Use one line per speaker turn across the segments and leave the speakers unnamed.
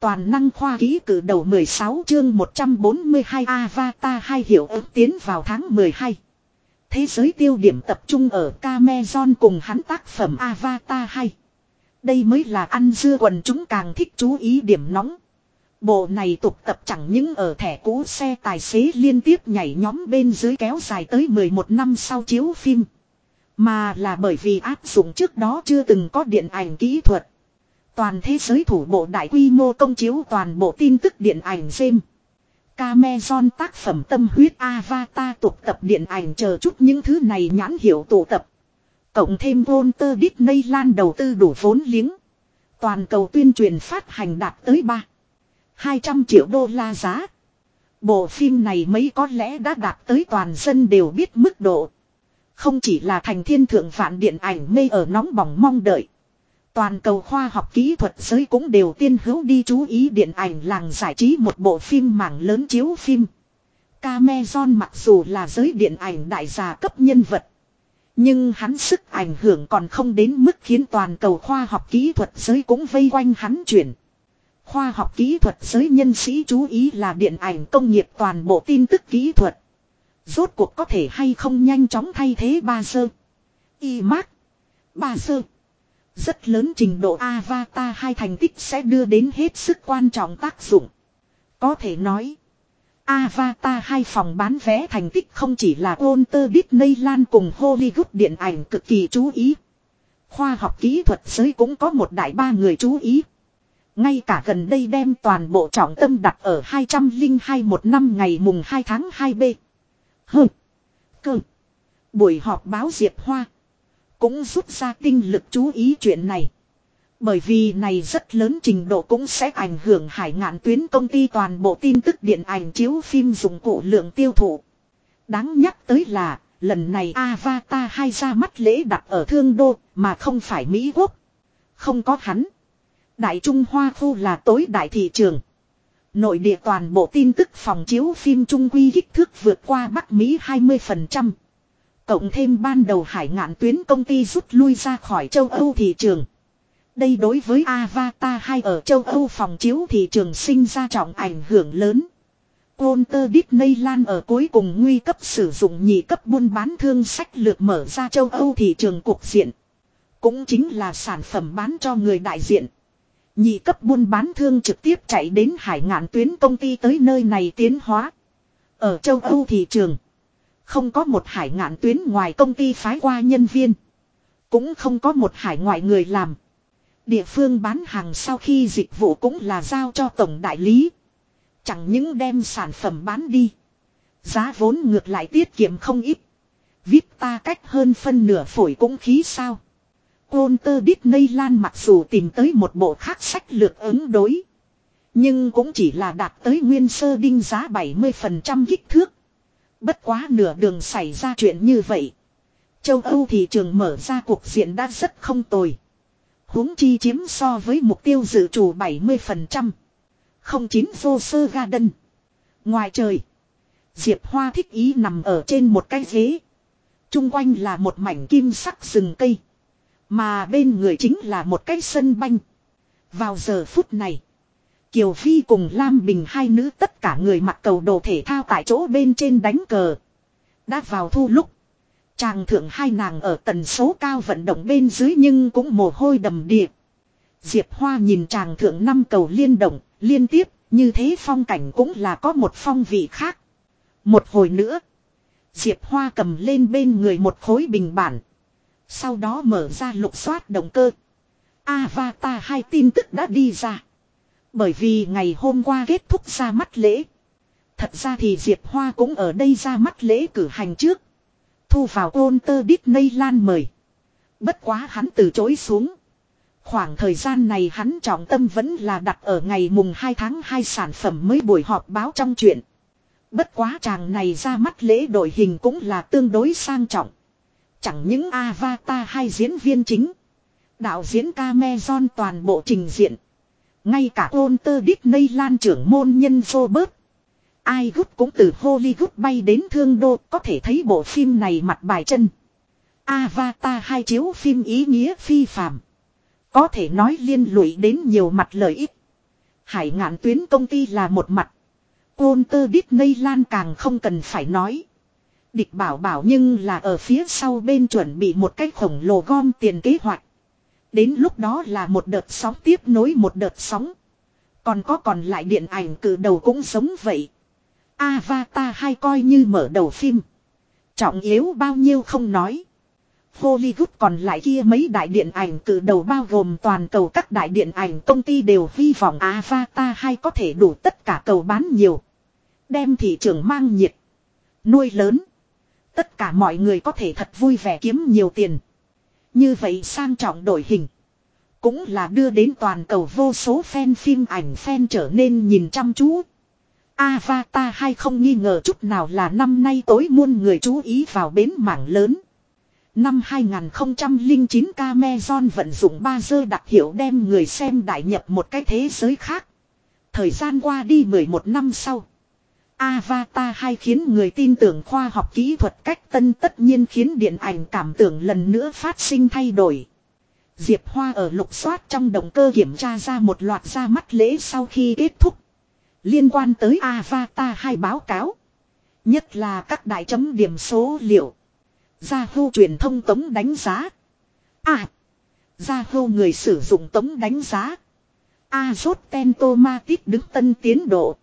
Toàn năng khoa ký cử đầu 16 chương 142 Avatar 2 hiệu ứng tiến vào tháng 12. Thế giới tiêu điểm tập trung ở Cameron cùng hắn tác phẩm Avatar 2. Đây mới là ăn dưa quần chúng càng thích chú ý điểm nóng. Bộ này tục tập chẳng những ở thẻ cũ xe tài xế liên tiếp nhảy nhóm bên dưới kéo dài tới 11 năm sau chiếu phim. Mà là bởi vì áp dụng trước đó chưa từng có điện ảnh kỹ thuật. Toàn thế giới thủ bộ đại quy mô công chiếu toàn bộ tin tức điện ảnh xem. Cameron tác phẩm tâm huyết Avatar tục tập điện ảnh chờ chút những thứ này nhãn hiệu tụ tập. Cộng thêm Walter Disneyland đầu tư đủ vốn liếng. Toàn cầu tuyên truyền phát hành đạt tới 3. 200 triệu đô la giá. Bộ phim này mấy có lẽ đã đạt tới toàn dân đều biết mức độ. Không chỉ là thành thiên thượng phản điện ảnh mê ở nóng bỏng mong đợi. Toàn cầu khoa học kỹ thuật giới cũng đều tiên hữu đi chú ý điện ảnh làng giải trí một bộ phim mảng lớn chiếu phim. Cameron mặc dù là giới điện ảnh đại gia cấp nhân vật. Nhưng hắn sức ảnh hưởng còn không đến mức khiến toàn cầu khoa học kỹ thuật giới cũng vây quanh hắn chuyển. Khoa học kỹ thuật giới nhân sĩ chú ý là điện ảnh công nghiệp toàn bộ tin tức kỹ thuật. Rốt cuộc có thể hay không nhanh chóng thay thế ba sơ. Y mát. Ba sơ. Rất lớn trình độ Avatar hai thành tích sẽ đưa đến hết sức quan trọng tác dụng. Có thể nói. Avatar hai phòng bán vé thành tích không chỉ là Walter Disneyland cùng Hollywood điện ảnh cực kỳ chú ý. Khoa học kỹ thuật giới cũng có một đại ba người chú ý. Ngay cả gần đây đem toàn bộ trọng tâm đặt ở 202 một năm ngày mùng 2 tháng 2B. Hừ. Cơ. Buổi họp báo Diệp Hoa. Cũng rút ra tinh lực chú ý chuyện này. Bởi vì này rất lớn trình độ cũng sẽ ảnh hưởng hải ngạn tuyến công ty toàn bộ tin tức điện ảnh chiếu phim dụng cụ lượng tiêu thụ. Đáng nhắc tới là, lần này Avatar hai ra mắt lễ đặt ở Thương Đô, mà không phải Mỹ Quốc. Không có hắn. Đại Trung Hoa khu là tối đại thị trường. Nội địa toàn bộ tin tức phòng chiếu phim Trung Quy kích thước vượt qua Bắc Mỹ 20%. Cộng thêm ban đầu hải ngạn tuyến công ty rút lui ra khỏi châu Âu thị trường. Đây đối với Avatar 2 ở châu Âu phòng chiếu thị trường sinh ra trọng ảnh hưởng lớn. Walter Disneyland ở cuối cùng nguy cấp sử dụng nhị cấp buôn bán thương sách lược mở ra châu Âu thị trường cục diện. Cũng chính là sản phẩm bán cho người đại diện. Nhị cấp buôn bán thương trực tiếp chạy đến hải ngạn tuyến công ty tới nơi này tiến hóa. Ở châu Âu thị trường. Không có một hải ngạn tuyến ngoài công ty phái qua nhân viên. Cũng không có một hải ngoại người làm. Địa phương bán hàng sau khi dịch vụ cũng là giao cho tổng đại lý. Chẳng những đem sản phẩm bán đi. Giá vốn ngược lại tiết kiệm không ít. Vita cách hơn phân nửa phổi cũng khí sao. Walter Disneyland mặc dù tìm tới một bộ khác sách lược ứng đối. Nhưng cũng chỉ là đạt tới nguyên sơ đinh giá 70% kích thước. Bất quá nửa đường xảy ra chuyện như vậy. Châu Âu thị trường mở ra cuộc diện đã rất không tồi. huống chi chiếm so với mục tiêu dự trù 70%. Không chín vô sơ garden. Ngoài trời. Diệp Hoa thích ý nằm ở trên một cái ghế. Trung quanh là một mảnh kim sắc rừng cây. Mà bên người chính là một cái sân banh. Vào giờ phút này. Kiều Phi cùng Lam Bình hai nữ tất cả người mặc cầu đồ thể thao tại chỗ bên trên đánh cờ. Đã vào thu lúc. Chàng thượng hai nàng ở tần số cao vận động bên dưới nhưng cũng mồ hôi đầm địa. Diệp Hoa nhìn chàng thượng năm cầu liên động, liên tiếp, như thế phong cảnh cũng là có một phong vị khác. Một hồi nữa, Diệp Hoa cầm lên bên người một khối bình bản. Sau đó mở ra lục soát động cơ. Avatar hai tin tức đã đi ra. Bởi vì ngày hôm qua kết thúc ra mắt lễ. Thật ra thì Diệp Hoa cũng ở đây ra mắt lễ cử hành trước. Thu vào ôn tơ Disney Lan mời. Bất quá hắn từ chối xuống. Khoảng thời gian này hắn trọng tâm vẫn là đặt ở ngày mùng 2 tháng 2 sản phẩm mới buổi họp báo trong chuyện. Bất quá chàng này ra mắt lễ đội hình cũng là tương đối sang trọng. Chẳng những avatar hai diễn viên chính. Đạo diễn Cameron toàn bộ trình diện. Ngay cả Walter Disneyland trưởng môn nhân Robert. Ai gút cũng từ Hollywood bay đến thương đô, có thể thấy bộ phim này mặt bài chân. Avatar hai chiếu phim ý nghĩa phi phàm. Có thể nói liên lụy đến nhiều mặt lợi ích. Hải ngạn tuyến công ty là một mặt. Côn tơ Disney Lan càng không cần phải nói. Địch bảo bảo nhưng là ở phía sau bên chuẩn bị một cách khổng lồ gom tiền kế hoạch. Đến lúc đó là một đợt sóng tiếp nối một đợt sóng. Còn có còn lại điện ảnh cử đầu cũng giống vậy. Avatar hay coi như mở đầu phim. Trọng yếu bao nhiêu không nói. Hollywood còn lại kia mấy đại điện ảnh cử đầu bao gồm toàn cầu các đại điện ảnh công ty đều hy vọng Avatar hay có thể đủ tất cả cầu bán nhiều. Đem thị trường mang nhiệt. Nuôi lớn. Tất cả mọi người có thể thật vui vẻ kiếm nhiều tiền. Như vậy sang trọng đổi hình. Cũng là đưa đến toàn cầu vô số fan phim ảnh fan trở nên nhìn chăm chú. Avatar hay không nghi ngờ chút nào là năm nay tối muôn người chú ý vào bến mảng lớn. Năm 2009 Cameron vận dụng 3 giờ đặc hiệu đem người xem đại nhập một cái thế giới khác. Thời gian qua đi 11 năm sau. Avatar hay khiến người tin tưởng khoa học kỹ thuật cách tân tất nhiên khiến điện ảnh cảm tưởng lần nữa phát sinh thay đổi. Diệp Hoa ở lục soát trong động cơ kiểm tra ra một loạt ra mắt lễ sau khi kết thúc. Liên quan tới Avatar hai báo cáo. Nhất là các đại chấm điểm số liệu. Yahoo truyền thông tống đánh giá. À. Yahoo người sử dụng tống đánh giá. Azotentomatic đứng tân tiến độ.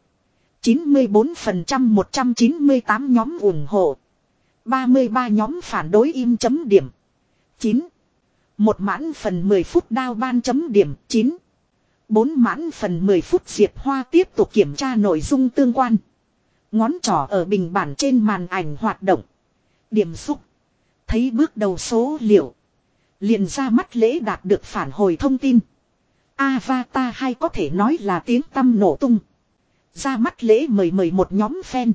94% 198 nhóm ủng hộ. 33 nhóm phản đối im chấm điểm. 9. Một mãn phần 10 phút đao ban chấm điểm 9. 4 mãn phần 10 phút Diệp Hoa tiếp tục kiểm tra nội dung tương quan. Ngón trỏ ở bình bản trên màn ảnh hoạt động. Điểm xúc. Thấy bước đầu số liệu. Liền ra mắt lễ đạt được phản hồi thông tin. Avatar hay có thể nói là tiếng tâm nổ tung. Ra mắt lễ mời mời một nhóm fan.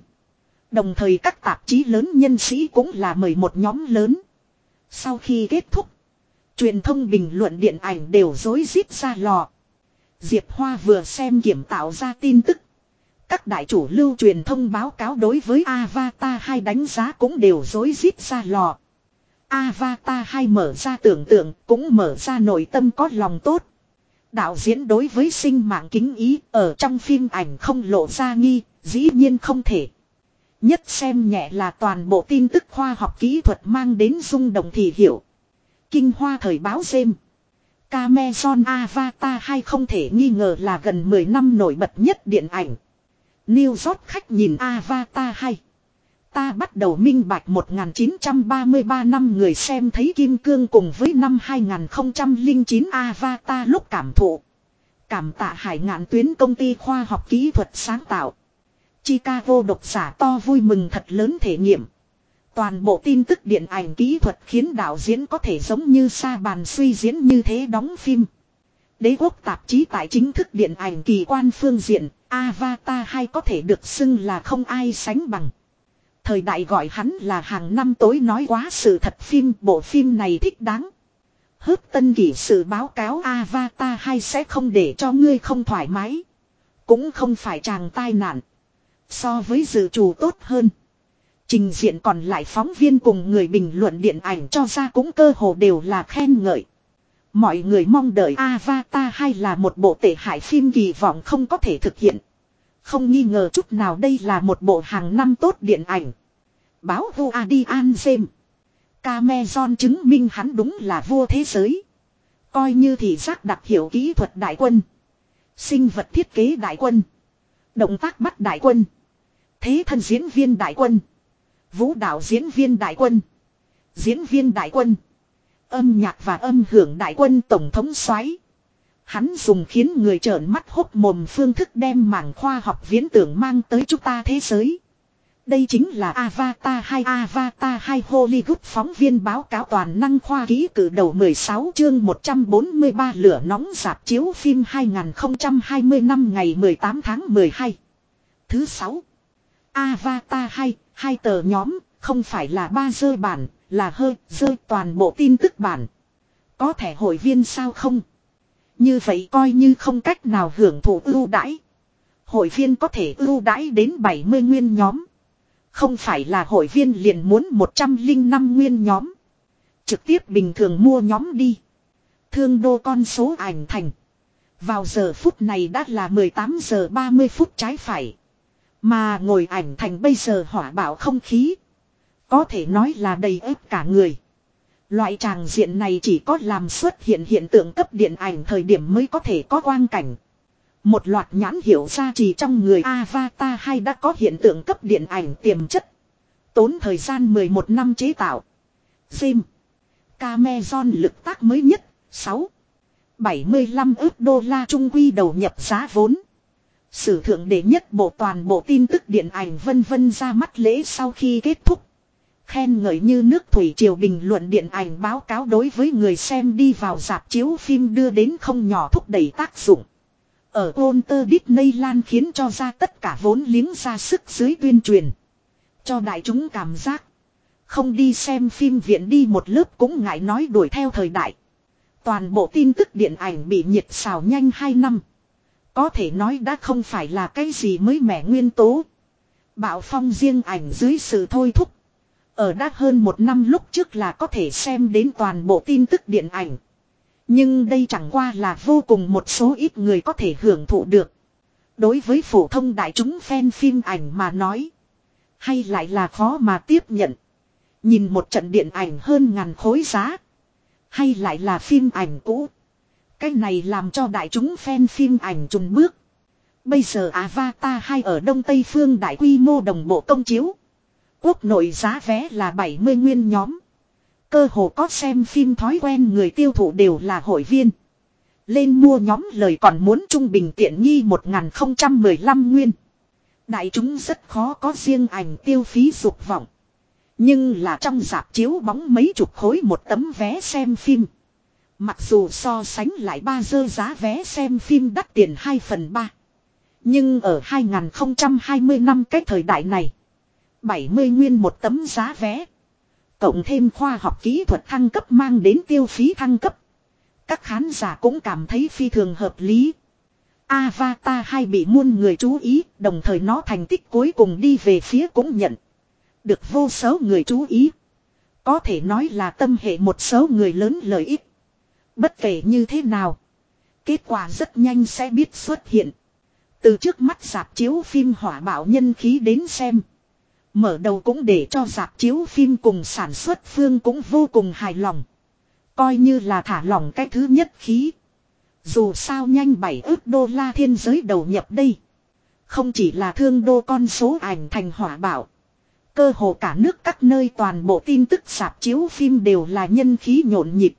Đồng thời các tạp chí lớn nhân sĩ cũng là mời một nhóm lớn. Sau khi kết thúc. Truyền thông bình luận điện ảnh đều dối rít ra lò. Diệp Hoa vừa xem kiểm tạo ra tin tức. Các đại chủ lưu truyền thông báo cáo đối với Avatar 2 đánh giá cũng đều dối rít ra lò. Avatar 2 mở ra tưởng tượng cũng mở ra nội tâm có lòng tốt. Đạo diễn đối với sinh mạng kính ý ở trong phim ảnh không lộ ra nghi, dĩ nhiên không thể. Nhất xem nhẹ là toàn bộ tin tức khoa học kỹ thuật mang đến rung động thì hiểu. Kinh hoa thời báo xem. Cameron Avatar hay không thể nghi ngờ là gần 10 năm nổi bật nhất điện ảnh. New York khách nhìn Avatar hay. Ta bắt đầu minh bạch 1933 năm người xem thấy Kim Cương cùng với năm 2009 Avatar lúc cảm thụ. Cảm tạ hải ngạn tuyến công ty khoa học kỹ thuật sáng tạo. Chicago độc giả to vui mừng thật lớn thể nghiệm. Toàn bộ tin tức điện ảnh kỹ thuật khiến đạo diễn có thể giống như sa bàn suy diễn như thế đóng phim. Đế quốc tạp chí tại chính thức điện ảnh kỳ quan phương diện, Avatar hay có thể được xưng là không ai sánh bằng. Thời đại gọi hắn là hàng năm tối nói quá sự thật phim, bộ phim này thích đáng. Hớp tân kỷ sự báo cáo Avatar hay sẽ không để cho ngươi không thoải mái. Cũng không phải chàng tai nạn. So với dự trù tốt hơn. Trình diện còn lại phóng viên cùng người bình luận điện ảnh cho ra cũng cơ hồ đều là khen ngợi. Mọi người mong đợi Avatar hay là một bộ tệ hại phim kỳ vọng không có thể thực hiện. Không nghi ngờ chút nào đây là một bộ hàng năm tốt điện ảnh. Báo Guardian xem. Cameron chứng minh hắn đúng là vua thế giới. Coi như thị giác đặc hiệu kỹ thuật đại quân. Sinh vật thiết kế đại quân. Động tác bắt đại quân. Thế thân diễn viên đại quân. Vũ đạo diễn viên đại quân. Diễn viên đại quân. Âm nhạc và âm hưởng đại quân tổng thống xoáy. Hắn dùng khiến người trợn mắt hốc mồm phương thức đem mảng khoa học viễn tưởng mang tới chúng ta thế giới. Đây chính là Avatar 2 Avatar 2 Hollywood phóng viên báo cáo toàn năng khoa ký cử đầu 16 chương 143 lửa nóng dạp chiếu phim 2020 năm ngày 18 tháng 12. Thứ 6. Avatar 2, hai tờ nhóm, không phải là ba rơi bản, là hơi rơi toàn bộ tin tức bản. Có thể hội viên sao không? Như vậy coi như không cách nào hưởng thụ ưu đãi. Hội viên có thể ưu đãi đến 70 nguyên nhóm. Không phải là hội viên liền muốn 105 nguyên nhóm. Trực tiếp bình thường mua nhóm đi. Thương đô con số ảnh thành. Vào giờ phút này đã là 18 giờ 30 phút trái phải. Mà ngồi ảnh thành bây giờ hỏa bảo không khí. Có thể nói là đầy ép cả người. Loại tràng diện này chỉ có làm xuất hiện hiện tượng cấp điện ảnh thời điểm mới có thể có quang cảnh. Một loạt nhãn hiệu ra chỉ trong người Avatar hay đã có hiện tượng cấp điện ảnh tiềm chất. Tốn thời gian 11 năm chế tạo. Sim. Cameron lực tác mới nhất. 6. 75 ước đô la trung quy đầu nhập giá vốn. Sử thượng đệ nhất bộ toàn bộ tin tức điện ảnh vân vân ra mắt lễ sau khi kết thúc. Khen ngợi như nước thủy triều bình luận điện ảnh báo cáo đối với người xem đi vào dạp chiếu phim đưa đến không nhỏ thúc đẩy tác dụng. Ở Walter Disneyland khiến cho ra tất cả vốn liếng ra sức dưới tuyên truyền. Cho đại chúng cảm giác. Không đi xem phim viện đi một lớp cũng ngại nói đuổi theo thời đại. Toàn bộ tin tức điện ảnh bị nhiệt xào nhanh 2 năm. Có thể nói đã không phải là cái gì mới mẻ nguyên tố. Bạo phong riêng ảnh dưới sự thôi thúc. Ở đã hơn một năm lúc trước là có thể xem đến toàn bộ tin tức điện ảnh. Nhưng đây chẳng qua là vô cùng một số ít người có thể hưởng thụ được. Đối với phổ thông đại chúng fan phim ảnh mà nói. Hay lại là khó mà tiếp nhận. Nhìn một trận điện ảnh hơn ngàn khối giá. Hay lại là phim ảnh cũ. Cái này làm cho đại chúng fan phim ảnh trùng bước. Bây giờ Avatar 2 ở Đông Tây Phương đại quy mô đồng bộ công chiếu. Quốc nội giá vé là 70 nguyên nhóm. Cơ hồ có xem phim thói quen người tiêu thụ đều là hội viên. Lên mua nhóm lời còn muốn trung bình tiện nghi 1015 nguyên. Đại chúng rất khó có riêng ảnh tiêu phí dục vọng. Nhưng là trong dạp chiếu bóng mấy chục khối một tấm vé xem phim. Mặc dù so sánh lại ba dơ giá vé xem phim đắt tiền 2 phần 3. Nhưng ở 2020 năm cái thời đại này. 70 nguyên một tấm giá vé. Cộng thêm khoa học kỹ thuật thăng cấp mang đến tiêu phí thăng cấp. Các khán giả cũng cảm thấy phi thường hợp lý. Avatar hay bị muôn người chú ý, đồng thời nó thành tích cuối cùng đi về phía cũng nhận. Được vô số người chú ý. Có thể nói là tâm hệ một số người lớn lợi ích. Bất kể như thế nào. Kết quả rất nhanh sẽ biết xuất hiện. Từ trước mắt dạp chiếu phim hỏa bạo nhân khí đến xem. Mở đầu cũng để cho dạp chiếu phim cùng sản xuất phương cũng vô cùng hài lòng. Coi như là thả lỏng cái thứ nhất khí. Dù sao nhanh 7 ước đô la thiên giới đầu nhập đây. Không chỉ là thương đô con số ảnh thành hỏa bảo. Cơ hồ cả nước các nơi toàn bộ tin tức sạp chiếu phim đều là nhân khí nhộn nhịp.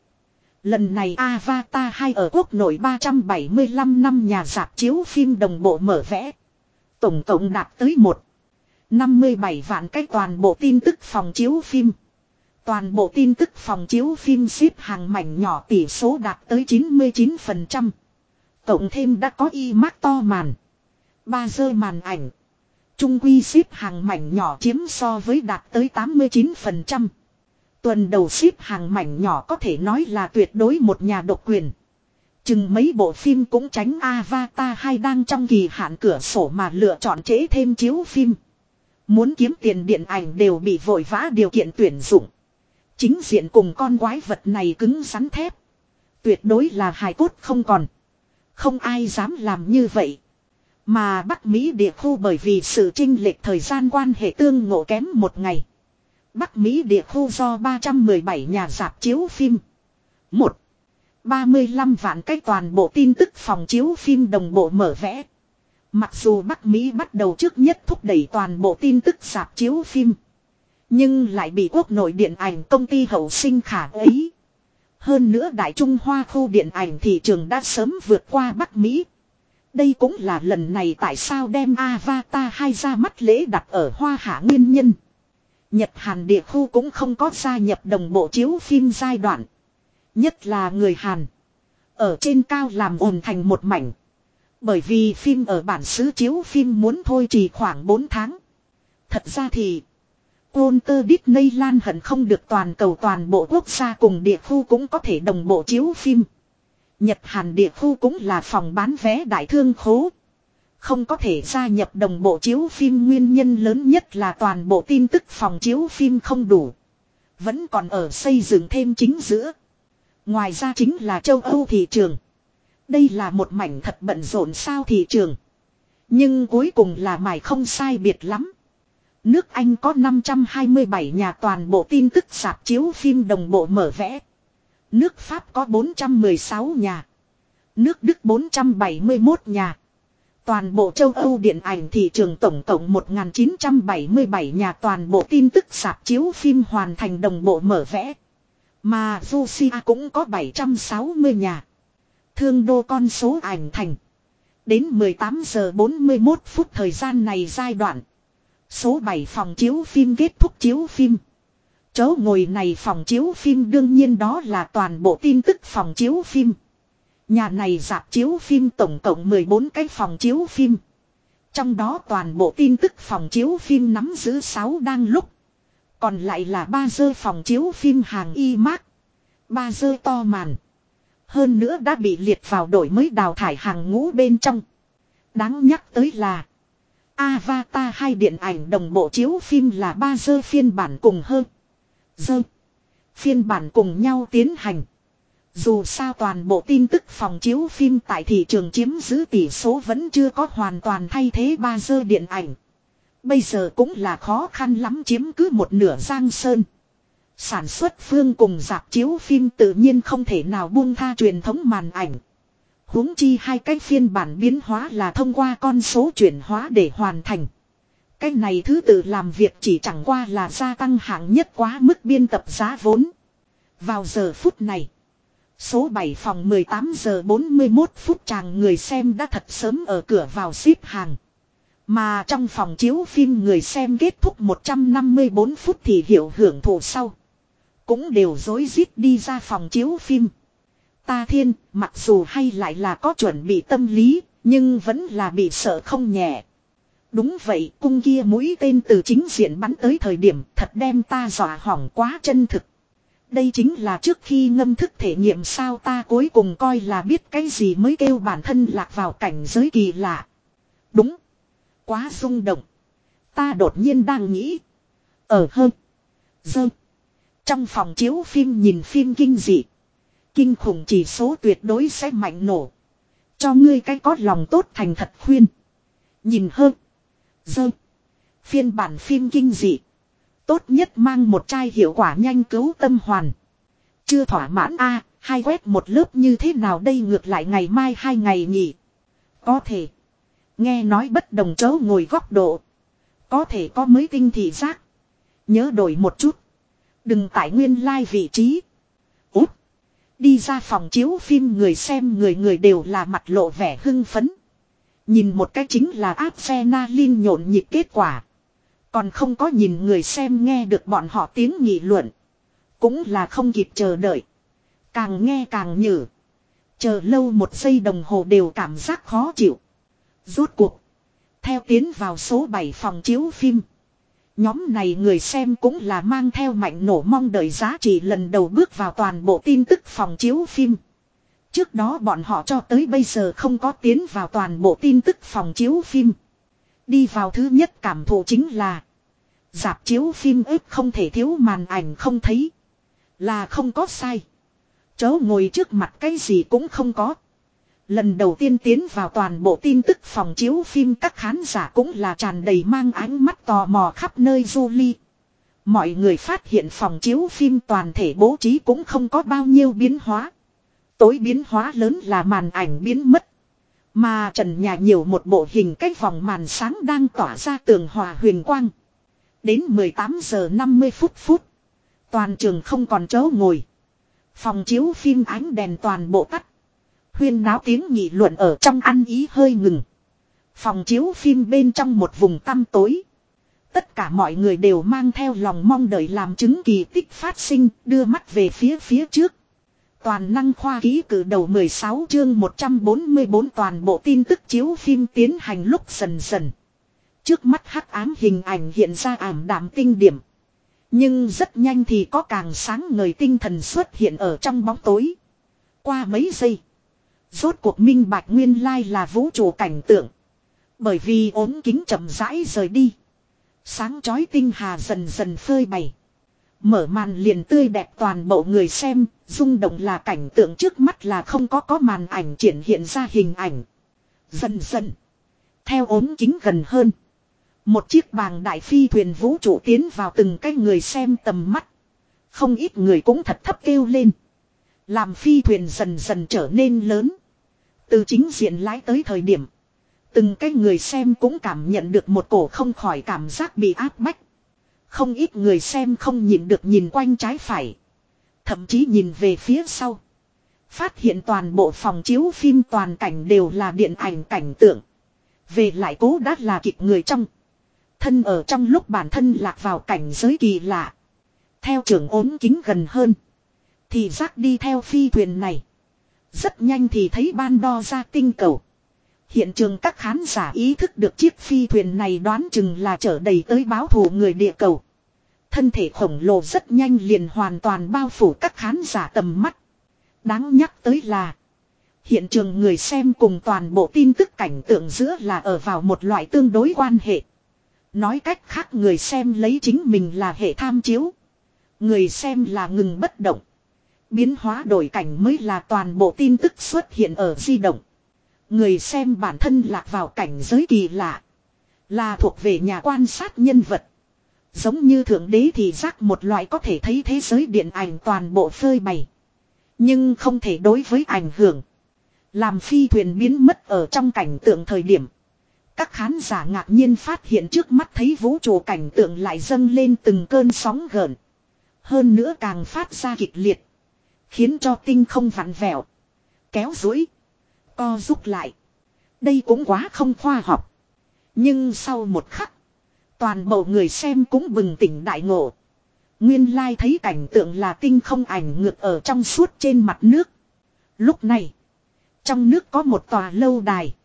Lần này Avatar 2 ở quốc nội 375 năm nhà sạp chiếu phim đồng bộ mở vẽ. Tổng cộng đạt tới 1. 57 vạn cách toàn bộ tin tức phòng chiếu phim. Toàn bộ tin tức phòng chiếu phim xếp hàng mảnh nhỏ tỷ số đạt tới 99%. Cộng thêm đã có y mắc to màn. Ba dơ màn ảnh. Trung quy xếp hàng mảnh nhỏ chiếm so với đạt tới 89%. Tuần đầu xếp hàng mảnh nhỏ có thể nói là tuyệt đối một nhà độc quyền. Chừng mấy bộ phim cũng tránh Avatar hay đang trong kỳ hạn cửa sổ mà lựa chọn chế thêm chiếu phim. Muốn kiếm tiền điện ảnh đều bị vội vã điều kiện tuyển dụng. Chính diện cùng con quái vật này cứng rắn thép. Tuyệt đối là hài cốt không còn. Không ai dám làm như vậy. Mà Bắc Mỹ địa khu bởi vì sự trinh lệch thời gian quan hệ tương ngộ kém một ngày. Bắc Mỹ địa khu do 317 nhà dạp chiếu phim. 1. 35 vạn cái toàn bộ tin tức phòng chiếu phim đồng bộ mở vẽ. Mặc dù Bắc Mỹ bắt đầu trước nhất thúc đẩy toàn bộ tin tức sạp chiếu phim. Nhưng lại bị quốc nội điện ảnh công ty hậu sinh khả ấy. Hơn nữa Đại Trung Hoa khu điện ảnh thị trường đã sớm vượt qua Bắc Mỹ. Đây cũng là lần này tại sao đem Avatar hai ra mắt lễ đặt ở Hoa Hạ nguyên nhân. Nhật Hàn địa khu cũng không có gia nhập đồng bộ chiếu phim giai đoạn. Nhất là người Hàn. Ở trên cao làm ồn thành một mảnh. Bởi vì phim ở bản xứ chiếu phim muốn thôi chỉ khoảng 4 tháng. Thật ra thì. Walter Disneyland hận không được toàn cầu toàn bộ quốc gia cùng địa khu cũng có thể đồng bộ chiếu phim. Nhật Hàn địa khu cũng là phòng bán vé đại thương khố. Không có thể gia nhập đồng bộ chiếu phim, nguyên nhân lớn nhất là toàn bộ tin tức phòng chiếu phim không đủ. Vẫn còn ở xây dựng thêm chính giữa. Ngoài ra chính là châu Âu thị trường. Đây là một mảnh thật bận rộn sao thị trường. Nhưng cuối cùng là mải không sai biệt lắm. Nước Anh có 527 nhà toàn bộ tin tức sạp chiếu phim đồng bộ mở vẽ. Nước Pháp có 416 nhà. Nước Đức 471 nhà. Toàn bộ châu Âu điện ảnh thị trường tổng tổng 1977 nhà toàn bộ tin tức sạp chiếu phim hoàn thành đồng bộ mở vẽ. Mà Russia cũng có 760 nhà. Thương đô con số ảnh thành. Đến 18 giờ 41 phút thời gian này giai đoạn. Số 7 phòng chiếu phim kết thúc chiếu phim. Chỗ ngồi này phòng chiếu phim đương nhiên đó là toàn bộ tin tức phòng chiếu phim. Nhà này dạp chiếu phim tổng cộng 14 cái phòng chiếu phim. Trong đó toàn bộ tin tức phòng chiếu phim nắm giữ 6 đang lúc. Còn lại là ba dơ phòng chiếu phim hàng y mát. Ba dơ to màn. Hơn nữa đã bị liệt vào đổi mới đào thải hàng ngũ bên trong. Đáng nhắc tới là. Avatar hai điện ảnh đồng bộ chiếu phim là ba dơ phiên bản cùng hơn. Dơ. Phiên bản cùng nhau tiến hành. Dù sao toàn bộ tin tức phòng chiếu phim tại thị trường chiếm giữ tỷ số vẫn chưa có hoàn toàn thay thế ba dơ điện ảnh. Bây giờ cũng là khó khăn lắm chiếm cứ một nửa giang sơn. Sản xuất phương cùng dạp chiếu phim tự nhiên không thể nào buông tha truyền thống màn ảnh. huống chi hai cái phiên bản biến hóa là thông qua con số chuyển hóa để hoàn thành. Cái này thứ tự làm việc chỉ chẳng qua là gia tăng hạng nhất quá mức biên tập giá vốn. Vào giờ phút này. Số 7 phòng 18 giờ 41 phút chàng người xem đã thật sớm ở cửa vào xếp hàng. Mà trong phòng chiếu phim người xem kết thúc 154 phút thì hiểu hưởng thụ sau. Cũng đều dối rít đi ra phòng chiếu phim. Ta thiên, mặc dù hay lại là có chuẩn bị tâm lý, nhưng vẫn là bị sợ không nhẹ. Đúng vậy, cung kia mũi tên từ chính diện bắn tới thời điểm thật đem ta dọa hỏng quá chân thực. Đây chính là trước khi ngâm thức thể nghiệm sao ta cuối cùng coi là biết cái gì mới kêu bản thân lạc vào cảnh giới kỳ lạ. Đúng. Quá rung động. Ta đột nhiên đang nghĩ. Ờ, Ở hơn. Dơ. Trong phòng chiếu phim nhìn phim kinh dị. Kinh khủng chỉ số tuyệt đối sẽ mạnh nổ. Cho ngươi cái có lòng tốt thành thật khuyên. Nhìn hơn. Dơ. Phiên bản phim kinh dị. Tốt nhất mang một chai hiệu quả nhanh cứu tâm hoàn. Chưa thỏa mãn a, hai quét một lớp như thế nào đây ngược lại ngày mai hai ngày nghỉ. Có thể. Nghe nói bất đồng chấu ngồi góc độ. Có thể có mới tinh thị giác. Nhớ đổi một chút. Đừng tại nguyên lai like vị trí. Úp. Đi ra phòng chiếu phim người xem người người đều là mặt lộ vẻ hưng phấn. Nhìn một cái chính là áp Xe na liên nhộn nhịp kết quả. Còn không có nhìn người xem nghe được bọn họ tiếng nghị luận. Cũng là không kịp chờ đợi. Càng nghe càng nhử. Chờ lâu một giây đồng hồ đều cảm giác khó chịu. Rốt cuộc. Theo tiến vào số 7 phòng chiếu phim. Nhóm này người xem cũng là mang theo mạnh nổ mong đợi giá trị lần đầu bước vào toàn bộ tin tức phòng chiếu phim. Trước đó bọn họ cho tới bây giờ không có tiến vào toàn bộ tin tức phòng chiếu phim. Đi vào thứ nhất cảm thụ chính là, Dạp chiếu phim ếp không thể thiếu màn ảnh không thấy Là không có sai Chớ ngồi trước mặt cái gì cũng không có Lần đầu tiên tiến vào toàn bộ tin tức phòng chiếu phim, các khán giả cũng là tràn đầy mang ánh mắt tò mò khắp nơi du ly. Mọi người phát hiện phòng chiếu phim toàn thể bố trí cũng không có bao nhiêu biến hóa. Tối biến hóa lớn là màn ảnh biến mất. Mà trần nhà nhiều một bộ hình cách vòng màn sáng đang tỏa ra tường hòa huyền quang. Đến 18 giờ 50 phút phút. Toàn trường không còn chỗ ngồi. Phòng chiếu phim ánh đèn toàn bộ tắt. Huyên náo tiếng nghị luận ở trong ăn ý hơi ngừng. Phòng chiếu phim bên trong một vùng tăm tối. Tất cả mọi người đều mang theo lòng mong đợi làm chứng kỳ tích phát sinh, đưa mắt về phía phía trước. Toàn năng khoa ký cử đầu 16 chương 144 toàn bộ tin tức chiếu phim tiến hành lúc dần dần. Trước mắt hắc ám hình ảnh hiện ra ảm đạm tinh điểm. Nhưng rất nhanh thì có càng sáng ngời tinh thần xuất hiện ở trong bóng tối. Qua mấy giây. Rốt cuộc minh bạch nguyên lai là vũ trụ cảnh tượng. Bởi vì ốm kính chậm rãi rời đi. Sáng chói tinh hà dần dần phơi bày. Mở màn liền tươi đẹp toàn bộ người xem, rung động là cảnh tượng trước mắt là không có có màn ảnh triển hiện ra hình ảnh. Dần dần. Theo ốm kính gần hơn. Một chiếc bàng đại phi thuyền vũ trụ tiến vào từng cái người xem tầm mắt. Không ít người cũng thật thấp kêu lên. Làm phi thuyền dần dần trở nên lớn. Từ chính diện lái tới thời điểm. Từng cái người xem cũng cảm nhận được một cổ không khỏi cảm giác bị áp bách. Không ít người xem không nhìn được nhìn quanh trái phải. Thậm chí nhìn về phía sau. Phát hiện toàn bộ phòng chiếu phim toàn cảnh đều là điện ảnh cảnh tượng. Về lại cố đát là kịch người trong. Thân ở trong lúc bản thân lạc vào cảnh giới kỳ lạ. Theo trưởng ốm kính gần hơn. Thì giác đi theo phi thuyền này. Rất nhanh thì thấy ban đo ra tinh cầu. Hiện trường các khán giả ý thức được chiếc phi thuyền này đoán chừng là chở đầy tới báo thù người địa cầu. Thân thể khổng lồ rất nhanh liền hoàn toàn bao phủ các khán giả tầm mắt. Đáng nhắc tới là. Hiện trường người xem cùng toàn bộ tin tức cảnh tượng giữa là ở vào một loại tương đối quan hệ. Nói cách khác người xem lấy chính mình là hệ tham chiếu. Người xem là ngừng bất động. Biến hóa đổi cảnh mới là toàn bộ tin tức xuất hiện ở di động. Người xem bản thân lạc vào cảnh giới kỳ lạ. Là thuộc về nhà quan sát nhân vật. Giống như thượng đế thì giác một loại có thể thấy thế giới điện ảnh toàn bộ phơi bày. Nhưng không thể đối với ảnh hưởng. Làm phi thuyền biến mất ở trong cảnh tượng thời điểm. Các khán giả ngạc nhiên phát hiện trước mắt thấy vũ trụ cảnh tượng lại dâng lên từng cơn sóng gợn. Hơn nữa càng phát ra kịch liệt. Khiến cho tinh không vặn vẹo. Kéo dối. Co rút lại. Đây cũng quá không khoa học. Nhưng sau một khắc. Toàn bộ người xem cũng bừng tỉnh đại ngộ. Nguyên lai thấy cảnh tượng là tinh không ảnh ngược ở trong suốt trên mặt nước. Lúc này. Trong nước có một tòa lâu đài.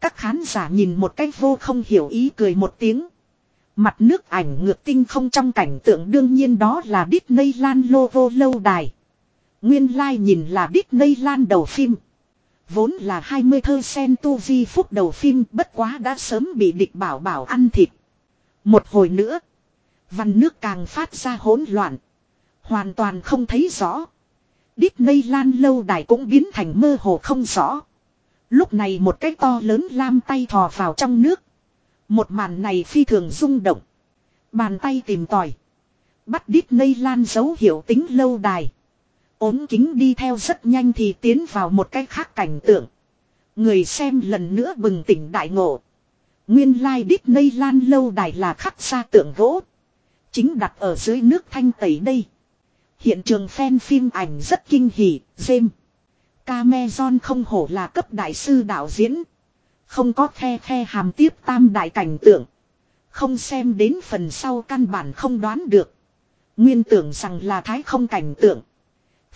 Các khán giả nhìn một cách vô không hiểu ý cười một tiếng. Mặt nước ảnh ngược tinh không trong cảnh tượng đương nhiên đó là Disneyland logo lâu đài. Nguyên lai like nhìn là đích nay lan đầu phim. Vốn là 20 thơ sen tu vi phúc đầu phim bất quá đã sớm bị địch bảo bảo ăn thịt. Một hồi nữa. Văn nước càng phát ra hỗn loạn. Hoàn toàn không thấy rõ. đích nay lan lâu đài cũng biến thành mơ hồ không rõ. Lúc này một cái to lớn lam tay thò vào trong nước. Một màn này phi thường rung động. Bàn tay tìm tòi. Bắt Disneyland dấu hiệu tính lâu đài ốm kính đi theo rất nhanh thì tiến vào một cái khác cảnh tượng. Người xem lần nữa bừng tỉnh đại ngộ. Nguyên lai like Disneyland lâu đài là khắc xa tượng gỗ. Chính đặt ở dưới nước thanh tẩy đây. Hiện trường fan phim ảnh rất kinh hỉ, James. Cameron không hổ là cấp đại sư đạo diễn. Không có khe khe hàm tiếp tam đại cảnh tượng. Không xem đến phần sau căn bản không đoán được. Nguyên tưởng rằng là thái không cảnh tượng.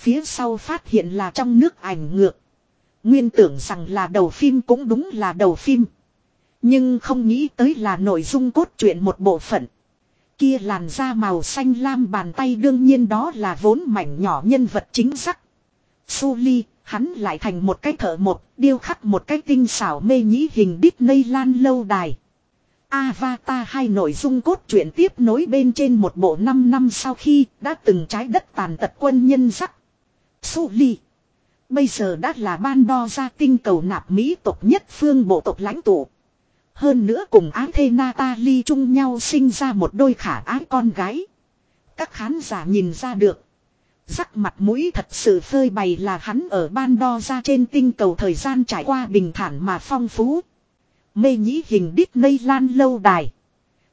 Phía sau phát hiện là trong nước ảnh ngược. Nguyên tưởng rằng là đầu phim cũng đúng là đầu phim. Nhưng không nghĩ tới là nội dung cốt truyện một bộ phận. Kia làn da màu xanh lam bàn tay đương nhiên đó là vốn mảnh nhỏ nhân vật chính sắc. Su Ly, hắn lại thành một cái thợ một, điêu khắc một cái tinh xảo mê nhĩ hình đít lây lan lâu đài. Avatar hai nội dung cốt truyện tiếp nối bên trên một bộ 5 năm sau khi đã từng trái đất tàn tật quân nhân sắc. Su Ly. Bây giờ đã là ban đo ra tinh cầu nạp Mỹ tộc nhất phương bộ tộc lãnh tụ. Hơn nữa cùng ái thê Natalie chung nhau sinh ra một đôi khả ái con gái. Các khán giả nhìn ra được. Rắc mặt mũi thật sự phơi bày là hắn ở ban đo ra trên tinh cầu thời gian trải qua bình thản mà phong phú. Mê nhĩ hình đít mây lan lâu đài.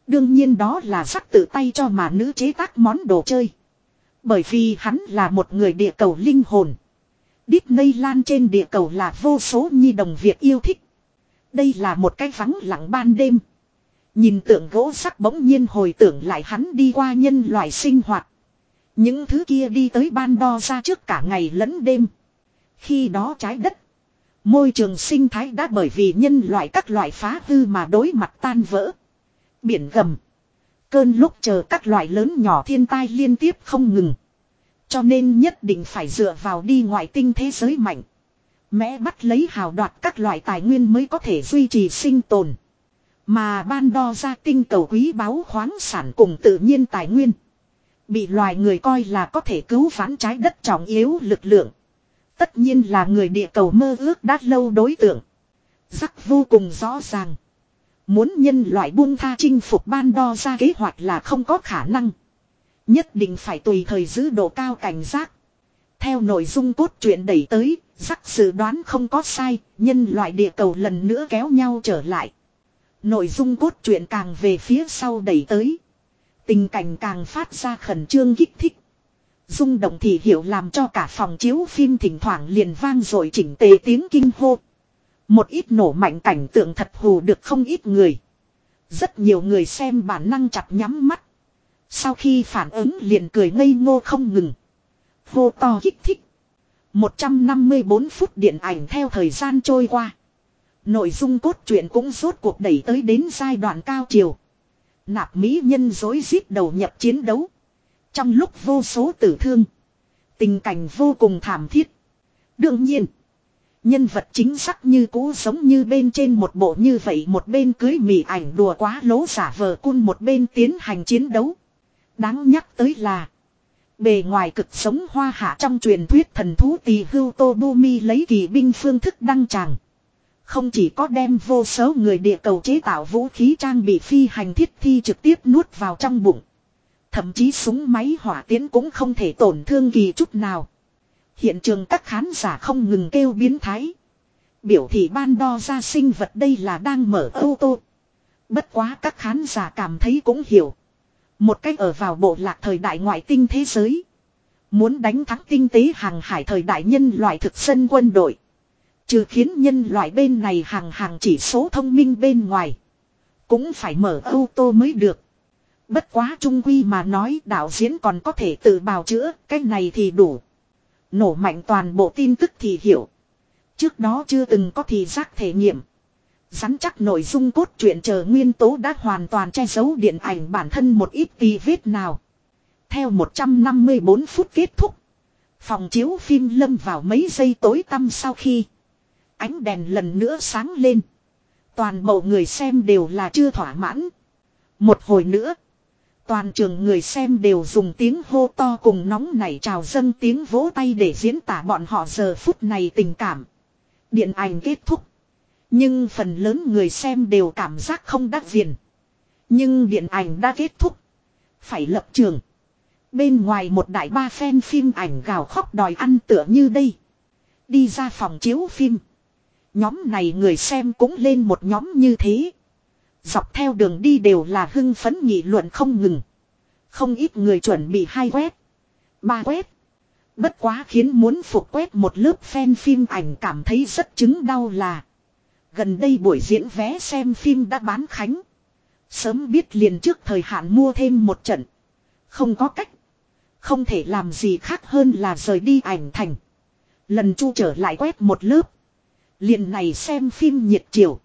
Đương nhiên đó là rắc tự tay cho mà nữ chế tác món đồ chơi. Bởi vì hắn là một người địa cầu linh hồn. Disneyland trên địa cầu là vô số nhi đồng Việt yêu thích. Đây là một cái vắng lặng ban đêm. Nhìn tượng gỗ sắc bỗng nhiên hồi tưởng lại hắn đi qua nhân loại sinh hoạt. Những thứ kia đi tới ban đo ra trước cả ngày lẫn đêm. Khi đó trái đất. Môi trường sinh thái đã bởi vì nhân loại các loại phá hư mà đối mặt tan vỡ. Biển gầm. Cơn lúc chờ các loại lớn nhỏ thiên tai liên tiếp không ngừng. Cho nên nhất định phải dựa vào đi ngoại tinh thế giới mạnh. Mẽ bắt lấy hào đoạt các loại tài nguyên mới có thể duy trì sinh tồn. Mà ban đo ra tinh cầu quý báu khoáng sản cùng tự nhiên tài nguyên. Bị loài người coi là có thể cứu vãn trái đất trọng yếu lực lượng. Tất nhiên là người địa cầu mơ ước đã lâu đối tượng. Rắc vô cùng rõ ràng. Muốn nhân loại buông tha chinh phục ban đo ra kế hoạch là không có khả năng. Nhất định phải tùy thời giữ độ cao cảnh giác. Theo nội dung cốt truyện đẩy tới, rắc dự đoán không có sai, nhân loại địa cầu lần nữa kéo nhau trở lại. Nội dung cốt truyện càng về phía sau đẩy tới. Tình cảnh càng phát ra khẩn trương kích thích. Dung động thì hiểu làm cho cả phòng chiếu phim thỉnh thoảng liền vang rồi chỉnh tề tiếng kinh hô. Một ít nổ mạnh cảnh tượng thật hù được không ít người. Rất nhiều người xem bản năng chặt nhắm mắt. Sau khi phản ứng liền cười ngây ngô không ngừng. vô to kích thích. 154 phút điện ảnh theo thời gian trôi qua. Nội dung cốt truyện cũng rốt cuộc đẩy tới đến giai đoạn cao chiều. Nạp mỹ nhân dối rít đầu nhập chiến đấu. Trong lúc vô số tử thương. Tình cảnh vô cùng thảm thiết. Đương nhiên. Nhân vật chính xác như cũ giống như bên trên một bộ như vậy, một bên cưới mỉ ảnh đùa quá lố giả vờ cun, một bên tiến hành chiến đấu. Đáng nhắc tới là. Bề ngoài cực sống hoa hạ trong truyền thuyết thần thú tỳ hưu tô bu mi lấy kỳ binh phương thức đăng tràng. Không chỉ có đem vô số người địa cầu chế tạo vũ khí trang bị phi hành thiết thi trực tiếp nuốt vào trong bụng. Thậm chí súng máy hỏa tiến cũng không thể tổn thương kỳ chút nào. Hiện trường các khán giả không ngừng kêu biến thái. Biểu thị ban đo ra sinh vật đây là đang mở ô tô. Bất quá các khán giả cảm thấy cũng hiểu. Một cách ở vào bộ lạc thời đại ngoại tinh thế giới. Muốn đánh thắng tinh tế hàng hải thời đại nhân loại thực dân quân đội. Trừ khiến nhân loại bên này hàng hàng chỉ số thông minh bên ngoài. Cũng phải mở ô tô mới được. Bất quá trung quy mà nói đạo diễn còn có thể tự bào chữa, cái này thì đủ. Nổ mạnh toàn bộ tin tức thì hiểu. Trước đó chưa từng có thì giác thể nghiệm. Rắn chắc nội dung cốt truyện chờ nguyên tố đã hoàn toàn che giấu điện ảnh bản thân một ít tì vết nào. Theo 154 phút kết thúc. Phòng chiếu phim lâm vào mấy giây tối tăm sau khi. Ánh đèn lần nữa sáng lên. Toàn bộ người xem đều là chưa thỏa mãn. Một hồi nữa. Toàn trường người xem đều dùng tiếng hô to cùng nóng nảy trào dâng tiếng vỗ tay để diễn tả bọn họ giờ phút này tình cảm. Điện ảnh kết thúc. Nhưng phần lớn người xem đều cảm giác không đắc viền. Nhưng điện ảnh đã kết thúc. Phải lập trường. Bên ngoài một đại ba fan phim ảnh gào khóc đòi ăn tựa như đây. Đi ra phòng chiếu phim. Nhóm này người xem cũng lên một nhóm như thế. Dọc theo đường đi đều là hưng phấn nghị luận không ngừng. Không ít người chuẩn bị hai quét. Ba quét. Bất quá khiến muốn phục quét một lớp fan phim ảnh cảm thấy rất chứng đau là. Gần đây buổi diễn vé xem phim đã bán khánh. Sớm biết liền trước thời hạn mua thêm một trận. Không có cách. Không thể làm gì khác hơn là rời đi ảnh thành. Lần chu trở lại quét một lớp. Liền này xem phim nhiệt chiều.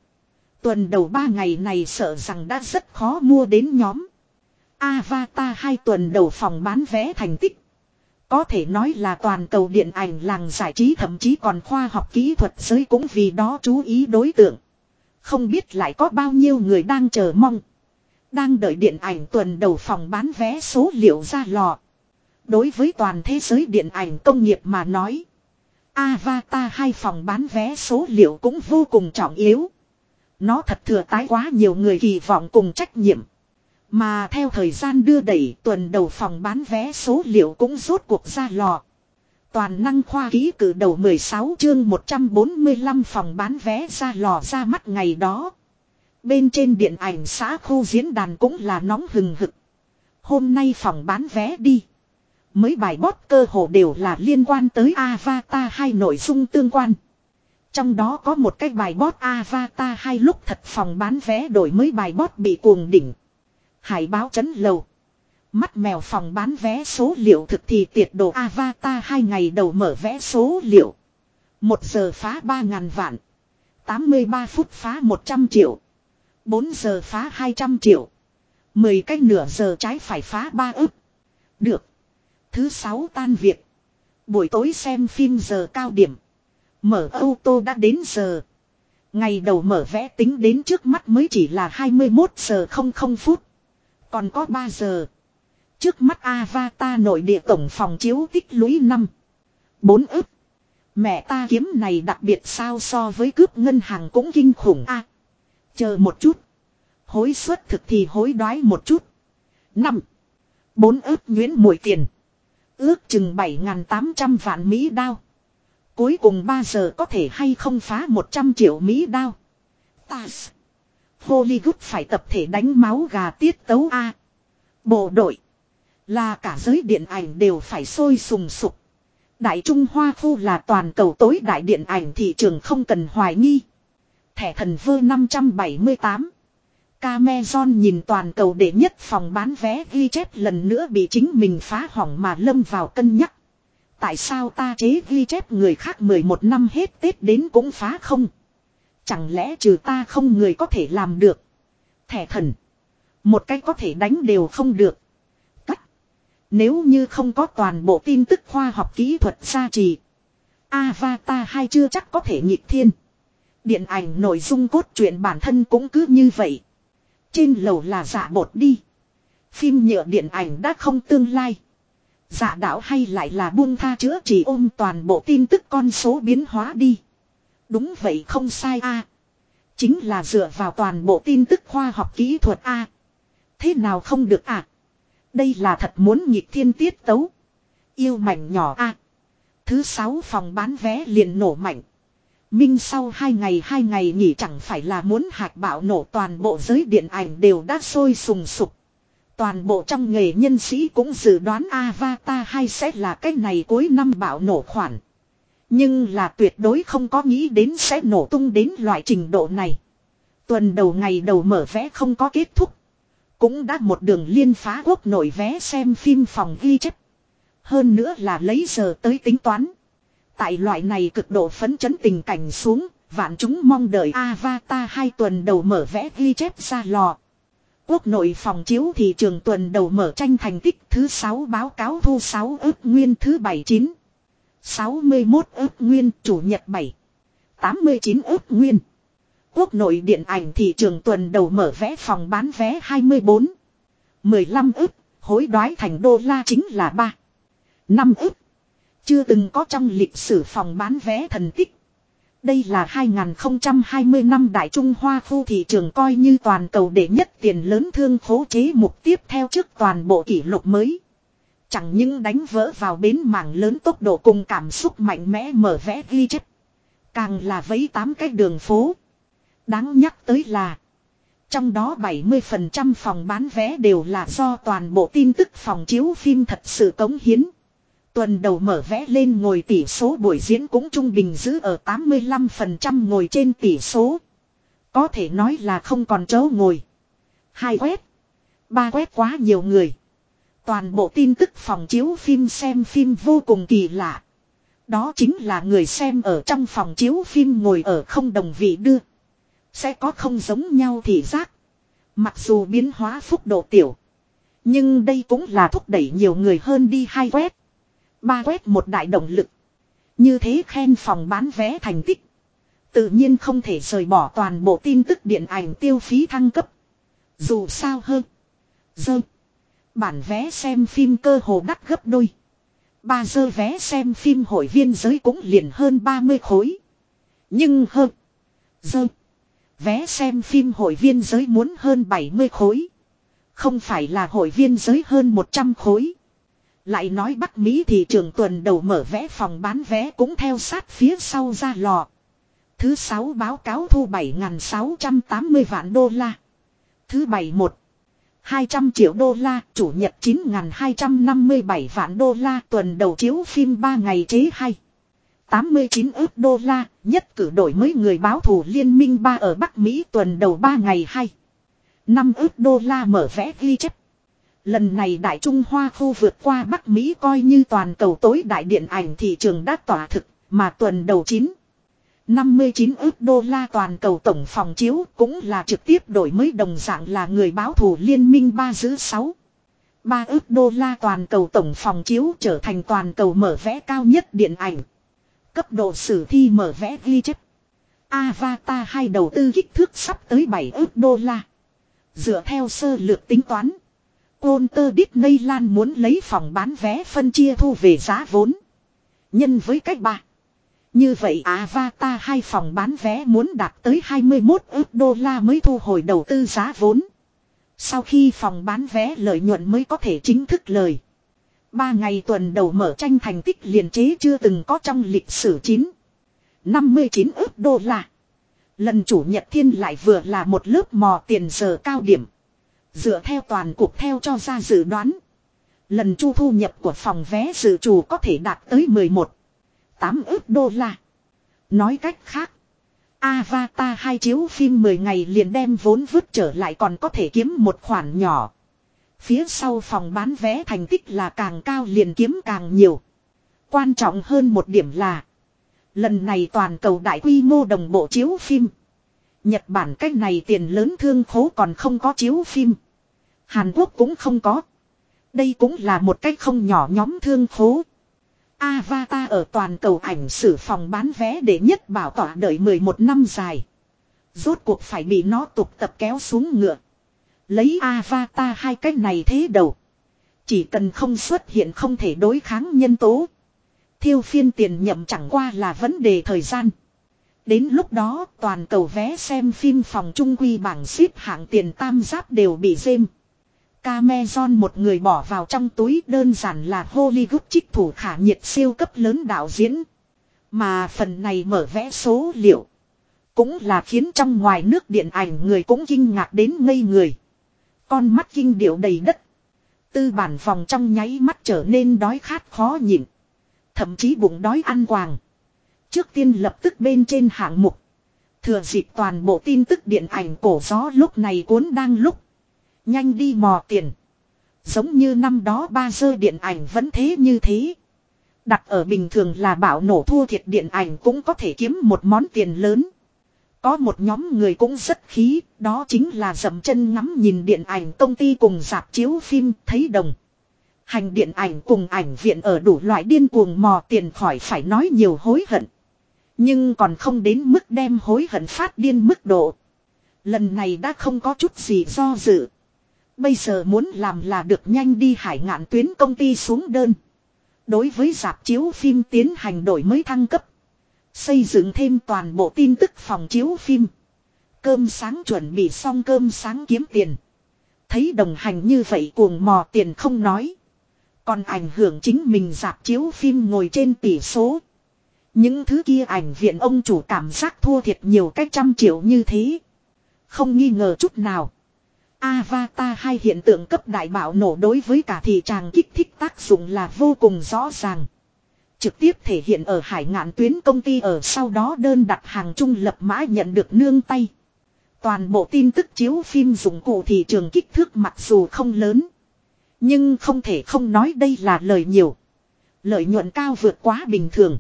Tuần đầu ba ngày này sợ rằng đã rất khó mua đến nhóm. Avatar hai tuần đầu phòng bán vé thành tích. Có thể nói là toàn cầu điện ảnh làng giải trí thậm chí còn khoa học kỹ thuật giới cũng vì đó chú ý đối tượng. Không biết lại có bao nhiêu người đang chờ mong. Đang đợi điện ảnh tuần đầu phòng bán vé số liệu ra lò. Đối với toàn thế giới điện ảnh công nghiệp mà nói. Avatar hai phòng bán vé số liệu cũng vô cùng trọng yếu. Nó thật thừa tái quá nhiều người kỳ vọng cùng trách nhiệm. Mà theo thời gian đưa đẩy, tuần đầu phòng bán vé số liệu cũng rốt cuộc ra lò. Toàn năng khoa ký cử đầu 16 chương 145 phòng bán vé ra lò ra mắt ngày đó. Bên trên điện ảnh xã khu diễn đàn cũng là nóng hừng hực. Hôm nay phòng bán vé đi. Mấy bài bót cơ hồ đều là liên quan tới Avatar hay nội dung tương quan. Trong đó có một cái bài bót Avatar hai lúc thật phòng bán vé đổi mới bài bót bị cuồng đỉnh. Hải báo chấn lầu. Mắt mèo phòng bán vé số liệu thực thì tiệt đồ Avatar hai ngày đầu mở vé số liệu. Một giờ phá ba ngàn vạn. 83 phút phá 100 triệu. 4 giờ phá 200 triệu. 10 cách nửa giờ trái phải phá 3 ức. Được. Thứ 6 tan việc. Buổi tối xem phim giờ cao điểm. Mở ô tô đã đến giờ. Ngày đầu mở vẽ tính đến trước mắt mới chỉ là 21 giờ 00 phút. Còn có 3 giờ. Trước mắt Avatar nội địa tổng phòng chiếu tích lũy năm bốn ức. Mẹ ta kiếm này đặc biệt sao so với cướp ngân hàng cũng kinh khủng a. chờ một chút. Hối suất thực thì hối đoái một chút. năm bốn ức nguyễn mùi tiền. Ước chừng 7.800 vạn Mỹ đao. Cuối cùng 3 giờ có thể hay không phá 100 triệu Mỹ đao. Tas. Hollywood phải tập thể đánh máu gà tiết tấu A. Bộ đội. Là cả giới điện ảnh đều phải sôi sùng sục. Đại Trung Hoa khu là toàn cầu tối đại điện ảnh thị trường không cần hoài nghi. Thẻ thần vơ 578. Cameron nhìn toàn cầu để nhất phòng bán vé ghi chép lần nữa bị chính mình phá hỏng mà lâm vào cân nhắc. Tại sao ta chế ghi chép người khác 11 năm hết Tết đến cũng phá không? Chẳng lẽ trừ ta không người có thể làm được? Thẻ thần. Một cái có thể đánh đều không được. Cách. Nếu như không có toàn bộ tin tức khoa học kỹ thuật gia trì. Avatar hay chưa chắc có thể nhịp thiên. Điện ảnh nội dung cốt truyện bản thân cũng cứ như vậy. Trên lầu là giả bột đi. Phim nhựa điện ảnh đã không tương lai dạ đạo hay lại là buông tha chữa chỉ ôm toàn bộ tin tức con số biến hóa đi. Đúng vậy không sai a Chính là dựa vào toàn bộ tin tức khoa học kỹ thuật a Thế nào không được à? Đây là thật muốn nhịp thiên tiết tấu. Yêu mảnh nhỏ a Thứ sáu phòng bán vé liền nổ mạnh. Minh sau hai ngày hai ngày nghỉ chẳng phải là muốn hạt bạo nổ toàn bộ giới điện ảnh đều đã sôi sùng sục. Toàn bộ trong nghề nhân sĩ cũng dự đoán Avatar 2 sẽ là cái này cuối năm bạo nổ khoản. Nhưng là tuyệt đối không có nghĩ đến sẽ nổ tung đến loại trình độ này. Tuần đầu ngày đầu mở vé không có kết thúc. Cũng đã một đường liên phá quốc nổi vé xem phim phòng ghi chép. Hơn nữa là lấy giờ tới tính toán. Tại loại này cực độ phấn chấn tình cảnh xuống, vạn chúng mong đợi Avatar hai tuần đầu mở vẽ ghi chép ra lò. Quốc nội phòng chiếu thị trường tuần đầu mở tranh thành tích thứ 6 báo cáo thu 6 ước nguyên thứ 79. 61 ước nguyên chủ nhật 7. 89 ước nguyên. Quốc nội điện ảnh thị trường tuần đầu mở vẽ phòng bán vé 24. 15 ước, hối đoái thành đô la chính là 3. 5 ước. Chưa từng có trong lịch sử phòng bán vé thần tích. Đây là 2020 năm Đại Trung Hoa khu thị trường coi như toàn cầu đệ nhất tiền lớn thương khố chế mục tiếp theo trước toàn bộ kỷ lục mới. Chẳng những đánh vỡ vào bến mảng lớn tốc độ cùng cảm xúc mạnh mẽ mở vẽ ghi chép. Càng là vấy tám cái đường phố. Đáng nhắc tới là. Trong đó 70% phòng bán vé đều là do toàn bộ tin tức phòng chiếu phim thật sự cống hiến. Tuần đầu mở vẽ lên ngồi tỷ số buổi diễn cũng trung bình giữ ở 85% ngồi trên tỷ số. Có thể nói là không còn chỗ ngồi. Hai quét. Ba quét quá nhiều người. Toàn bộ tin tức phòng chiếu phim xem phim vô cùng kỳ lạ. Đó chính là người xem ở trong phòng chiếu phim ngồi ở không đồng vị đưa. Sẽ có không giống nhau thị giác. Mặc dù biến hóa phúc độ tiểu. Nhưng đây cũng là thúc đẩy nhiều người hơn đi hai quét. Ba quét một đại động lực. Như thế khen phòng bán vé thành tích. Tự nhiên không thể rời bỏ toàn bộ tin tức điện ảnh tiêu phí thăng cấp. Dù sao hơn. Dơ. Bản vé xem phim cơ hồ đắt gấp đôi. Ba dơ vé xem phim hội viên giới cũng liền hơn 30 khối. Nhưng hơn. Dơ. Vé xem phim hội viên giới muốn hơn 70 khối. Không phải là hội viên giới hơn 100 khối. Lại nói Bắc Mỹ thị trường tuần đầu mở vé phòng bán vé cũng theo sát phía sau ra lò. Thứ sáu báo cáo thu 7.680 vạn đô la. Thứ bảy một 200 triệu đô la, chủ nhật 9.257 vạn đô la tuần đầu chiếu phim 3 ngày chế hay. 89 ước đô la, nhất cử đổi mới người báo thủ liên minh 3 ở Bắc Mỹ tuần đầu 3 ngày hay. 5 ước đô la mở vẽ ghi chép Lần này Đại Trung Hoa khu vượt qua Bắc Mỹ coi như toàn cầu tối đại điện ảnh thị trường đã tỏa thực, mà tuần đầu 9. 59 ước đô la toàn cầu tổng phòng chiếu cũng là trực tiếp đổi mới đồng dạng là người báo thủ liên minh ba giữ 6. 3 ước đô la toàn cầu tổng phòng chiếu trở thành toàn cầu mở vẽ cao nhất điện ảnh. Cấp độ sử thi mở vẽ ghi chép. Avatar hai đầu tư kích thước sắp tới 7 ước đô la. Dựa theo sơ lược tính toán. Côn tơ Disneyland muốn lấy phòng bán vé phân chia thu về giá vốn. Nhân với cách ba. Như vậy Avatar hai phòng bán vé muốn đạt tới 21 ước đô la mới thu hồi đầu tư giá vốn. Sau khi phòng bán vé lợi nhuận mới có thể chính thức lời. Ba ngày tuần đầu mở tranh thành tích liền chế chưa từng có trong lịch sử 9. 59 ước đô la. Lần chủ nhật thiên lại vừa là một lớp mò tiền giờ cao điểm. Dựa theo toàn cục theo cho ra dự đoán. Lần chu thu nhập của phòng vé dự trù có thể đạt tới 11. 8 ước đô la. Nói cách khác. Avatar hai chiếu phim 10 ngày liền đem vốn vứt trở lại còn có thể kiếm một khoản nhỏ. Phía sau phòng bán vé thành tích là càng cao liền kiếm càng nhiều. Quan trọng hơn một điểm là. Lần này toàn cầu đại quy mô đồng bộ chiếu phim. Nhật Bản cách này tiền lớn thương khố còn không có chiếu phim. Hàn Quốc cũng không có. Đây cũng là một cách không nhỏ nhóm thương khố. Avatar ở toàn cầu ảnh sử phòng bán vé để nhất bảo tỏa đợi 11 năm dài. Rốt cuộc phải bị nó tục tập kéo xuống ngựa. Lấy Avatar hai cách này thế đầu. Chỉ cần không xuất hiện không thể đối kháng nhân tố. Thiêu phiên tiền nhậm chẳng qua là vấn đề thời gian. Đến lúc đó, toàn cầu vé xem phim phòng trung quy bảng xếp hạng tiền tam giáp đều bị dêm. Cameron một người bỏ vào trong túi, đơn giản là Hollywood trích thủ khả nhiệt siêu cấp lớn đạo diễn. Mà phần này mở vẽ số liệu. Cũng là khiến trong ngoài nước điện ảnh người cũng kinh ngạc đến ngây người. Con mắt kinh điệu đầy đất. Tư bản phòng trong nháy mắt trở nên đói khát khó nhịn. Thậm chí bụng đói ăn quàng. Trước tiên lập tức bên trên hạng mục. Thừa dịp toàn bộ tin tức điện ảnh cổ gió lúc này cuốn đang lúc. Nhanh đi mò tiền. Giống như năm đó ba sơ điện ảnh vẫn thế như thế. Đặt ở bình thường là bảo nổ thua thiệt điện ảnh cũng có thể kiếm một món tiền lớn. Có một nhóm người cũng rất khí, đó chính là dậm chân ngắm nhìn điện ảnh công ty cùng dạp chiếu phim thấy đồng. Hành điện ảnh cùng ảnh viện ở đủ loại điên cuồng mò tiền khỏi phải nói nhiều hối hận. Nhưng còn không đến mức đem hối hận phát điên mức độ. Lần này đã không có chút gì do dự. Bây giờ muốn làm là được nhanh đi hải ngạn tuyến công ty xuống đơn. Đối với dạp chiếu phim tiến hành đổi mới thăng cấp. Xây dựng thêm toàn bộ tin tức phòng chiếu phim. Cơm sáng chuẩn bị xong cơm sáng kiếm tiền. Thấy đồng hành như vậy cuồng mò tiền không nói. Còn ảnh hưởng chính mình dạp chiếu phim ngồi trên tỷ số. Những thứ kia ảnh viện ông chủ cảm giác thua thiệt nhiều cách trăm triệu như thế. Không nghi ngờ chút nào. Avatar hai hiện tượng cấp đại bạo nổ đối với cả thị tràng kích thích tác dụng là vô cùng rõ ràng. Trực tiếp thể hiện ở hải ngạn tuyến công ty ở sau đó đơn đặt hàng trung lập mã nhận được nương tay. Toàn bộ tin tức chiếu phim dụng cụ thị trường kích thước mặc dù không lớn. Nhưng không thể không nói đây là lời nhiều. Lợi nhuận cao vượt quá bình thường.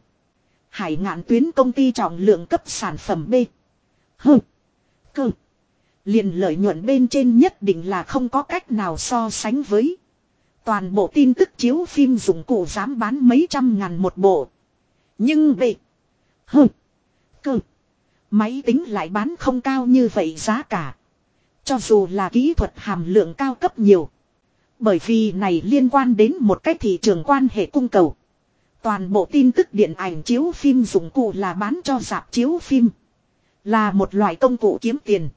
Hải ngạn tuyến công ty trọng lượng cấp sản phẩm B. H. Cơ. liền lợi nhuận bên trên nhất định là không có cách nào so sánh với. Toàn bộ tin tức chiếu phim dụng cụ dám bán mấy trăm ngàn một bộ. Nhưng B. H. Cơ. Máy tính lại bán không cao như vậy giá cả. Cho dù là kỹ thuật hàm lượng cao cấp nhiều. Bởi vì này liên quan đến một cách thị trường quan hệ cung cầu. Toàn bộ tin tức điện ảnh chiếu phim dụng cụ là bán cho dạp chiếu phim. Là một loại công cụ kiếm tiền.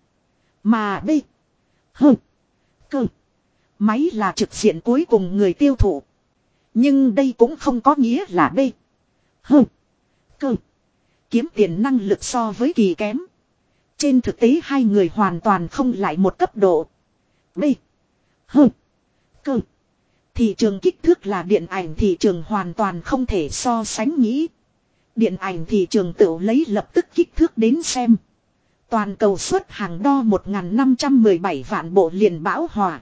Mà B. H. Cơ. Máy là trực diện cuối cùng người tiêu thụ. Nhưng đây cũng không có nghĩa là B. H. Cơ. Kiếm tiền năng lực so với kỳ kém. Trên thực tế hai người hoàn toàn không lại một cấp độ. B. H. Cơ. Thị trường kích thước là điện ảnh thị trường hoàn toàn không thể so sánh nghĩ. Điện ảnh thị trường tự lấy lập tức kích thước đến xem. Toàn cầu xuất hàng đo 1.517 vạn bộ liền bão hòa.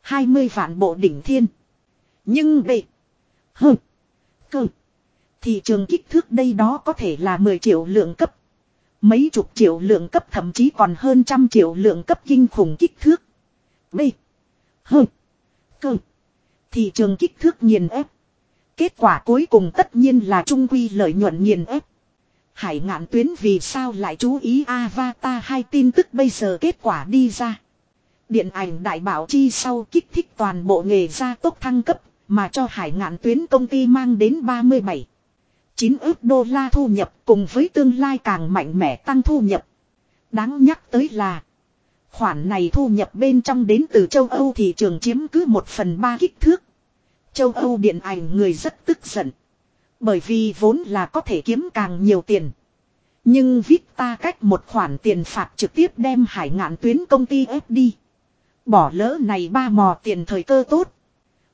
20 vạn bộ đỉnh thiên. Nhưng bệ. Hừ. Cơ. Thị trường kích thước đây đó có thể là 10 triệu lượng cấp. Mấy chục triệu lượng cấp, thậm chí còn hơn trăm triệu lượng cấp kinh khủng kích thước. B. Hơ. Cơ. Thị trường kích thước nghiền ép. Kết quả cuối cùng tất nhiên là trung quy lợi nhuận nghiền ép. Hải ngạn tuyến vì sao lại chú ý Avatar hai tin tức bây giờ kết quả đi ra. Điện ảnh đại bảo chi sau kích thích toàn bộ nghề gia tốc thăng cấp, mà cho hải ngạn tuyến công ty mang đến 37. 9 ước đô la thu nhập cùng với tương lai càng mạnh mẽ tăng thu nhập. Đáng nhắc tới là khoản này thu nhập bên trong đến từ châu Âu thị trường chiếm cứ một phần ba kích thước. Châu Âu điện ảnh người rất tức giận. Bởi vì vốn là có thể kiếm càng nhiều tiền. Nhưng viết ta cách một khoản tiền phạt trực tiếp đem hải ngạn tuyến công ty ép đi. Bỏ lỡ này ba mò tiền thời cơ tốt.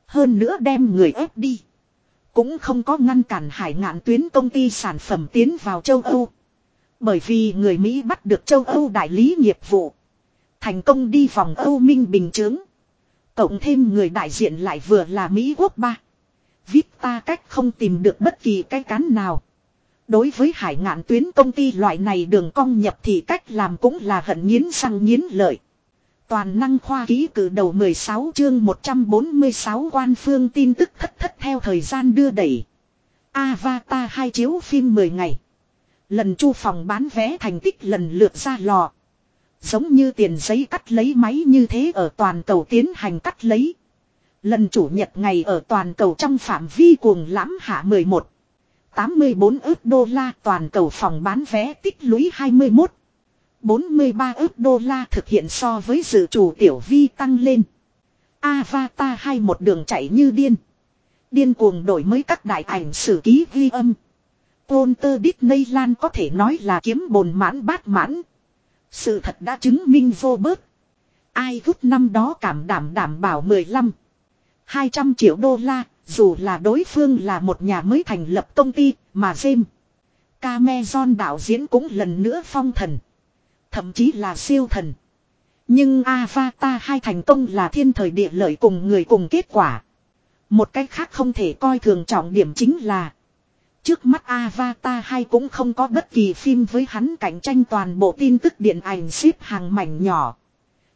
Hơn nữa đem người ép đi. Cũng không có ngăn cản hải ngạn tuyến công ty sản phẩm tiến vào châu Âu. Bởi vì người Mỹ bắt được châu Âu đại lý nghiệp vụ. Thành công đi vòng Âu Minh bình chứng. Cộng thêm người đại diện lại vừa là Mỹ quốc ba. viết ta cách không tìm được bất kỳ cái cán nào. Đối với hải ngạn tuyến công ty loại này đường cong nhập thì cách làm cũng là hận nghiến răng nghiến lợi. Toàn năng khoa ký cử đầu 16 chương 146 quan phương tin tức thất thất theo thời gian đưa đẩy. Avatar hai chiếu phim 10 ngày. Lần chu phòng bán vé thành tích lần lượt ra lò. Giống như tiền giấy cắt lấy máy như thế ở toàn cầu tiến hành cắt lấy. Lần chủ nhật ngày ở toàn cầu trong phạm vi cuồng lãm hạ 11. 84 ước đô la toàn cầu phòng bán vé tích lũy 21. 43 ước đô la thực hiện so với dự chủ tiểu vi tăng lên. Avatar hai một đường chạy như điên. Điên cuồng đổi mới các đại ảnh sử ký ghi âm. Walter Disneyland có thể nói là kiếm bồn mãn bát mãn. Sự thật đã chứng minh vô bớt. Ai gút năm đó cảm đảm đảm bảo 15. 200 triệu đô la, dù là đối phương là một nhà mới thành lập công ty, mà xem. Cameron đạo diễn cũng lần nữa phong thần. Thậm chí là siêu thần. Nhưng Avatar hai thành công là thiên thời địa lợi cùng người cùng kết quả. Một cách khác không thể coi thường trọng điểm chính là Trước mắt Avatar 2 cũng không có bất kỳ phim với hắn cạnh tranh toàn bộ tin tức điện ảnh xếp hàng mảnh nhỏ.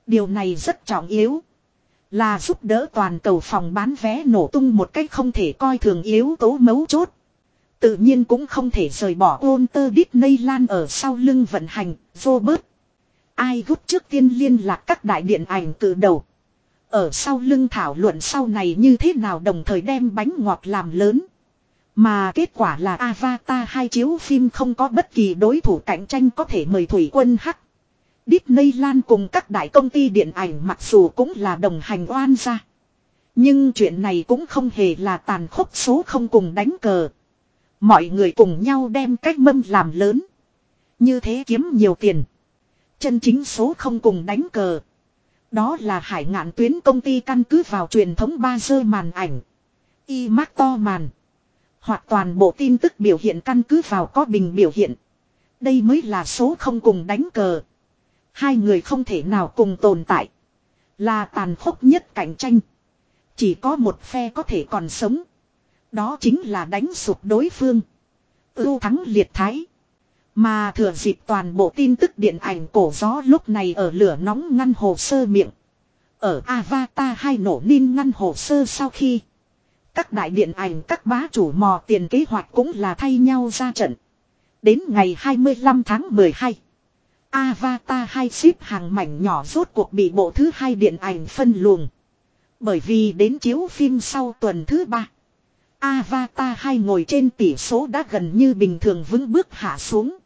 Điều này rất trọng yếu. Là giúp đỡ toàn cầu phòng bán vé nổ tung một cách không thể coi thường yếu tố mấu chốt. Tự nhiên cũng không thể rời bỏ Walter Disneyland ở sau lưng vận hành, Robert. Ai gúc trước tiên liên lạc các đại điện ảnh từ đầu. Ở sau lưng thảo luận sau này như thế nào đồng thời đem bánh ngọt làm lớn. Mà kết quả là Avatar hai chiếu phim không có bất kỳ đối thủ cạnh tranh có thể mời thủy quân hắc. disney lan cùng các đại công ty điện ảnh mặc dù cũng là đồng hành oan gia. Nhưng chuyện này cũng không hề là tàn khốc số không cùng đánh cờ. Mọi người cùng nhau đem cách mâm làm lớn. Như thế kiếm nhiều tiền. Chân chính số không cùng đánh cờ. Đó là hải ngạn tuyến công ty căn cứ vào truyền thống ba dơ màn ảnh. Y mắc to màn. Hoặc toàn bộ tin tức biểu hiện căn cứ vào có bình biểu hiện. Đây mới là số không cùng đánh cờ. Hai người không thể nào cùng tồn tại. Là tàn khốc nhất cạnh tranh. Chỉ có một phe có thể còn sống. Đó chính là đánh sụp đối phương. Ưu thắng liệt thái. Mà thừa dịp toàn bộ tin tức điện ảnh cổ gió lúc này ở lửa nóng ngăn hồ sơ miệng. Ở Avatar hai nổ ninh ngăn hồ sơ sau khi. Các đại điện ảnh, các bá chủ mò tiền kế hoạch cũng là thay nhau ra trận. Đến ngày 25 tháng 12. Avatar hai ship hàng mảnh nhỏ rốt cuộc bị bộ thứ hai điện ảnh phân luồng. Bởi vì đến chiếu phim sau tuần thứ ba. Avatar hai ngồi trên tỷ số đã gần như bình thường vững bước hạ xuống.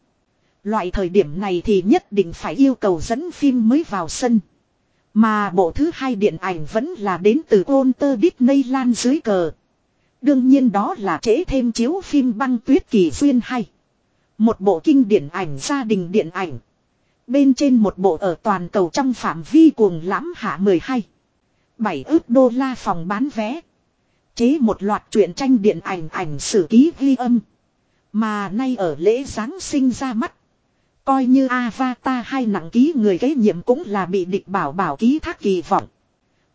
Loại thời điểm này thì nhất định phải yêu cầu dẫn phim mới vào sân. Mà bộ thứ hai điện ảnh vẫn là đến từ Walter Disneyland dưới cờ. Đương nhiên đó là trễ thêm chiếu phim băng tuyết kỳ duyên hay. Một bộ kinh điển ảnh gia đình điện ảnh. Bên trên một bộ ở toàn cầu trong phạm vi cuồng lãm hạ 12. 7 ước đô la phòng bán vé. Chế một loạt truyện tranh điện ảnh ảnh sử ký ghi âm. Mà nay ở lễ Giáng sinh ra mắt. Coi như Avatar hay nặng ký người kế nhiệm cũng là bị địch bảo bảo ký thác kỳ vọng.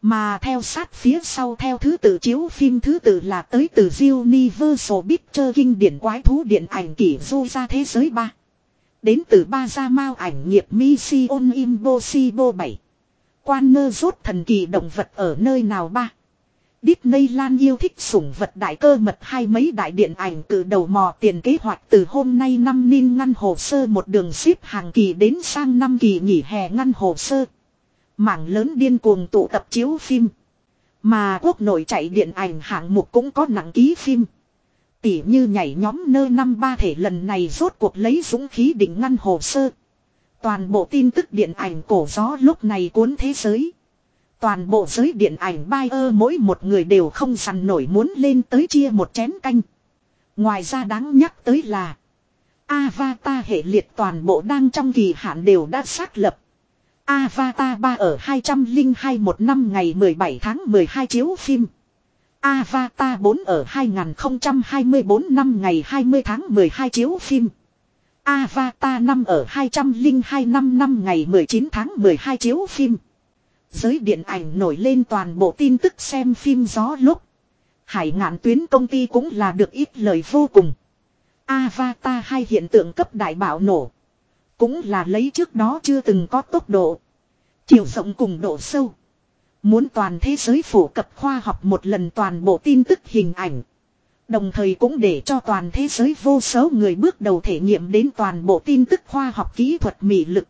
Mà theo sát phía sau theo thứ tự chiếu phim thứ tự là tới từ Universal Pictures kinh điển quái thú điện ảnh kỷ du ra thế giới ba Đến từ ba gia mao ảnh nghiệp Mission Impossible 7. Quan nơ rốt thần kỳ động vật ở nơi nào ba. Disney lan yêu thích sủng vật đại cơ mật hai mấy đại điện ảnh từ đầu mò tiền kế hoạch từ hôm nay năm ninh ngăn hồ sơ một đường ship hàng kỳ đến sang năm kỳ nghỉ hè ngăn hồ sơ. Mảng lớn điên cuồng tụ tập chiếu phim. Mà quốc nội chạy điện ảnh hạng mục cũng có nặng ký phim. Tỉ như nhảy nhóm nơ năm ba thể lần này rốt cuộc lấy dũng khí định ngăn hồ sơ. Toàn bộ tin tức điện ảnh cổ gió lúc này cuốn thế giới. Toàn bộ giới điện ảnh bai ơ mỗi một người đều không sằn nổi muốn lên tới chia một chén canh. Ngoài ra đáng nhắc tới là, Avatar hệ liệt toàn bộ đang trong kỳ hạn đều đã xác lập. Avatar 3 ở 202 một năm ngày 17 tháng 12 chiếu phim. Avatar 4 ở 2024 năm ngày 20 tháng 12 chiếu phim. Avatar 5 ở 202 năm năm ngày 19 tháng 12 chiếu phim. Giới điện ảnh nổi lên toàn bộ tin tức xem phim gió lúc. Hải ngạn tuyến công ty cũng là được ít lời vô cùng. Avatar hai hiện tượng cấp đại bạo nổ. Cũng là lấy trước đó chưa từng có tốc độ. Chiều rộng cùng độ sâu. Muốn toàn thế giới phổ cập khoa học một lần toàn bộ tin tức hình ảnh. Đồng thời cũng để cho toàn thế giới vô số người bước đầu thể nghiệm đến toàn bộ tin tức khoa học kỹ thuật mị lực.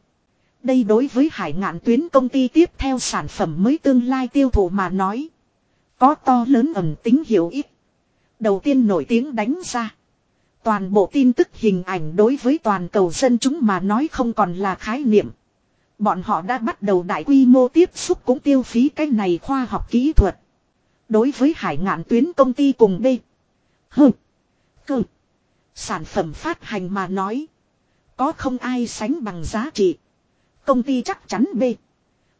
Đây đối với hải ngạn tuyến công ty tiếp theo sản phẩm mới tương lai tiêu thụ mà nói. Có to lớn ẩm tính hiểu ít. Đầu tiên nổi tiếng đánh ra. Toàn bộ tin tức hình ảnh đối với toàn cầu dân chúng mà nói không còn là khái niệm. Bọn họ đã bắt đầu đại quy mô tiếp xúc cũng tiêu phí cái này khoa học kỹ thuật. Đối với hải ngạn tuyến công ty cùng B. H. Cơ. Sản phẩm phát hành mà nói. Có không ai sánh bằng giá trị. Công ty chắc chắn B.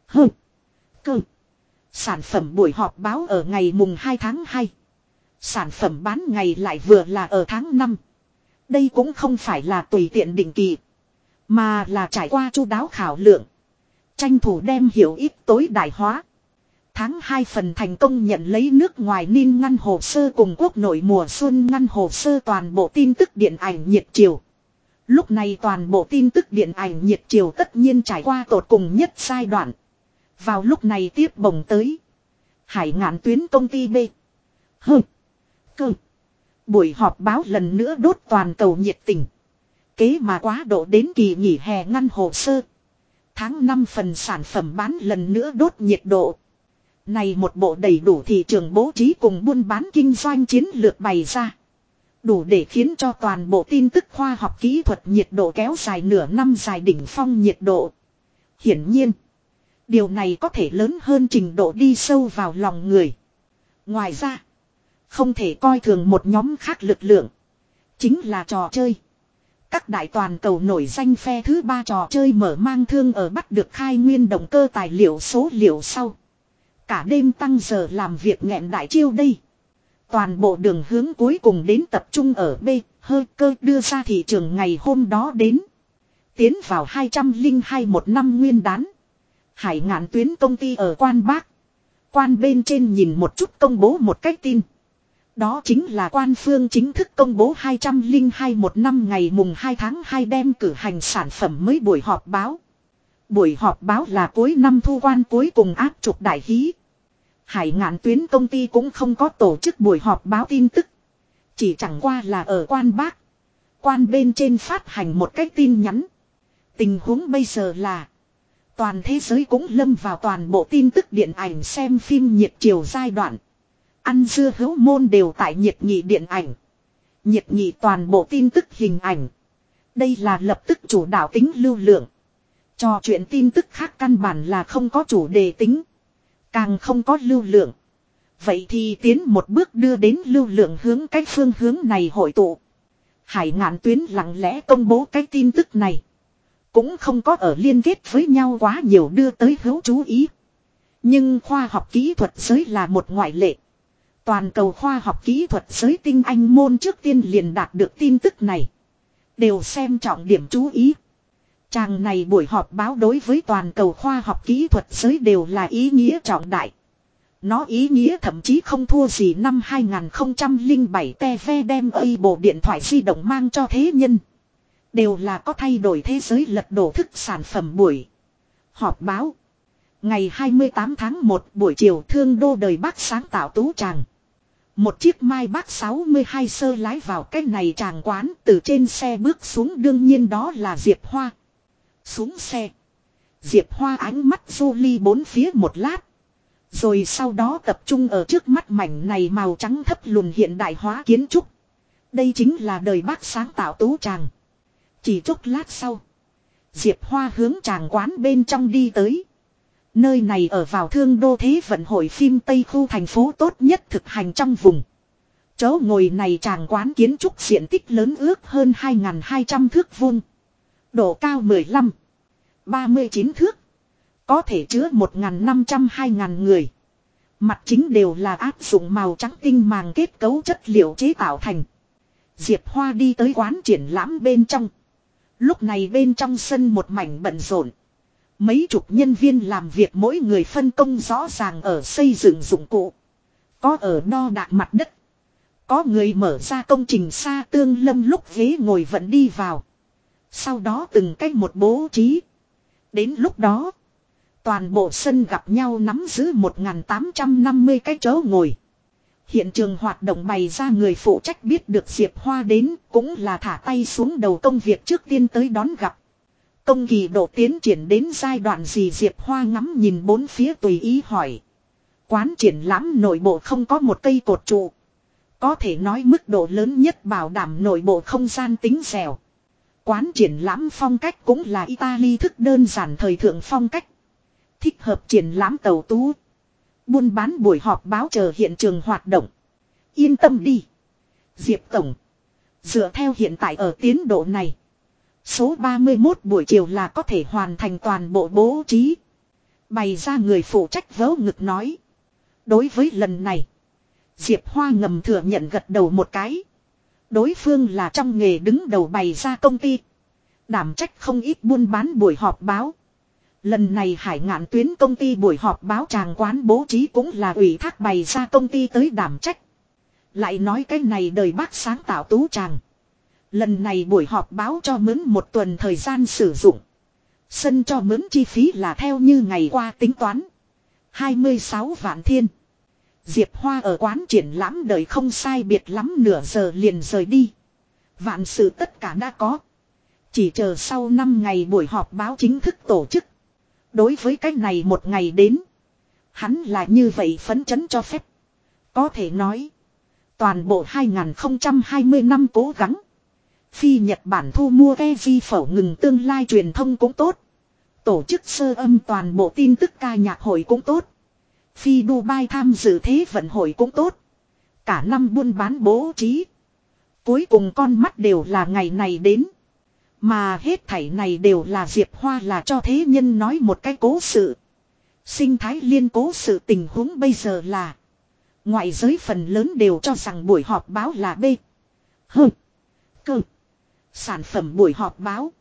H. Cơ. Sản phẩm buổi họp báo ở ngày mùng 2 tháng 2. Sản phẩm bán ngày lại vừa là ở tháng 5. Đây cũng không phải là tùy tiện định kỳ. Mà là trải qua chu đáo khảo lượng. Tranh thủ đem hiểu ít tối đại hóa. Tháng 2 phần thành công nhận lấy nước ngoài ninh ngăn hồ sơ cùng quốc nội mùa xuân ngăn hồ sơ toàn bộ tin tức điện ảnh nhiệt chiều. Lúc này toàn bộ tin tức điện ảnh nhiệt chiều tất nhiên trải qua tột cùng nhất giai đoạn. Vào lúc này tiếp bồng tới. Hải ngạn tuyến công ty B. H. Cơ. Buổi họp báo lần nữa đốt toàn cầu nhiệt tình. Kế mà quá độ đến kỳ nghỉ hè ngăn hồ sơ. Tháng 5 phần sản phẩm bán lần nữa đốt nhiệt độ. Này một bộ đầy đủ thị trường bố trí cùng buôn bán kinh doanh chiến lược bày ra. Đủ để khiến cho toàn bộ tin tức khoa học kỹ thuật nhiệt độ kéo dài nửa năm dài đỉnh phong nhiệt độ. Hiển nhiên, điều này có thể lớn hơn trình độ đi sâu vào lòng người. Ngoài ra, không thể coi thường một nhóm khác lực lượng. Chính là trò chơi. Các đại toàn cầu nổi danh phe thứ ba trò chơi mở mang thương ở bắt được khai nguyên động cơ tài liệu số liệu sau. Cả đêm tăng giờ làm việc nghẹn đại chiêu đây. Toàn bộ đường hướng cuối cùng đến tập trung ở B, hơi cơ đưa ra thị trường ngày hôm đó đến. Tiến vào 202 một năm nguyên đán. Hải ngạn tuyến công ty ở quan bác. Quan bên trên nhìn một chút công bố một cách tin. Đó chính là quan phương chính thức công bố 202 một năm ngày mùng 2 tháng 2 đem cử hành sản phẩm mới buổi họp báo. Buổi họp báo là cuối năm thu quan cuối cùng áp trục đại hí. Hải ngạn tuyến công ty cũng không có tổ chức buổi họp báo tin tức. Chỉ chẳng qua là ở quan bác. Quan bên trên phát hành một cách tin nhắn. Tình huống bây giờ là. Toàn thế giới cũng lâm vào toàn bộ tin tức điện ảnh xem phim nhiệt chiều giai đoạn. Ăn dưa hữu môn đều tại nhiệt nhị điện ảnh. Nhiệt nhị toàn bộ tin tức hình ảnh. Đây là lập tức chủ đạo tính lưu lượng. Trò chuyện tin tức khác căn bản là không có chủ đề tính. Càng không có lưu lượng. Vậy thì tiến một bước đưa đến lưu lượng hướng cái phương hướng này hội tụ. Hải ngạn tuyến lặng lẽ công bố cái tin tức này. Cũng không có ở liên kết với nhau quá nhiều đưa tới hữu chú ý. Nhưng khoa học kỹ thuật giới là một ngoại lệ. Toàn cầu khoa học kỹ thuật giới tinh anh môn trước tiên liền đạt được tin tức này. Đều xem trọng điểm chú ý. Chàng này buổi họp báo đối với toàn cầu khoa học kỹ thuật giới đều là ý nghĩa trọng đại. Nó ý nghĩa thậm chí không thua gì năm 2007 TV đem ây bộ điện thoại di động mang cho thế nhân. Đều là có thay đổi thế giới lật đổ thức sản phẩm buổi. Họp báo. Ngày 28 tháng 1 buổi chiều thương đô đời Bắc sáng tạo tú tràng. Một chiếc mai bác 62 sơ lái vào cái này tràng quán, từ trên xe bước xuống, đương nhiên đó là Diệp Hoa. Xuống xe. Diệp Hoa ánh mắt du ly bốn phía một lát. Rồi sau đó tập trung ở trước mắt mảnh này màu trắng thấp lùn hiện đại hóa kiến trúc. Đây chính là đời bác sáng tạo tú tràng. Chỉ chút lát sau. Diệp Hoa hướng tràng quán bên trong đi tới. Nơi này ở vào thương đô thế vận hội phim Tây khu thành phố tốt nhất thực hành trong vùng. Chỗ ngồi này tràng quán kiến trúc diện tích lớn ước hơn 2.200 thước vuông. Độ cao 15, 39 thước. Có thể chứa 1.500-2.000 người. Mặt chính đều là áp dụng màu trắng tinh màng kết cấu chất liệu chế tạo thành. Diệp Hoa đi tới quán triển lãm bên trong. Lúc này bên trong sân một mảnh bận rộn. Mấy chục nhân viên làm việc mỗi người phân công rõ ràng ở xây dựng dụng cụ. Có ở đo đạc mặt đất. Có người mở ra công trình xa tương lâm lúc ghế ngồi vẫn đi vào. Sau đó từng cách một bố trí. Đến lúc đó. Toàn bộ sân gặp nhau nắm giữ 1.850 cái chỗ ngồi. Hiện trường hoạt động bày ra người phụ trách biết được Diệp Hoa đến cũng là thả tay xuống đầu công việc trước tiên tới đón gặp. Công kỳ độ tiến triển đến giai đoạn gì Diệp Hoa ngắm nhìn bốn phía tùy ý hỏi. Quán triển lãm nội bộ không có một cây cột trụ. Có thể nói mức độ lớn nhất bảo đảm nội bộ không gian tính dẻo. Quán triển lãm phong cách cũng là Italy thức đơn giản thời thượng phong cách. Thích hợp triển lãm tàu tú. Buôn bán buổi họp báo chờ hiện trường hoạt động. Yên tâm đi. Diệp Tổng. Dựa theo hiện tại ở tiến độ này. Số 31 buổi chiều là có thể hoàn thành toàn bộ bố trí. Bày ra người phụ trách vớ ngực nói. Đối với lần này. Diệp Hoa ngầm thừa nhận gật đầu một cái. Đối phương là trong nghề đứng đầu bày ra công ty. Đảm trách không ít buôn bán buổi họp báo. Lần này hải ngạn tuyến công ty buổi họp báo tràng quán bố trí cũng là ủy thác bày ra công ty tới đảm trách. Lại nói cái này đời bác sáng tạo tú tràng. Lần này buổi họp báo cho mướn một tuần thời gian sử dụng. Sân cho mướn chi phí là theo như ngày qua tính toán. 26 vạn thiên. Diệp Hoa ở quán triển lãm đợi không sai biệt lắm nửa giờ liền rời đi. Vạn sự tất cả đã có. Chỉ chờ sau 5 ngày buổi họp báo chính thức tổ chức. Đối với cái này một ngày đến. Hắn là như vậy phấn chấn cho phép. Có thể nói. Toàn bộ 2020 năm cố gắng. Phi Nhật Bản thu mua ve vi phẩu ngừng tương lai truyền thông cũng tốt. Tổ chức sơ âm toàn bộ tin tức ca nhạc hội cũng tốt. Phi Dubai tham dự thế vận hội cũng tốt. Cả năm buôn bán bố trí. Cuối cùng con mắt đều là ngày này đến. Mà hết thảy này đều là Diệp Hoa là cho thế nhân nói một cái cố sự. Sinh thái liên cố sự tình huống bây giờ là. Ngoại giới phần lớn đều cho rằng buổi họp báo là B. H. Cơ. Sản phẩm buổi họp báo.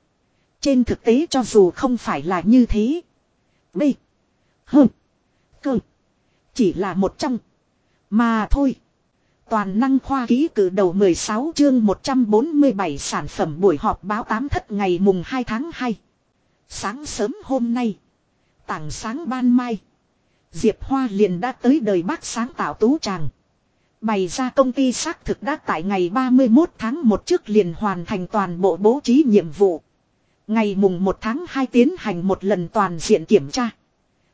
Trên thực tế cho dù không phải là như thế. B. H. Cơ. Chỉ là một trong. Mà thôi. Toàn năng khoa ký cử đầu 16 chương 147 sản phẩm buổi họp báo tám thất ngày mùng 2 tháng 2. Sáng sớm hôm nay. Tảng sáng ban mai. Diệp Hoa liền đã tới đời bác sáng tạo tú tràng. Bày ra công ty xác thực đã tại ngày 31 tháng 1 trước liền hoàn thành toàn bộ bố trí nhiệm vụ. Ngày mùng 1 tháng 2 tiến hành một lần toàn diện kiểm tra.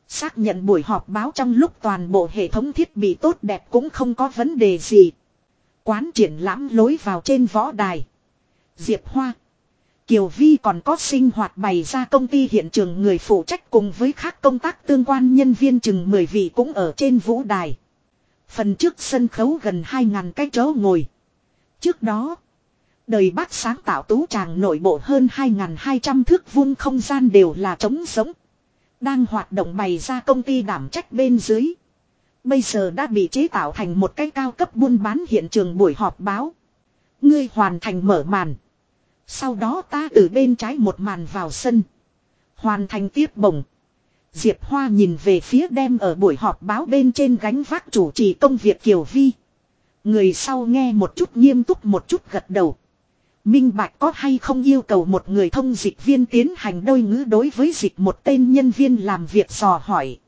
Xác nhận buổi họp báo trong lúc toàn bộ hệ thống thiết bị tốt đẹp cũng không có vấn đề gì. Quán triển lãm lối vào trên võ đài. Diệp Hoa. Kiều Vi còn có sinh hoạt bày ra công ty hiện trường người phụ trách cùng với các công tác tương quan nhân viên chừng 10 vị cũng ở trên vũ đài. Phần trước sân khấu gần 2.000 cái chỗ ngồi. Trước đó, đời bác sáng tạo tú tràng nội bộ hơn 2.200 thước vuông không gian đều là trống sống. Đang hoạt động bày ra công ty đảm trách bên dưới. Bây giờ đã bị chế tạo thành một cái cao cấp buôn bán hiện trường buổi họp báo. Ngươi hoàn thành mở màn. Sau đó ta từ bên trái một màn vào sân. Hoàn thành tiếp bổng. Diệp Hoa nhìn về phía đem ở buổi họp báo bên trên gánh vác chủ trì công việc Kiều Vi. Người sau nghe một chút nghiêm túc một chút gật đầu. Minh Bạch có hay không yêu cầu một người thông dịch viên tiến hành đôi ngữ đối với dịch một tên nhân viên làm việc dò hỏi.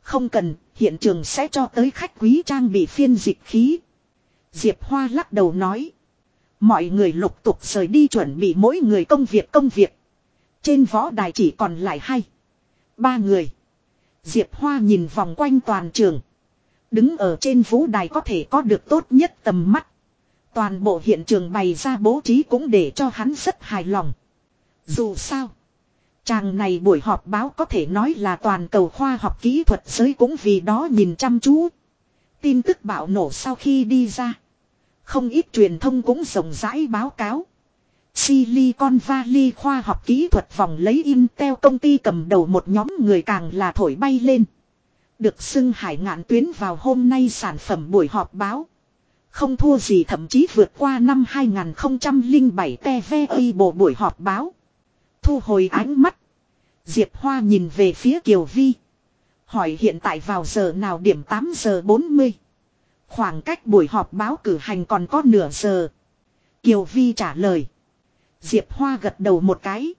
Không cần, hiện trường sẽ cho tới khách quý trang bị phiên dịch khí. Diệp Hoa lắc đầu nói. Mọi người lục tục rời đi chuẩn bị mỗi người công việc công việc. Trên võ đài chỉ còn lại hai. Ba người. Diệp Hoa nhìn vòng quanh toàn trường. Đứng ở trên vũ đài có thể có được tốt nhất tầm mắt. Toàn bộ hiện trường bày ra bố trí cũng để cho hắn rất hài lòng. Dù sao. Chàng này buổi họp báo có thể nói là toàn cầu khoa học kỹ thuật giới cũng vì đó nhìn chăm chú. Tin tức bạo nổ sau khi đi ra. Không ít truyền thông cũng rộng rãi báo cáo. Silicon Valley khoa học kỹ thuật vòng lấy Intel công ty cầm đầu một nhóm người càng là thổi bay lên. Được xưng hải ngạn tuyến vào hôm nay sản phẩm buổi họp báo. Không thua gì thậm chí vượt qua năm 2007 TVI bộ buổi họp báo. Thu hồi ánh mắt. Diệp Hoa nhìn về phía Kiều Vi. Hỏi hiện tại vào giờ nào điểm 8 giờ 40. Khoảng cách buổi họp báo cử hành còn có nửa giờ. Kiều Vi trả lời. Diệp Hoa gật đầu một cái.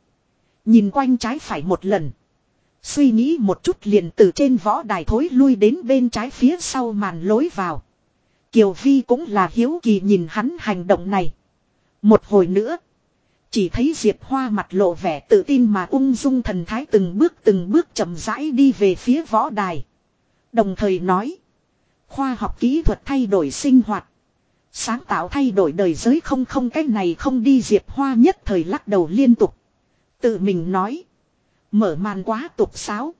Nhìn quanh trái phải một lần. Suy nghĩ một chút liền từ trên võ đài thối lui đến bên trái phía sau màn lối vào. Kiều Vi cũng là hiếu kỳ nhìn hắn hành động này. Một hồi nữa. Chỉ thấy Diệp Hoa mặt lộ vẻ tự tin mà ung dung thần thái từng bước từng bước chậm rãi đi về phía võ đài. Đồng thời nói. Khoa học kỹ thuật thay đổi sinh hoạt. Sáng tạo thay đổi đời giới không không cái này không đi Diệp Hoa nhất thời lắc đầu liên tục. Tự mình nói. Mở màn quá tục sáo.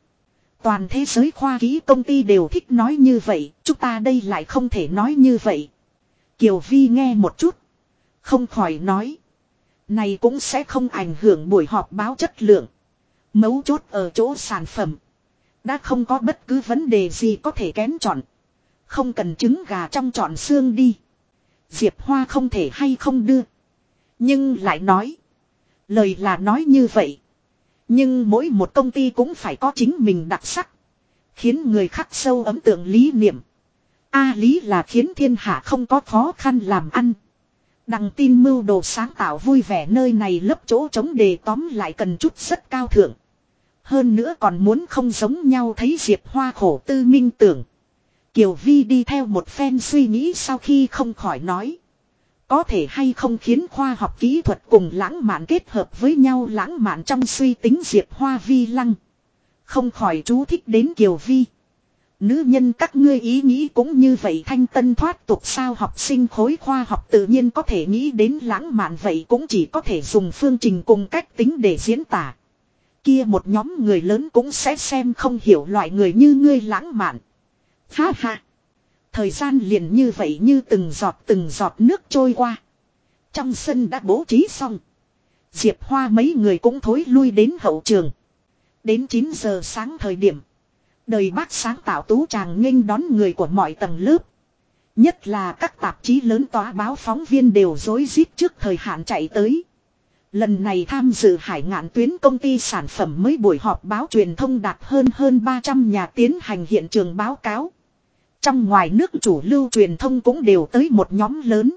Toàn thế giới khoa ký công ty đều thích nói như vậy, chúng ta đây lại không thể nói như vậy. Kiều Vi nghe một chút. Không khỏi nói. Này cũng sẽ không ảnh hưởng buổi họp báo chất lượng. Mấu chốt ở chỗ sản phẩm. Đã không có bất cứ vấn đề gì có thể kén chọn. Không cần trứng gà trong chọn xương đi. Diệp Hoa không thể hay không đưa. Nhưng lại nói. Lời là nói như vậy. Nhưng mỗi một công ty cũng phải có chính mình đặc sắc. Khiến người khắc sâu ấm tượng lý niệm. A à, lý là khiến thiên hạ không có khó khăn làm ăn. Đăng tin mưu đồ sáng tạo vui vẻ nơi này lấp chỗ chống đề tóm lại cần chút rất cao thượng. Hơn nữa còn muốn không giống nhau thấy Diệp Hoa khổ tư minh tưởng. Kiều Vi đi theo một phen suy nghĩ sau khi không khỏi nói. Có thể hay không khiến khoa học kỹ thuật cùng lãng mạn kết hợp với nhau lãng mạn trong suy tính Diệp Hoa Vi lăng. Không khỏi chú thích đến Kiều Vi. Nữ nhân các ngươi ý nghĩ cũng như vậy thanh tân thoát tục sao học sinh khối khoa học tự nhiên có thể nghĩ đến lãng mạn vậy cũng chỉ có thể dùng phương trình cùng cách tính để diễn tả. Kia một nhóm người lớn cũng sẽ xem không hiểu loại người như ngươi lãng mạn. Ha ha. Thời gian liền như vậy như từng giọt từng giọt nước trôi qua. Trong sân đã bố trí xong. Diệp Hoa mấy người cũng thối lui đến hậu trường. Đến 9 giờ sáng thời điểm. Đời bác sáng tạo tú chàng nghênh đón người của mọi tầng lớp. Nhất là các tạp chí lớn tòa báo phóng viên đều dối rít trước thời hạn chạy tới. Lần này tham dự hải ngạn tuyến công ty sản phẩm mới buổi họp báo truyền thông đạt hơn hơn 300 nhà tiến hành hiện trường báo cáo. Trong ngoài nước chủ lưu truyền thông cũng đều tới một nhóm lớn.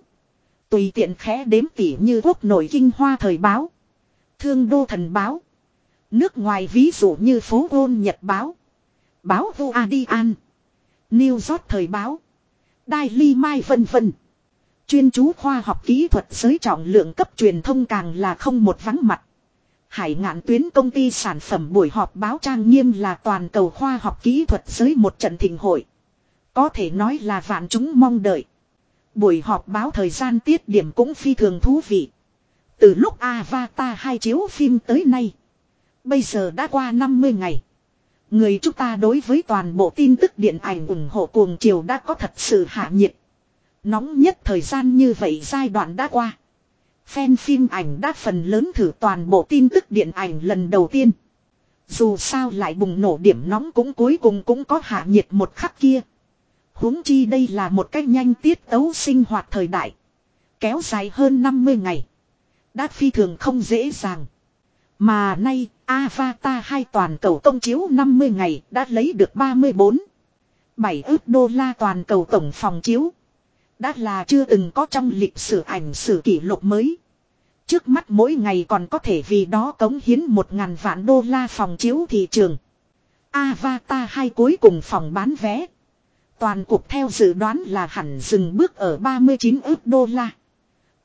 Tùy tiện khẽ đếm tỉ như quốc nội kinh hoa thời báo. Thương đô thần báo. Nước ngoài ví dụ như phố ôn nhật báo. Báo Guardian. New York thời báo. Daily Mai vân vân. Chuyên chú khoa học kỹ thuật giới trọng lượng cấp truyền thông càng là không một vắng mặt. Hải ngạn tuyến công ty sản phẩm buổi họp báo trang nghiêm là toàn cầu khoa học kỹ thuật giới một trận thịnh hội. Có thể nói là vạn chúng mong đợi. Buổi họp báo thời gian tiết điểm cũng phi thường thú vị. Từ lúc Avatar hai chiếu phim tới nay. Bây giờ đã qua 50 ngày. Người chúng ta đối với toàn bộ tin tức điện ảnh ủng hộ cuồng chiều đã có thật sự hạ nhiệt. Nóng nhất thời gian như vậy giai đoạn đã qua. Fan phim ảnh đã phần lớn thử toàn bộ tin tức điện ảnh lần đầu tiên. Dù sao lại bùng nổ điểm nóng cũng cuối cùng cũng có hạ nhiệt một khắc kia huống chi đây là một cách nhanh tiết tấu sinh hoạt thời đại. Kéo dài hơn 50 ngày. Đã phi thường không dễ dàng. Mà nay, Avatar hai toàn cầu công chiếu 50 ngày đã lấy được 34. 7 ước đô la toàn cầu tổng phòng chiếu. Đã là chưa từng có trong lịch sử ảnh sử kỷ lục mới. Trước mắt mỗi ngày còn có thể vì đó cống hiến 1.000 vạn đô la phòng chiếu thị trường. Avatar hai cuối cùng phòng bán vé Toàn cuộc theo dự đoán là hẳn dừng bước ở 39 ước đô la.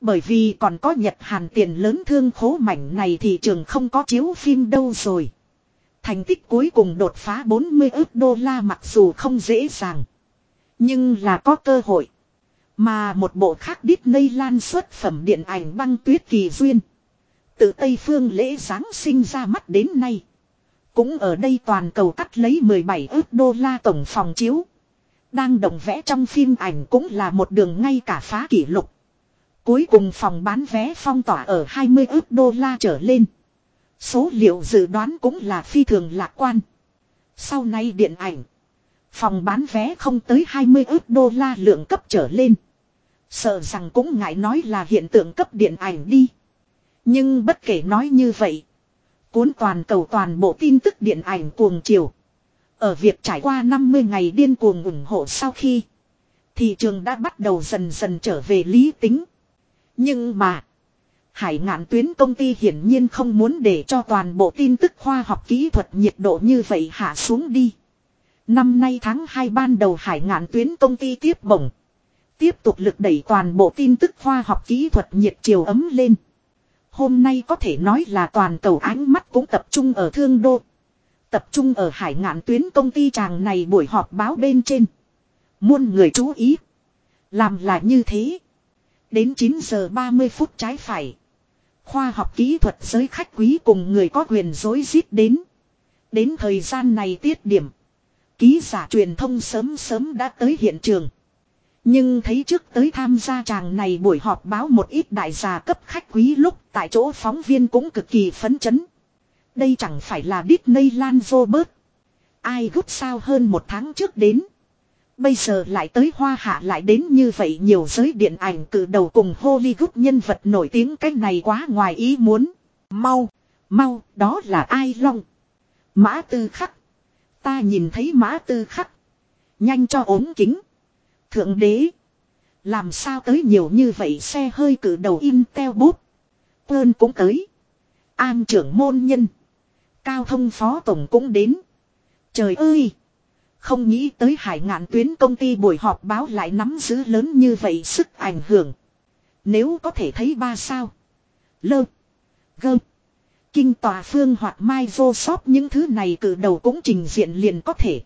Bởi vì còn có Nhật Hàn tiền lớn thương khố mảnh này thị trường không có chiếu phim đâu rồi. Thành tích cuối cùng đột phá 40 ước đô la mặc dù không dễ dàng. Nhưng là có cơ hội. Mà một bộ khác Disney lan xuất phẩm điện ảnh băng tuyết kỳ duyên. Từ Tây Phương lễ Giáng sinh ra mắt đến nay. Cũng ở đây toàn cầu cắt lấy 17 ước đô la tổng phòng chiếu. Đang đồng vẽ trong phim ảnh cũng là một đường ngay cả phá kỷ lục. Cuối cùng phòng bán vé phong tỏa ở 20 ước đô la trở lên. Số liệu dự đoán cũng là phi thường lạc quan. Sau này điện ảnh. Phòng bán vé không tới 20 ước đô la lượng cấp trở lên. Sợ rằng cũng ngại nói là hiện tượng cấp điện ảnh đi. Nhưng bất kể nói như vậy. Cuốn toàn cầu toàn bộ tin tức điện ảnh cuồng chiều. Ở việc trải qua 50 ngày điên cuồng ủng hộ sau khi. Thị trường đã bắt đầu dần dần trở về lý tính. Nhưng mà. Hải ngạn tuyến công ty hiển nhiên không muốn để cho toàn bộ tin tức khoa học kỹ thuật nhiệt độ như vậy hạ xuống đi. Năm nay tháng 2 ban đầu hải ngạn tuyến công ty tiếp bổng. Tiếp tục lực đẩy toàn bộ tin tức khoa học kỹ thuật nhiệt chiều ấm lên. Hôm nay có thể nói là toàn cầu ánh mắt cũng tập trung ở thương đô. Tập trung ở hải ngạn tuyến công ty chàng này buổi họp báo bên trên. Muôn người chú ý. Làm là như thế. Đến 9 giờ 30 phút trái phải. Khoa học kỹ thuật giới khách quý cùng người có quyền dối rít đến. Đến thời gian này tiết điểm. Ký giả truyền thông sớm sớm đã tới hiện trường. Nhưng thấy trước tới tham gia chàng này buổi họp báo một ít đại gia cấp khách quý lúc tại chỗ phóng viên cũng cực kỳ phấn chấn. Đây chẳng phải là Disney Lan vô bớt. Ai gút sao hơn một tháng trước đến. Bây giờ lại tới hoa hạ lại đến như vậy nhiều giới điện ảnh cử đầu cùng Hollywood nhân vật nổi tiếng cách này quá ngoài ý muốn. Mau, mau, đó là ai long? Mã tư khắc. Ta nhìn thấy mã tư khắc. Nhanh cho ốm kính. Thượng đế. Làm sao tới nhiều như vậy xe hơi cử đầu Intel bút. Ơn cũng tới. An trưởng môn nhân. Cao thông phó tổng cũng đến. Trời ơi! Không nghĩ tới hải ngạn tuyến công ty buổi họp báo lại nắm giữ lớn như vậy sức ảnh hưởng. Nếu có thể thấy ba sao. Lơ. Gơ. Kinh tòa phương hoặc mai vô sóp những thứ này cử đầu cũng trình diện liền có thể.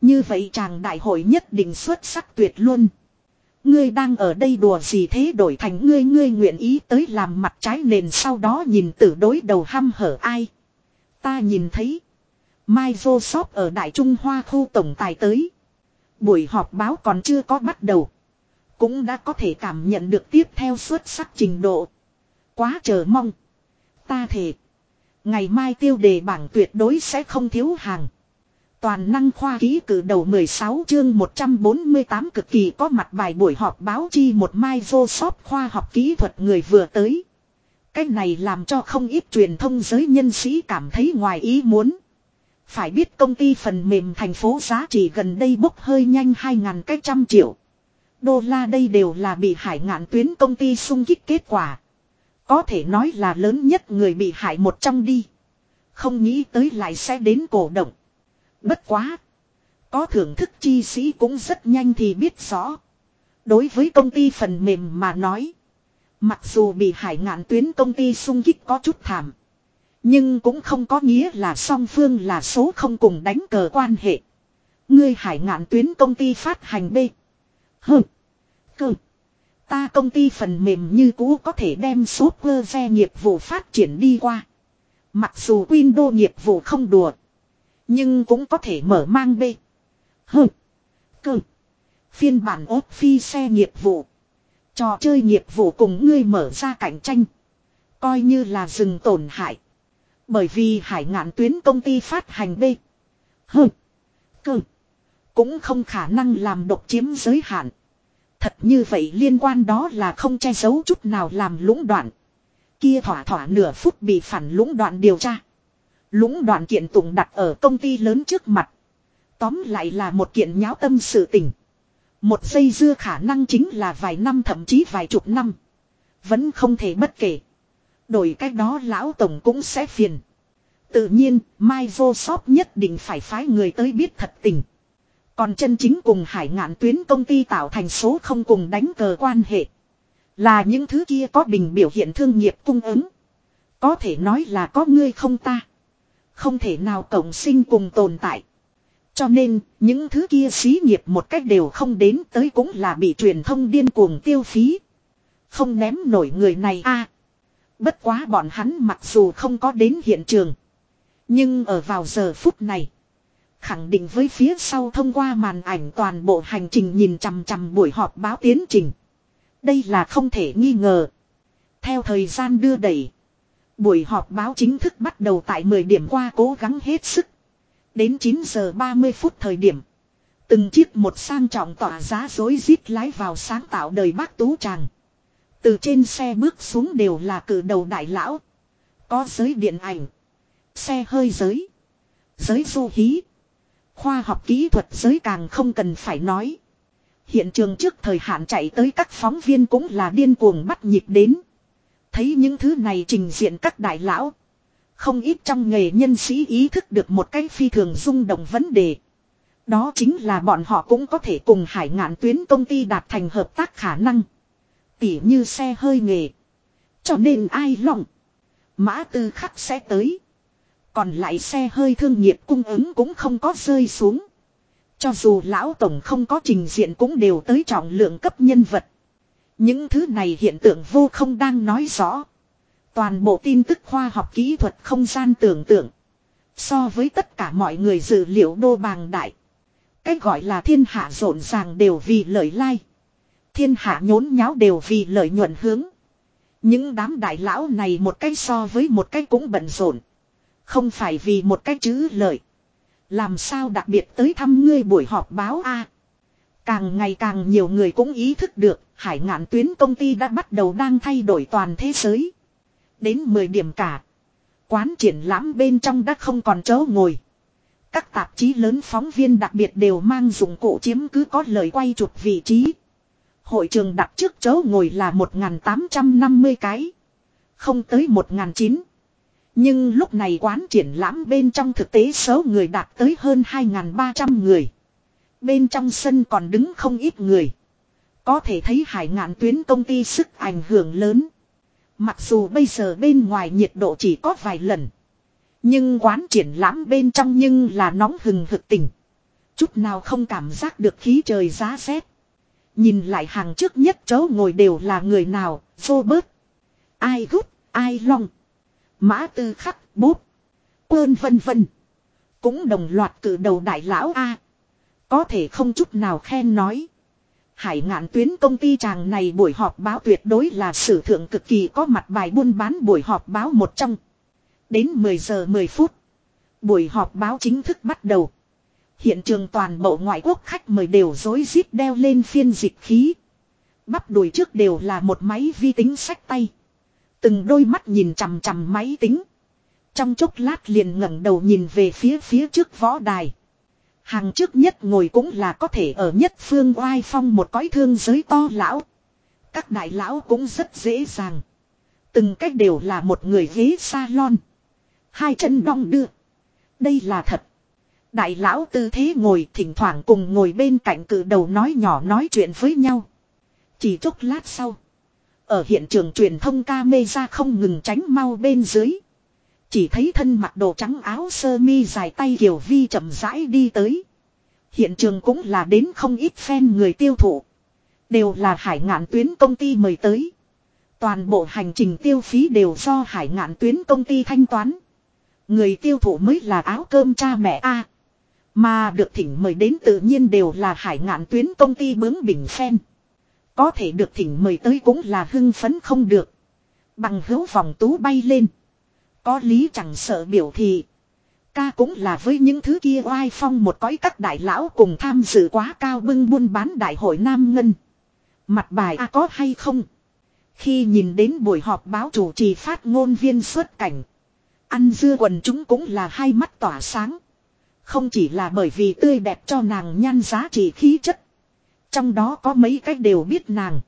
Như vậy chàng đại hội nhất định xuất sắc tuyệt luôn. Ngươi đang ở đây đùa gì thế đổi thành ngươi ngươi nguyện ý tới làm mặt trái nền sau đó nhìn tử đối đầu hăm hở ai. Ta nhìn thấy. Microsoft ở Đại Trung Hoa khu tổng tài tới. Buổi họp báo còn chưa có bắt đầu. Cũng đã có thể cảm nhận được tiếp theo xuất sắc trình độ. Quá chờ mong. Ta thề. Ngày mai tiêu đề bảng tuyệt đối sẽ không thiếu hàng. Toàn năng khoa ký cử đầu 16 chương 148 cực kỳ có mặt bài buổi họp báo chi một Microsoft khoa học kỹ thuật người vừa tới. Cái này làm cho không ít truyền thông giới nhân sĩ cảm thấy ngoài ý muốn. Phải biết công ty phần mềm thành phố giá trị gần đây bốc hơi nhanh 2.000 cái trăm triệu. Đô la đây đều là bị hải ngạn tuyến công ty sung kích kết quả. Có thể nói là lớn nhất người bị hại một trong đi. Không nghĩ tới lại sẽ đến cổ động. Bất quá. Có thưởng thức chi sĩ cũng rất nhanh thì biết rõ. Đối với công ty phần mềm mà nói. Mặc dù bị hải ngạn tuyến công ty sung kích có chút thảm. Nhưng cũng không có nghĩa là song phương là số không cùng đánh cờ quan hệ. Ngươi hải ngạn tuyến công ty phát hành B. Hừ. Cơ. Ta công ty phần mềm như cũ có thể đem số cơ xe nghiệp vụ phát triển đi qua. Mặc dù Windows nghiệp vụ không đùa. Nhưng cũng có thể mở mang B. Hừ. Cơ. Phiên bản ốp phi xe nghiệp vụ. Trò chơi nghiệp vụ cùng ngươi mở ra cạnh tranh. Coi như là dừng tổn hại. Bởi vì hải ngạn tuyến công ty phát hành B. Hừ. Cơ. Cũng không khả năng làm độc chiếm giới hạn. Thật như vậy liên quan đó là không che giấu chút nào làm lũng đoạn. Kia thỏa thỏa nửa phút bị phản lũng đoạn điều tra. Lũng đoạn kiện tụng đặt ở công ty lớn trước mặt. Tóm lại là một kiện nháo tâm sự tình. Một giây dưa khả năng chính là vài năm thậm chí vài chục năm. Vẫn không thể bất kể. Đổi cách đó lão tổng cũng sẽ phiền. Tự nhiên, mai vô sóp nhất định phải phái người tới biết thật tình. Còn chân chính cùng hải ngạn tuyến công ty tạo thành số không cùng đánh cờ quan hệ. Là những thứ kia có bình biểu hiện thương nghiệp cung ứng. Có thể nói là có ngươi không ta. Không thể nào cộng sinh cùng tồn tại. Cho nên, những thứ kia xí nghiệp một cách đều không đến tới cũng là bị truyền thông điên cuồng tiêu phí. Không ném nổi người này a Bất quá bọn hắn mặc dù không có đến hiện trường. Nhưng ở vào giờ phút này. Khẳng định với phía sau thông qua màn ảnh toàn bộ hành trình nhìn chằm chằm buổi họp báo tiến trình. Đây là không thể nghi ngờ. Theo thời gian đưa đẩy. Buổi họp báo chính thức bắt đầu tại 10 điểm qua cố gắng hết sức. Đến 9 giờ 30 phút thời điểm. Từng chiếc một sang trọng tỏa giá dối rít lái vào sáng tạo đời bác Tú Tràng. Từ trên xe bước xuống đều là cử đầu đại lão. Có giới điện ảnh. Xe hơi giới. Giới du hí. Khoa học kỹ thuật giới càng không cần phải nói. Hiện trường trước thời hạn chạy tới các phóng viên cũng là điên cuồng bắt nhịp đến. Thấy những thứ này trình diện các đại lão. Không ít trong nghề nhân sĩ ý thức được một cái phi thường rung động vấn đề. Đó chính là bọn họ cũng có thể cùng hải ngạn tuyến công ty đạt thành hợp tác khả năng. Tỉ như xe hơi nghề. Cho nên ai lòng. Mã tư khắc sẽ tới. Còn lại xe hơi thương nghiệp cung ứng cũng không có rơi xuống. Cho dù lão tổng không có trình diện cũng đều tới trọng lượng cấp nhân vật. Những thứ này hiện tượng vô không đang nói rõ. Toàn bộ tin tức khoa học kỹ thuật không gian tưởng tượng. So với tất cả mọi người dự liệu đô bàng đại. Cách gọi là thiên hạ rộn ràng đều vì lợi lai. Thiên hạ nhốn nháo đều vì lợi nhuận hướng. Những đám đại lão này một cách so với một cách cũng bận rộn. Không phải vì một cách chữ lợi. Làm sao đặc biệt tới thăm ngươi buổi họp báo a Càng ngày càng nhiều người cũng ý thức được, hải ngạn tuyến công ty đã bắt đầu đang thay đổi toàn thế giới. Đến 10 điểm cả. Quán triển lãm bên trong đã không còn chỗ ngồi. Các tạp chí lớn phóng viên đặc biệt đều mang dụng cụ chiếm cứ có lời quay chụp vị trí. Hội trường đặt trước chỗ ngồi là 1.850 cái. Không tới 1.900. Nhưng lúc này quán triển lãm bên trong thực tế số người đạt tới hơn 2.300 người. Bên trong sân còn đứng không ít người. Có thể thấy hải ngạn tuyến công ty sức ảnh hưởng lớn. Mặc dù bây giờ bên ngoài nhiệt độ chỉ có vài lần. Nhưng quán triển lãm bên trong nhưng là nóng hừng hực tỉnh. Chút nào không cảm giác được khí trời giá rét. Nhìn lại hàng trước nhất chỗ ngồi đều là người nào, vô bớt. Ai gút, ai long. Mã tư khắc, bút. Quơn vân vân. Cũng đồng loạt cử đầu đại lão A. Có thể không chút nào khen nói. Hải ngạn tuyến công ty chàng này buổi họp báo tuyệt đối là sử thượng cực kỳ có mặt bài buôn bán buổi họp báo một trong. Đến 10 giờ 10 phút. Buổi họp báo chính thức bắt đầu. Hiện trường toàn bộ ngoại quốc khách mời đều dối rít đeo lên phiên dịch khí. Bắp đùi trước đều là một máy vi tính sách tay. Từng đôi mắt nhìn chằm chằm máy tính. Trong chốc lát liền ngẩng đầu nhìn về phía phía trước võ đài. Hàng trước nhất ngồi cũng là có thể ở nhất phương oai phong một cõi thương giới to lão. Các đại lão cũng rất dễ dàng. Từng cách đều là một người ghế salon. Hai chân đong đưa. Đây là thật. Đại lão tư thế ngồi thỉnh thoảng cùng ngồi bên cạnh cử đầu nói nhỏ nói chuyện với nhau. Chỉ chốc lát sau. Ở hiện trường truyền thông ca mê ra không ngừng tránh mau bên dưới. Chỉ thấy thân mặc đồ trắng áo sơ mi dài tay Kiều Vi chậm rãi đi tới. Hiện trường cũng là đến không ít fan người tiêu thụ. Đều là hải ngạn tuyến công ty mời tới. Toàn bộ hành trình tiêu phí đều do hải ngạn tuyến công ty thanh toán. Người tiêu thụ mới là áo cơm cha mẹ A. Mà được thỉnh mời đến tự nhiên đều là hải ngạn tuyến công ty bướng bình fan. Có thể được thỉnh mời tới cũng là hưng phấn không được. Bằng hữu vòng tú bay lên. Có lý chẳng sợ biểu thị. Ca cũng là với những thứ kia oai phong một cõi các đại lão cùng tham dự quá cao bưng buôn bán đại hội Nam Ngân. Mặt bài A có hay không? Khi nhìn đến buổi họp báo chủ trì phát ngôn viên xuất cảnh. Ăn dưa quần chúng cũng là hai mắt tỏa sáng. Không chỉ là bởi vì tươi đẹp cho nàng nhan giá trị khí chất. Trong đó có mấy cách đều biết nàng.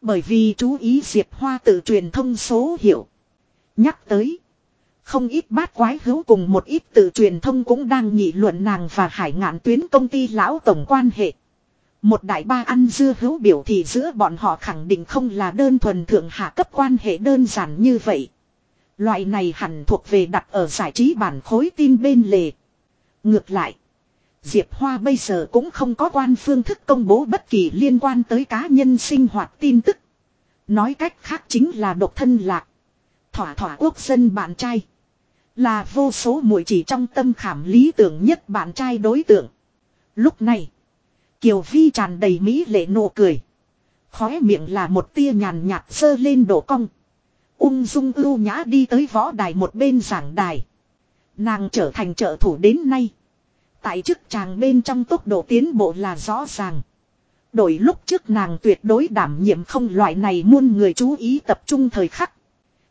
Bởi vì chú ý Diệp Hoa tự truyền thông số hiệu. Nhắc tới. Không ít bát quái hữu cùng một ít tự truyền thông cũng đang nghị luận nàng và hải ngạn tuyến công ty lão tổng quan hệ. Một đại ba ăn dưa hữu biểu thì giữa bọn họ khẳng định không là đơn thuần thượng hạ cấp quan hệ đơn giản như vậy. Loại này hẳn thuộc về đặt ở giải trí bản khối tin bên lề. Ngược lại. Diệp Hoa bây giờ cũng không có quan phương thức công bố bất kỳ liên quan tới cá nhân sinh hoạt tin tức. Nói cách khác chính là độc thân lạc. Thỏa thỏa quốc dân bạn trai. Là vô số muội chỉ trong tâm khảm lý tưởng nhất bạn trai đối tượng. Lúc này. Kiều Vi tràn đầy mỹ lệ nụ cười. Khóe miệng là một tia nhàn nhạt sơ lên độ cong. Ung dung ưu nhã đi tới võ đài một bên giảng đài. Nàng trở thành trợ thủ đến nay. Tại chức chàng bên trong tốc độ tiến bộ là rõ ràng. Đổi lúc trước nàng tuyệt đối đảm nhiệm không loại này muôn người chú ý tập trung thời khắc.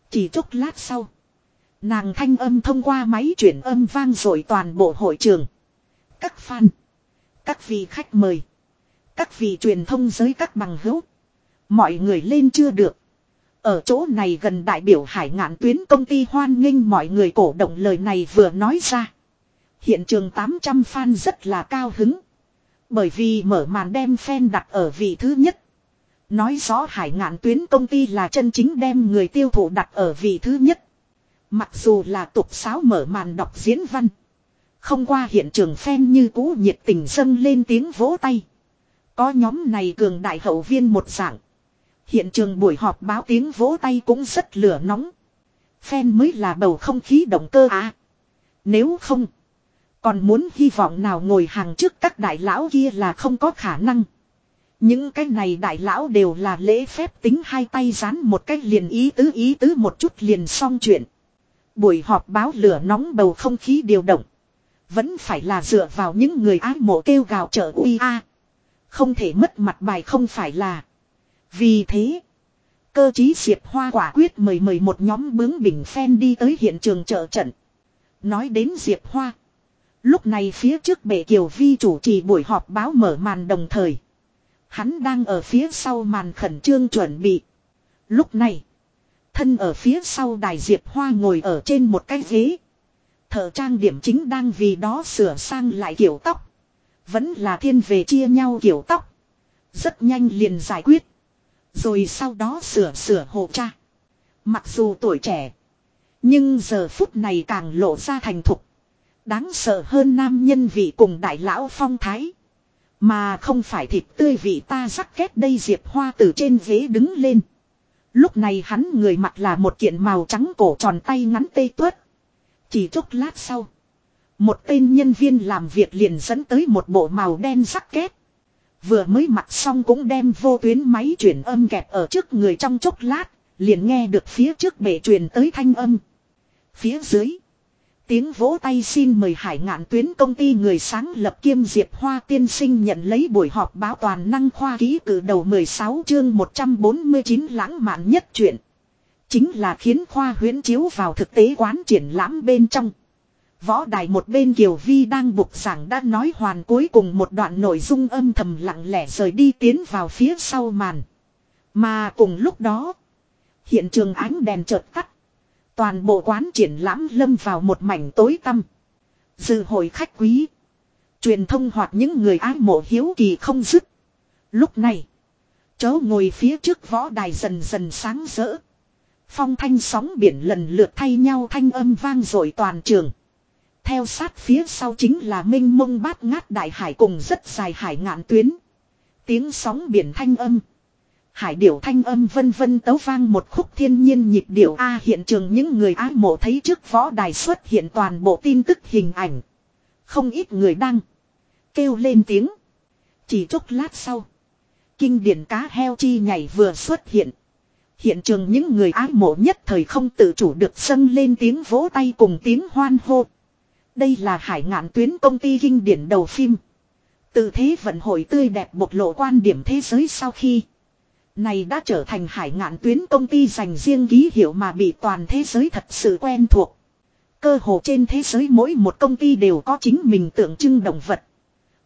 Chỉ chút lát sau. Nàng thanh âm thông qua máy chuyển âm vang rồi toàn bộ hội trường. Các fan. Các vị khách mời. Các vị truyền thông giới các bằng hữu. Mọi người lên chưa được. Ở chỗ này gần đại biểu hải ngạn tuyến công ty hoan nghênh mọi người cổ động lời này vừa nói ra. Hiện trường 800 fan rất là cao hứng. Bởi vì mở màn đem fan đặt ở vị thứ nhất. Nói rõ hải ngạn tuyến công ty là chân chính đem người tiêu thụ đặt ở vị thứ nhất. Mặc dù là tục sáo mở màn đọc diễn văn. Không qua hiện trường phen như cũ nhiệt tình dâng lên tiếng vỗ tay. Có nhóm này cường đại hậu viên một dạng. Hiện trường buổi họp báo tiếng vỗ tay cũng rất lửa nóng. Phen mới là bầu không khí động cơ à. Nếu không. Còn muốn hy vọng nào ngồi hàng trước các đại lão kia là không có khả năng. Những cái này đại lão đều là lễ phép tính hai tay dán một cách liền ý tứ ý tứ một chút liền xong chuyện. Buổi họp báo lửa nóng bầu không khí điều động. Vẫn phải là dựa vào những người ái mộ kêu gào trợ uy a. Không thể mất mặt bài không phải là. Vì thế. Cơ chí Diệp Hoa quả quyết mời mời một nhóm bướng bình phen đi tới hiện trường trợ trận. Nói đến Diệp Hoa. Lúc này phía trước bệ Kiều Vi chủ trì buổi họp báo mở màn đồng thời. Hắn đang ở phía sau màn khẩn trương chuẩn bị. Lúc này. Thân ở phía sau đài Diệp Hoa ngồi ở trên một cái ghế. Thợ trang điểm chính đang vì đó sửa sang lại kiểu tóc. Vẫn là thiên về chia nhau kiểu tóc. Rất nhanh liền giải quyết. Rồi sau đó sửa sửa hộ cha. Mặc dù tuổi trẻ. Nhưng giờ phút này càng lộ ra thành thục. Đáng sợ hơn nam nhân vị cùng đại lão phong thái. Mà không phải thịt tươi vị ta rắc kết đây Diệp Hoa từ trên ghế đứng lên. Lúc này hắn người mặc là một kiện màu trắng cổ tròn tay ngắn tê tuất. Chỉ chốc lát sau. Một tên nhân viên làm việc liền dẫn tới một bộ màu đen sắc kết. Vừa mới mặc xong cũng đem vô tuyến máy chuyển âm kẹp ở trước người trong chốc lát. Liền nghe được phía trước bể truyền tới thanh âm. Phía dưới. Tiếng vỗ tay xin mời hải ngạn tuyến công ty người sáng lập kiêm Diệp Hoa tiên sinh nhận lấy buổi họp báo toàn năng khoa ký cử đầu 16 chương 149 lãng mạn nhất chuyện. Chính là khiến khoa huyễn chiếu vào thực tế quán triển lãm bên trong. Võ đài một bên Kiều Vi đang buộc giảng đã nói hoàn cuối cùng một đoạn nội dung âm thầm lặng lẽ rời đi tiến vào phía sau màn. Mà cùng lúc đó, hiện trường ánh đèn chợt tắt. Toàn bộ quán triển lãm lâm vào một mảnh tối tăm. Dự hội khách quý. Truyền thông hoặc những người ái mộ hiếu kỳ không dứt. Lúc này. Chớ ngồi phía trước võ đài dần dần sáng rỡ. Phong thanh sóng biển lần lượt thay nhau thanh âm vang dội toàn trường. Theo sát phía sau chính là minh mông bát ngát đại hải cùng rất dài hải ngạn tuyến. Tiếng sóng biển thanh âm. Hải điểu thanh âm vân vân tấu vang một khúc thiên nhiên nhịp điệu A, hiện trường những người ái mộ thấy trước võ đài xuất hiện toàn bộ tin tức hình ảnh. Không ít người đăng. Kêu lên tiếng. Chỉ chốc lát sau. Kinh điển cá heo chi nhảy vừa xuất hiện. Hiện trường những người ái mộ nhất thời không tự chủ được dâng lên tiếng vỗ tay cùng tiếng hoan hô. Đây là hải ngạn tuyến công ty kinh điển đầu phim. Từ thế vận hội tươi đẹp bộc lộ quan điểm thế giới sau khi. Này đã trở thành hải ngạn tuyến công ty dành riêng ký hiệu mà bị toàn thế giới thật sự quen thuộc. Cơ hồ trên thế giới mỗi một công ty đều có chính mình tượng trưng động vật.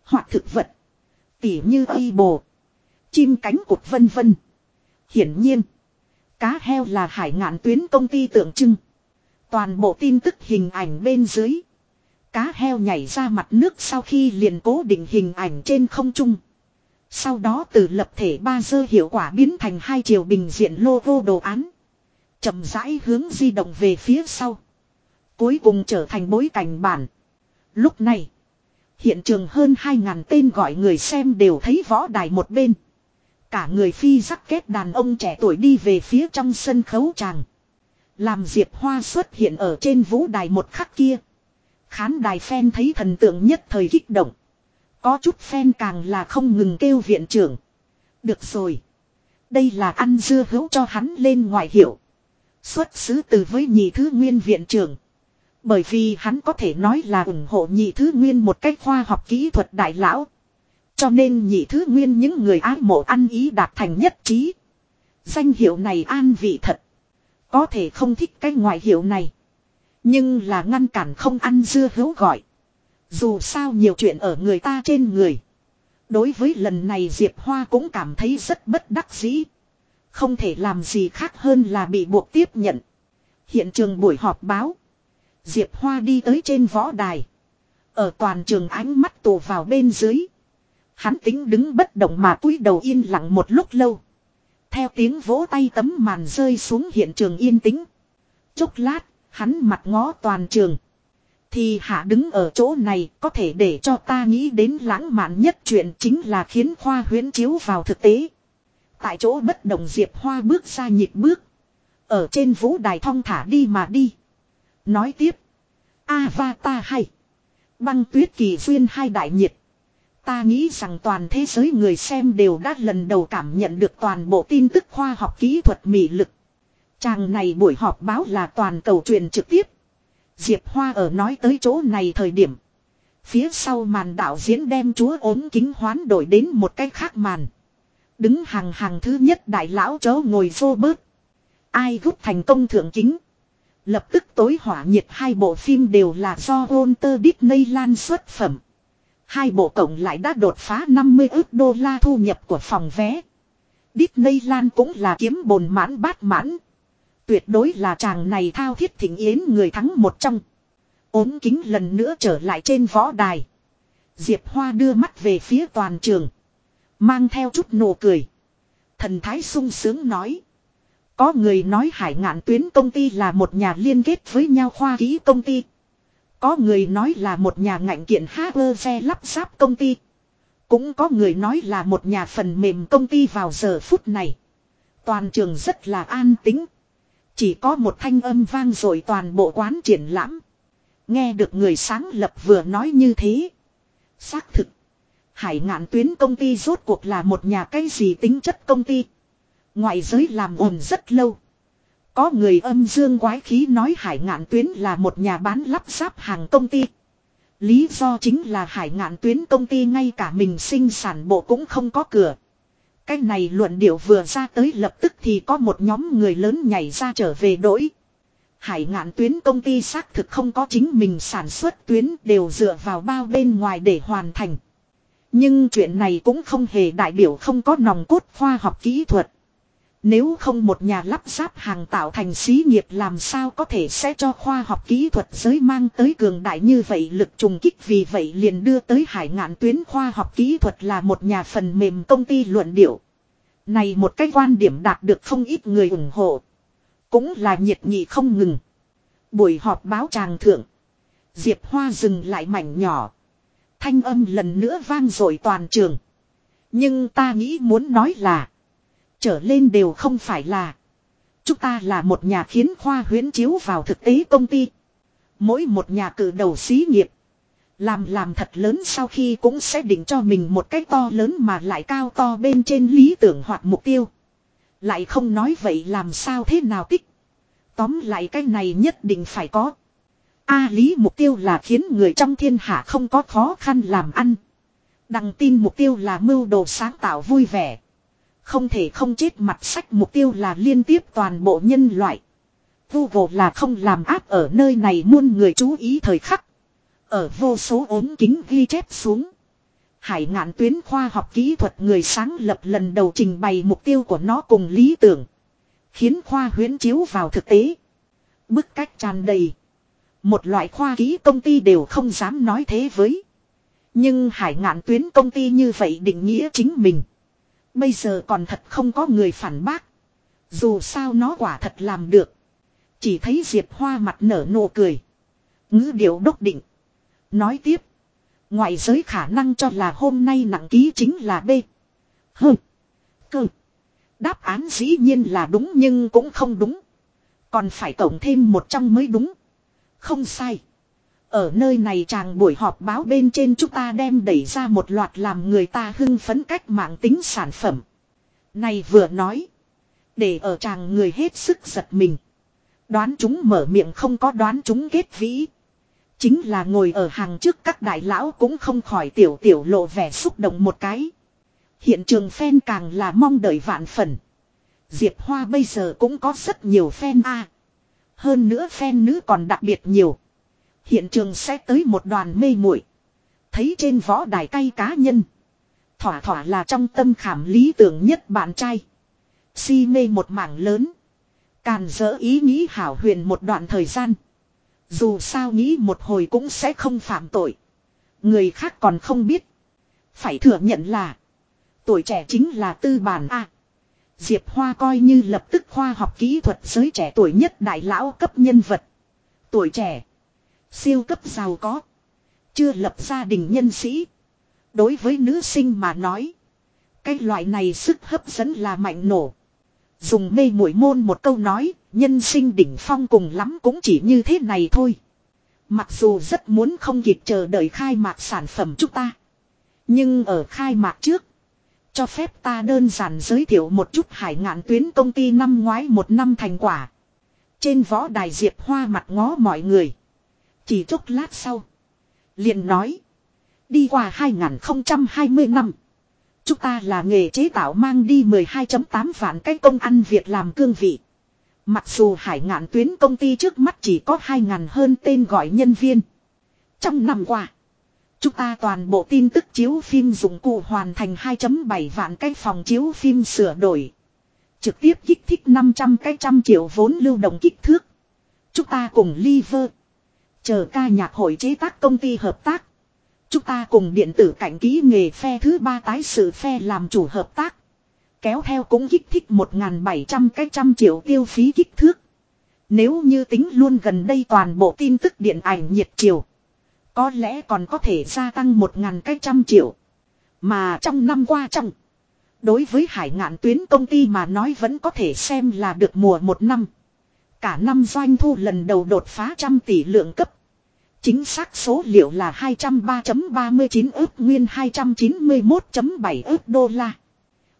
Hoặc thực vật. Tỉ như y bồ. Chim cánh cụt vân vân. Hiển nhiên. Cá heo là hải ngạn tuyến công ty tượng trưng. Toàn bộ tin tức hình ảnh bên dưới. Cá heo nhảy ra mặt nước sau khi liền cố định hình ảnh trên không trung. Sau đó từ lập thể ba dơ hiệu quả biến thành hai chiều bình diện logo đồ án. chậm rãi hướng di động về phía sau. Cuối cùng trở thành bối cảnh bản. Lúc này, hiện trường hơn 2.000 tên gọi người xem đều thấy võ đài một bên. Cả người phi rắc kết đàn ông trẻ tuổi đi về phía trong sân khấu tràng. Làm Diệp Hoa xuất hiện ở trên vũ đài một khắc kia. Khán đài phen thấy thần tượng nhất thời kích động. Có chút phen càng là không ngừng kêu viện trưởng. Được rồi. Đây là ăn dưa hấu cho hắn lên ngoại hiệu. Xuất xứ từ với nhị thứ nguyên viện trưởng. Bởi vì hắn có thể nói là ủng hộ nhị thứ nguyên một cách khoa học kỹ thuật đại lão. Cho nên nhị thứ nguyên những người ái mộ ăn ý đạt thành nhất trí. Danh hiệu này an vị thật. Có thể không thích cái ngoại hiệu này. Nhưng là ngăn cản không ăn dưa hấu gọi. Dù sao nhiều chuyện ở người ta trên người. Đối với lần này Diệp Hoa cũng cảm thấy rất bất đắc dĩ. Không thể làm gì khác hơn là bị buộc tiếp nhận. Hiện trường buổi họp báo. Diệp Hoa đi tới trên võ đài. Ở toàn trường ánh mắt tụ vào bên dưới. Hắn tính đứng bất động mà cúi đầu yên lặng một lúc lâu. Theo tiếng vỗ tay tấm màn rơi xuống hiện trường yên tĩnh. Chốc lát, hắn mặt ngó toàn trường. Thì hạ đứng ở chỗ này, có thể để cho ta nghĩ đến lãng mạn nhất chuyện chính là khiến khoa huyến chiếu vào thực tế. Tại chỗ bất động Diệp Hoa bước ra nhịp bước. Ở trên vũ đài thong thả đi mà đi. Nói tiếp. Avatar hay. Băng tuyết kỳ duyên hai đại nhiệt. Ta nghĩ rằng toàn thế giới người xem đều đã lần đầu cảm nhận được toàn bộ tin tức khoa học kỹ thuật mị lực. Chàng này buổi họp báo là toàn cầu truyền trực tiếp. Diệp Hoa ở nói tới chỗ này thời điểm. Phía sau màn đạo diễn đem chúa ốm kính hoán đổi đến một cái khác màn. Đứng hàng hàng thứ nhất đại lão chó ngồi vô bớt. Ai rút thành công thượng kính. Lập tức tối hỏa nhiệt hai bộ phim đều là do Walter Disney lan xuất phẩm. Hai bộ cộng lại đã đột phá 50 ước đô la thu nhập của phòng vé. disney lan cũng là kiếm bồn mãn bát mãn. Tuyệt đối là chàng này thao thiết thỉnh yến người thắng một trong. ốm kính lần nữa trở lại trên võ đài. Diệp Hoa đưa mắt về phía toàn trường. Mang theo chút nụ cười. Thần thái sung sướng nói. Có người nói hải ngạn tuyến công ty là một nhà liên kết với nhau khoa ký công ty. Có người nói là một nhà ngạnh kiện xe lắp ráp công ty. Cũng có người nói là một nhà phần mềm công ty vào giờ phút này. Toàn trường rất là an tính. Chỉ có một thanh âm vang rồi toàn bộ quán triển lãm. Nghe được người sáng lập vừa nói như thế. Xác thực. Hải ngạn tuyến công ty rốt cuộc là một nhà cái gì tính chất công ty. Ngoại giới làm ồn rất lâu. Có người âm dương quái khí nói hải ngạn tuyến là một nhà bán lắp ráp hàng công ty. Lý do chính là hải ngạn tuyến công ty ngay cả mình sinh sản bộ cũng không có cửa. Cái này luận điệu vừa ra tới lập tức thì có một nhóm người lớn nhảy ra trở về đổi. Hải ngạn tuyến công ty xác thực không có chính mình sản xuất tuyến đều dựa vào bao bên ngoài để hoàn thành. Nhưng chuyện này cũng không hề đại biểu không có nòng cốt khoa học kỹ thuật. Nếu không một nhà lắp ráp hàng tạo thành xí nghiệp làm sao có thể sẽ cho khoa học kỹ thuật giới mang tới cường đại như vậy lực trùng kích vì vậy liền đưa tới hải ngạn tuyến khoa học kỹ thuật là một nhà phần mềm công ty luận điệu. Này một cái quan điểm đạt được không ít người ủng hộ. Cũng là nhiệt nghị không ngừng. Buổi họp báo tràng thượng. Diệp Hoa dừng lại mảnh nhỏ. Thanh âm lần nữa vang dội toàn trường. Nhưng ta nghĩ muốn nói là. Trở lên đều không phải là. Chúng ta là một nhà khiến khoa huyễn chiếu vào thực tế công ty. Mỗi một nhà cử đầu xí nghiệp. Làm làm thật lớn sau khi cũng sẽ định cho mình một cách to lớn mà lại cao to bên trên lý tưởng hoặc mục tiêu. Lại không nói vậy làm sao thế nào tích. Tóm lại cái này nhất định phải có. A lý mục tiêu là khiến người trong thiên hạ không có khó khăn làm ăn. Đằng tin mục tiêu là mưu đồ sáng tạo vui vẻ. Không thể không chết mặt sách mục tiêu là liên tiếp toàn bộ nhân loại. Google là không làm áp ở nơi này muôn người chú ý thời khắc. Ở vô số ốm kính ghi chép xuống. Hải ngạn tuyến khoa học kỹ thuật người sáng lập lần đầu trình bày mục tiêu của nó cùng lý tưởng. Khiến khoa huyến chiếu vào thực tế. Bức cách tràn đầy. Một loại khoa kỹ công ty đều không dám nói thế với. Nhưng hải ngạn tuyến công ty như vậy định nghĩa chính mình. Bây giờ còn thật không có người phản bác. Dù sao nó quả thật làm được. Chỉ thấy Diệp Hoa mặt nở nụ cười. ngữ điệu đốc định. Nói tiếp. Ngoại giới khả năng cho là hôm nay nặng ký chính là B. H. Cơ. Đáp án dĩ nhiên là đúng nhưng cũng không đúng. Còn phải tổng thêm một trong mới đúng. Không sai. Ở nơi này chàng buổi họp báo bên trên chúng ta đem đẩy ra một loạt làm người ta hưng phấn cách mạng tính sản phẩm. Này vừa nói. Để ở chàng người hết sức giật mình. Đoán chúng mở miệng không có đoán chúng kết vĩ. Chính là ngồi ở hàng trước các đại lão cũng không khỏi tiểu tiểu lộ vẻ xúc động một cái. Hiện trường fan càng là mong đợi vạn phần. Diệp Hoa bây giờ cũng có rất nhiều fan a. hơn nữa fan nữ còn đặc biệt nhiều. Hiện trường sẽ tới một đoàn mê muội Thấy trên võ đài cay cá nhân. Thỏa thỏa là trong tâm khảm lý tưởng nhất bạn trai. Si mê một mảng lớn. Càn dỡ ý nghĩ hảo huyền một đoạn thời gian. Dù sao nghĩ một hồi cũng sẽ không phạm tội. Người khác còn không biết. Phải thừa nhận là. Tuổi trẻ chính là tư bản A. Diệp Hoa coi như lập tức khoa học kỹ thuật giới trẻ tuổi nhất đại lão cấp nhân vật. Tuổi trẻ. Siêu cấp giàu có. Chưa lập gia đình nhân sĩ. Đối với nữ sinh mà nói. Cái loại này sức hấp dẫn là mạnh nổ. Dùng mê mũi môn một câu nói, nhân sinh đỉnh phong cùng lắm cũng chỉ như thế này thôi. Mặc dù rất muốn không kịp chờ đợi khai mạc sản phẩm chúng ta. Nhưng ở khai mạc trước, cho phép ta đơn giản giới thiệu một chút hải ngạn tuyến công ty năm ngoái một năm thành quả. Trên võ đài Diệp Hoa mặt ngó mọi người. Chỉ chốc lát sau. liền nói. Đi qua 2020 năm. Chúng ta là nghề chế tạo mang đi 12.8 vạn cái công ăn việc làm cương vị. Mặc dù hải ngạn tuyến công ty trước mắt chỉ có 2.000 hơn tên gọi nhân viên. Trong năm qua. Chúng ta toàn bộ tin tức chiếu phim dụng cụ hoàn thành 2.7 vạn cái phòng chiếu phim sửa đổi. Trực tiếp kích thích 500 cái trăm triệu vốn lưu động kích thước. Chúng ta cùng Liver. Chờ ca nhạc hội chế tác công ty hợp tác. Chúng ta cùng điện tử cảnh ký nghề phe thứ ba tái sự phe làm chủ hợp tác. Kéo theo cũng kích thích 1.700 cái trăm triệu tiêu phí kích thước. Nếu như tính luôn gần đây toàn bộ tin tức điện ảnh nhiệt chiều. Có lẽ còn có thể gia tăng 1.000 cái trăm triệu. Mà trong năm qua trong. Đối với hải ngạn tuyến công ty mà nói vẫn có thể xem là được mùa một năm. Cả năm doanh thu lần đầu đột phá trăm tỷ lượng cấp. Chính xác số liệu là 203.39 ước nguyên 291.7 ước đô la.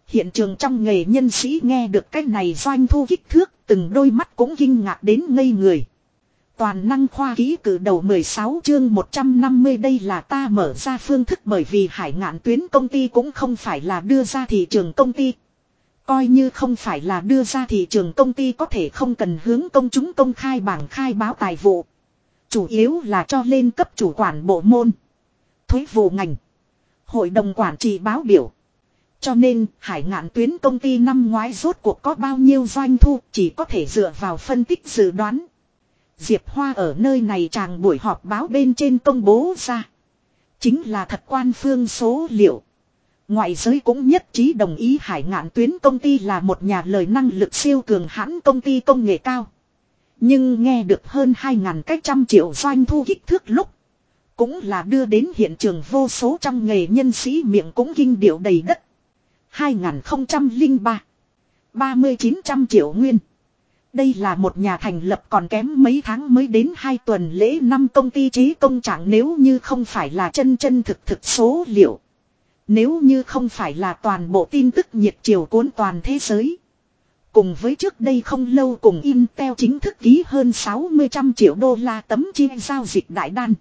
Hiện trường trong nghề nhân sĩ nghe được cái này doanh thu kích thước, từng đôi mắt cũng kinh ngạc đến ngây người. Toàn năng khoa ký cử đầu 16 chương 150 đây là ta mở ra phương thức bởi vì hải ngạn tuyến công ty cũng không phải là đưa ra thị trường công ty. Coi như không phải là đưa ra thị trường công ty có thể không cần hướng công chúng công khai bảng khai báo tài vụ. Chủ yếu là cho lên cấp chủ quản bộ môn. Thuế vụ ngành. Hội đồng quản trị báo biểu. Cho nên, hải ngạn tuyến công ty năm ngoái rốt cuộc có bao nhiêu doanh thu chỉ có thể dựa vào phân tích dự đoán. Diệp Hoa ở nơi này chàng buổi họp báo bên trên công bố ra. Chính là thật quan phương số liệu. Ngoại giới cũng nhất trí đồng ý hải ngạn tuyến công ty là một nhà lời năng lực siêu cường hãn công ty công nghệ cao. Nhưng nghe được hơn 2.000 cách trăm triệu doanh thu kích thước lúc. Cũng là đưa đến hiện trường vô số trong nghề nhân sĩ miệng cũng kinh điệu đầy đất. 2003 3900 triệu nguyên Đây là một nhà thành lập còn kém mấy tháng mới đến hai tuần lễ năm công ty trí công trạng nếu như không phải là chân chân thực thực số liệu. Nếu như không phải là toàn bộ tin tức nhiệt chiều cuốn toàn thế giới. Cùng với trước đây không lâu cùng Intel chính thức ký hơn 60 trăm triệu đô la tấm chia giao dịch đại đan.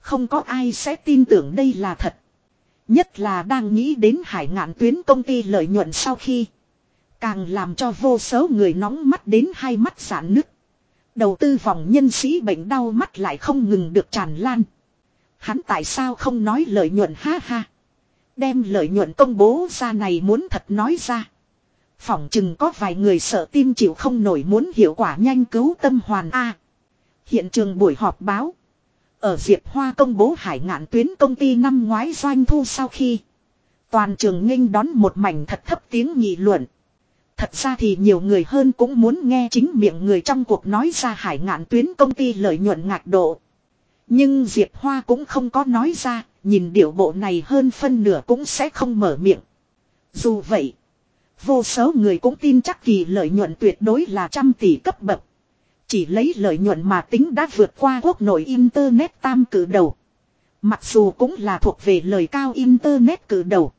Không có ai sẽ tin tưởng đây là thật. Nhất là đang nghĩ đến hải ngạn tuyến công ty lợi nhuận sau khi. Càng làm cho vô số người nóng mắt đến hai mắt giãn nứt. Đầu tư vòng nhân sĩ bệnh đau mắt lại không ngừng được tràn lan. Hắn tại sao không nói lợi nhuận ha ha. Đem lợi nhuận công bố ra này muốn thật nói ra. Phỏng chừng có vài người sợ tim chịu không nổi muốn hiệu quả nhanh cứu tâm hoàn A. hiện trường buổi họp báo. Ở Diệp Hoa công bố hải ngạn tuyến công ty năm ngoái doanh thu sau khi. Toàn trường nghênh đón một mảnh thật thấp tiếng nghị luận. Thật ra thì nhiều người hơn cũng muốn nghe chính miệng người trong cuộc nói ra hải ngạn tuyến công ty lợi nhuận ngạc độ. Nhưng Diệp Hoa cũng không có nói ra, nhìn điệu bộ này hơn phân nửa cũng sẽ không mở miệng. Dù vậy, vô số người cũng tin chắc kỳ lợi nhuận tuyệt đối là trăm tỷ cấp bậc. Chỉ lấy lợi nhuận mà tính đã vượt qua quốc nội Internet tam cử đầu. Mặc dù cũng là thuộc về lời cao Internet cử đầu.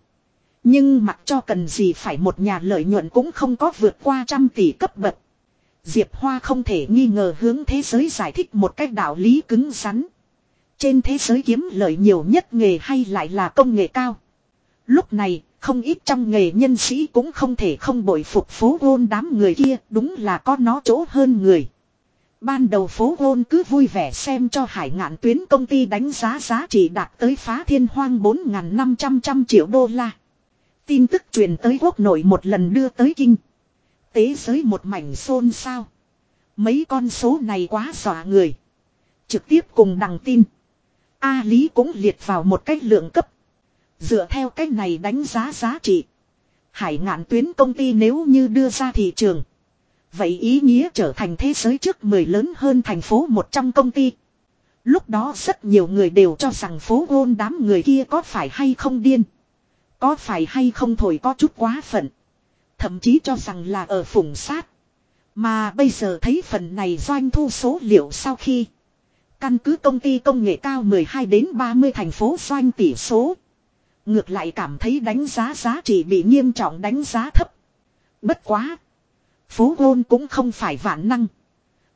Nhưng mặc cho cần gì phải một nhà lợi nhuận cũng không có vượt qua trăm tỷ cấp bậc. Diệp Hoa không thể nghi ngờ hướng thế giới giải thích một cách đạo lý cứng rắn. Trên thế giới kiếm lợi nhiều nhất nghề hay lại là công nghệ cao. Lúc này, không ít trong nghề nhân sĩ cũng không thể không bội phục phố gôn đám người kia, đúng là có nó chỗ hơn người. Ban đầu phố gôn cứ vui vẻ xem cho hải ngạn tuyến công ty đánh giá giá trị đạt tới phá thiên hoang 4.500 trăm triệu đô la. Tin tức truyền tới quốc nội một lần đưa tới kinh. Tế giới một mảnh xôn xao. Mấy con số này quá dọa người. Trực tiếp cùng đăng tin. A Lý cũng liệt vào một cách lượng cấp. Dựa theo cách này đánh giá giá trị. Hải ngạn tuyến công ty nếu như đưa ra thị trường. Vậy ý nghĩa trở thành thế giới trước 10 lớn hơn thành phố một trong công ty. Lúc đó rất nhiều người đều cho rằng phố gôn đám người kia có phải hay không điên. Có phải hay không thổi có chút quá phận. Thậm chí cho rằng là ở phủng sát. Mà bây giờ thấy phần này doanh thu số liệu sau khi. Căn cứ công ty công nghệ cao 12 đến 30 thành phố doanh tỷ số. Ngược lại cảm thấy đánh giá giá trị bị nghiêm trọng đánh giá thấp. Bất quá. Phố Hôn cũng không phải vạn năng.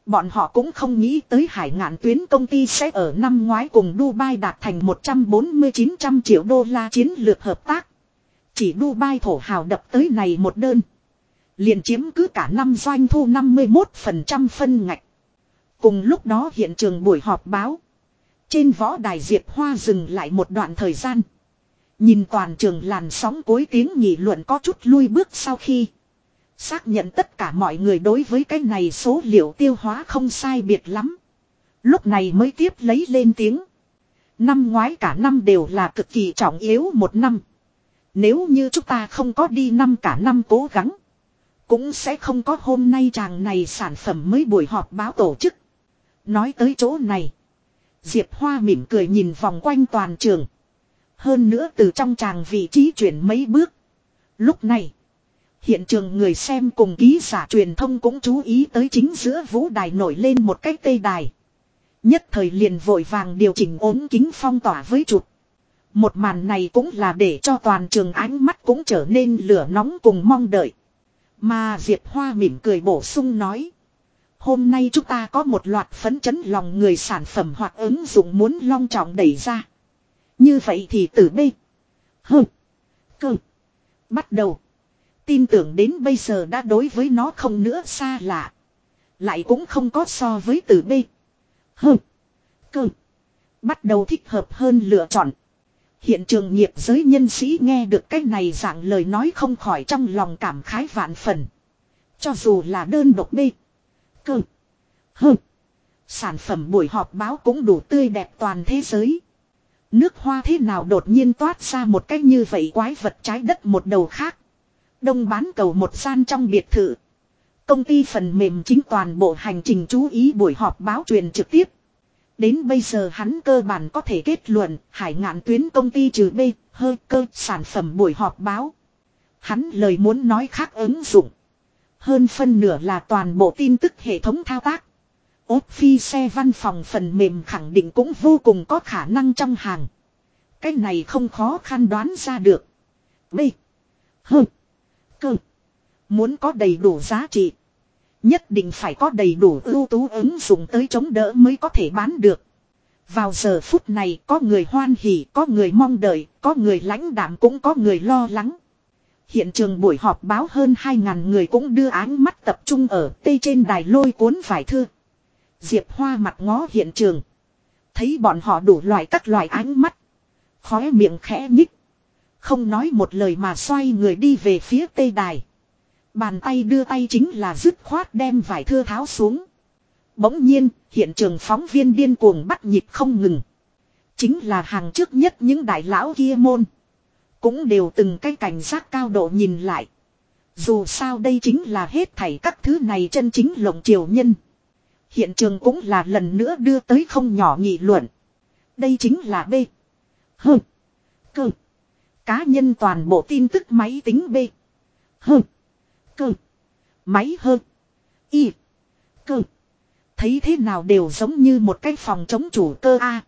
Bọn họ cũng không nghĩ tới hải ngạn tuyến công ty sẽ ở năm ngoái cùng Dubai đạt thành 149 triệu đô la chiến lược hợp tác. Chỉ Dubai thổ hào đập tới này một đơn. Liền chiếm cứ cả năm doanh thu 51% phân ngạch. Cùng lúc đó hiện trường buổi họp báo. Trên võ đài Diệp Hoa dừng lại một đoạn thời gian. Nhìn toàn trường làn sóng cối tiếng nghị luận có chút lui bước sau khi. Xác nhận tất cả mọi người đối với cái này số liệu tiêu hóa không sai biệt lắm. Lúc này mới tiếp lấy lên tiếng. Năm ngoái cả năm đều là cực kỳ trọng yếu một năm. Nếu như chúng ta không có đi năm cả năm cố gắng. Cũng sẽ không có hôm nay chàng này sản phẩm mới buổi họp báo tổ chức. Nói tới chỗ này. Diệp Hoa mỉm cười nhìn vòng quanh toàn trường. Hơn nữa từ trong tràng vị trí chuyển mấy bước. Lúc này. Hiện trường người xem cùng ký giả truyền thông cũng chú ý tới chính giữa vũ đài nổi lên một cái tây đài. Nhất thời liền vội vàng điều chỉnh ốm kính phong tỏa với chụp. Một màn này cũng là để cho toàn trường ánh mắt cũng trở nên lửa nóng cùng mong đợi. Mà Diệp Hoa mỉm cười bổ sung nói. Hôm nay chúng ta có một loạt phấn chấn lòng người sản phẩm hoặc ứng dụng muốn long trọng đẩy ra. Như vậy thì từ B. Hừ. Cơ. Bắt đầu. Tin tưởng đến bây giờ đã đối với nó không nữa xa lạ. Lại cũng không có so với từ B. Hừ. Cơ. Bắt đầu thích hợp hơn lựa chọn. Hiện trường nghiệp giới nhân sĩ nghe được cái này dạng lời nói không khỏi trong lòng cảm khái vạn phần. Cho dù là đơn độc B. Cơ. Hừ. Sản phẩm buổi họp báo cũng đủ tươi đẹp toàn thế giới. Nước hoa thế nào đột nhiên toát ra một cách như vậy quái vật trái đất một đầu khác. Đông bán cầu một gian trong biệt thự. Công ty phần mềm chính toàn bộ hành trình chú ý buổi họp báo truyền trực tiếp. Đến bây giờ hắn cơ bản có thể kết luận hải ngạn tuyến công ty trừ B, hơi cơ sản phẩm buổi họp báo. Hắn lời muốn nói khác ứng dụng. Hơn phân nửa là toàn bộ tin tức hệ thống thao tác. Ốp phi xe văn phòng phần mềm khẳng định cũng vô cùng có khả năng trong hàng. Cái này không khó khăn đoán ra được. B. H. Cơ. Muốn có đầy đủ giá trị. Nhất định phải có đầy đủ ưu tú ứng dụng tới chống đỡ mới có thể bán được. Vào giờ phút này có người hoan hỉ, có người mong đợi, có người lãnh đạm cũng có người lo lắng. Hiện trường buổi họp báo hơn 2.000 người cũng đưa ánh mắt tập trung ở tây trên đài lôi cuốn vải thư. Diệp Hoa mặt ngó hiện trường. Thấy bọn họ đủ loại các loại ánh mắt. Khóe miệng khẽ nhích. Không nói một lời mà xoay người đi về phía tây đài. Bàn tay đưa tay chính là dứt khoát đem vải thưa tháo xuống. Bỗng nhiên, hiện trường phóng viên điên cuồng bắt nhịp không ngừng. Chính là hàng trước nhất những đại lão kia môn. Cũng đều từng cái cảnh giác cao độ nhìn lại. Dù sao đây chính là hết thảy các thứ này chân chính lộng triều nhân. Hiện trường cũng là lần nữa đưa tới không nhỏ nghị luận. Đây chính là B. H. Cơ. Cá nhân toàn bộ tin tức máy tính B. H. Cơ. Máy H. Y. Cơ. Thấy thế nào đều giống như một cái phòng chống chủ cơ A.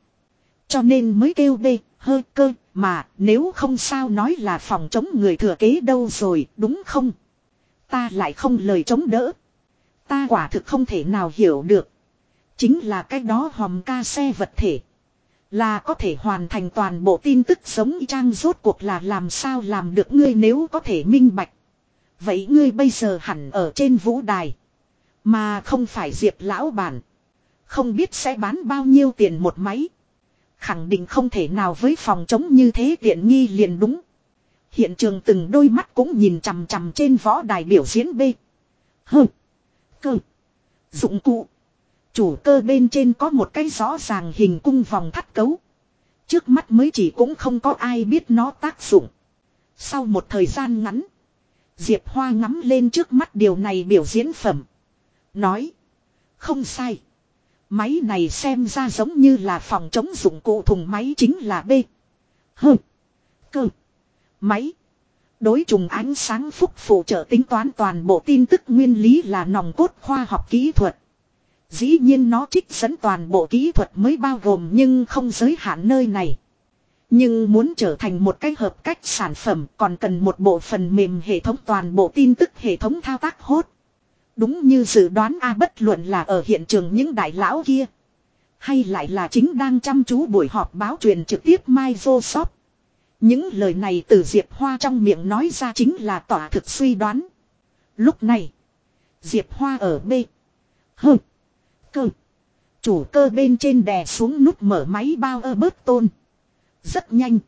Cho nên mới kêu B. H. Cơ. Mà, nếu không sao nói là phòng chống người thừa kế đâu rồi, đúng không? Ta lại không lời chống đỡ. Ta quả thực không thể nào hiểu được. Chính là cái đó hòm ca xe vật thể. Là có thể hoàn thành toàn bộ tin tức sống trang rốt cuộc là làm sao làm được ngươi nếu có thể minh bạch. Vậy ngươi bây giờ hẳn ở trên vũ đài. Mà không phải diệp lão bản. Không biết sẽ bán bao nhiêu tiền một máy. Khẳng định không thể nào với phòng chống như thế tiện nghi liền đúng. Hiện trường từng đôi mắt cũng nhìn chằm chằm trên võ đài biểu diễn B. Hừ. Cơ. Dụng cụ. Chủ cơ bên trên có một cái rõ ràng hình cung vòng thắt cấu. Trước mắt mới chỉ cũng không có ai biết nó tác dụng. Sau một thời gian ngắn. Diệp Hoa ngắm lên trước mắt điều này biểu diễn phẩm. Nói. Không sai. Máy này xem ra giống như là phòng chống dụng cụ thùng máy chính là B. H. Cơ. Máy. Đối trùng ánh sáng phúc phụ trợ tính toán toàn bộ tin tức nguyên lý là nòng cốt khoa học kỹ thuật. Dĩ nhiên nó trích dẫn toàn bộ kỹ thuật mới bao gồm nhưng không giới hạn nơi này. Nhưng muốn trở thành một cái hợp cách sản phẩm còn cần một bộ phần mềm hệ thống toàn bộ tin tức hệ thống thao tác hốt. Đúng như dự đoán A bất luận là ở hiện trường những đại lão kia. Hay lại là chính đang chăm chú buổi họp báo truyền trực tiếp Microsoft. Những lời này từ Diệp Hoa trong miệng nói ra chính là tỏa thực suy đoán. Lúc này, Diệp Hoa ở B. H. Cơ. Chủ cơ bên trên đè xuống nút mở máy bao ơ bớt tôn. Rất nhanh.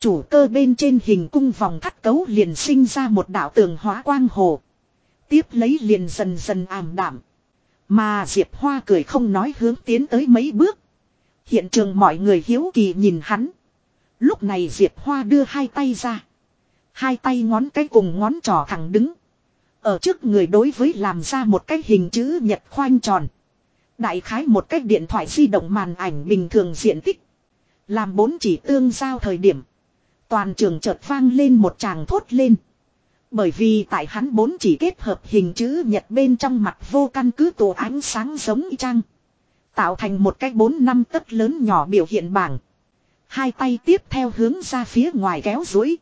Chủ cơ bên trên hình cung vòng thắt cấu liền sinh ra một đạo tường hóa quang hồ. Tiếp lấy liền dần dần ảm đảm. Mà Diệp Hoa cười không nói hướng tiến tới mấy bước. Hiện trường mọi người hiếu kỳ nhìn hắn. Lúc này Diệp Hoa đưa hai tay ra. Hai tay ngón cái cùng ngón trỏ thẳng đứng. Ở trước người đối với làm ra một cái hình chữ nhật khoanh tròn. Đại khái một cái điện thoại di động màn ảnh bình thường diện tích. Làm bốn chỉ tương giao thời điểm. Toàn trường chợt vang lên một tràng thốt lên. Bởi vì tại hắn bốn chỉ kết hợp hình chữ nhật bên trong mặt vô căn cứ tổ ánh sáng giống y chang. Tạo thành một cái bốn năm tấc lớn nhỏ biểu hiện bảng. Hai tay tiếp theo hướng ra phía ngoài kéo duỗi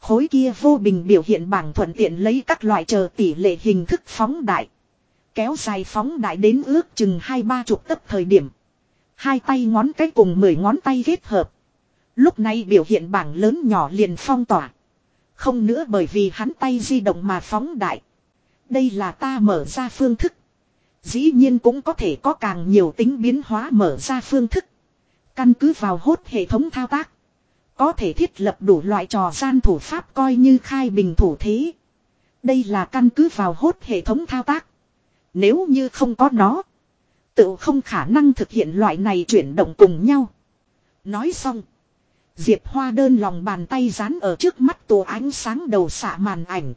Khối kia vô bình biểu hiện bảng thuận tiện lấy các loại chờ tỷ lệ hình thức phóng đại. Kéo dài phóng đại đến ước chừng hai ba chục tấc thời điểm. Hai tay ngón cái cùng mười ngón tay kết hợp. Lúc này biểu hiện bảng lớn nhỏ liền phong tỏa. Không nữa bởi vì hắn tay di động mà phóng đại. Đây là ta mở ra phương thức. Dĩ nhiên cũng có thể có càng nhiều tính biến hóa mở ra phương thức. Căn cứ vào hốt hệ thống thao tác. Có thể thiết lập đủ loại trò gian thủ pháp coi như khai bình thủ thế. Đây là căn cứ vào hốt hệ thống thao tác. Nếu như không có nó. Tự không khả năng thực hiện loại này chuyển động cùng nhau. Nói xong. Diệp Hoa đơn lòng bàn tay dán ở trước mắt tổ ánh sáng đầu xạ màn ảnh.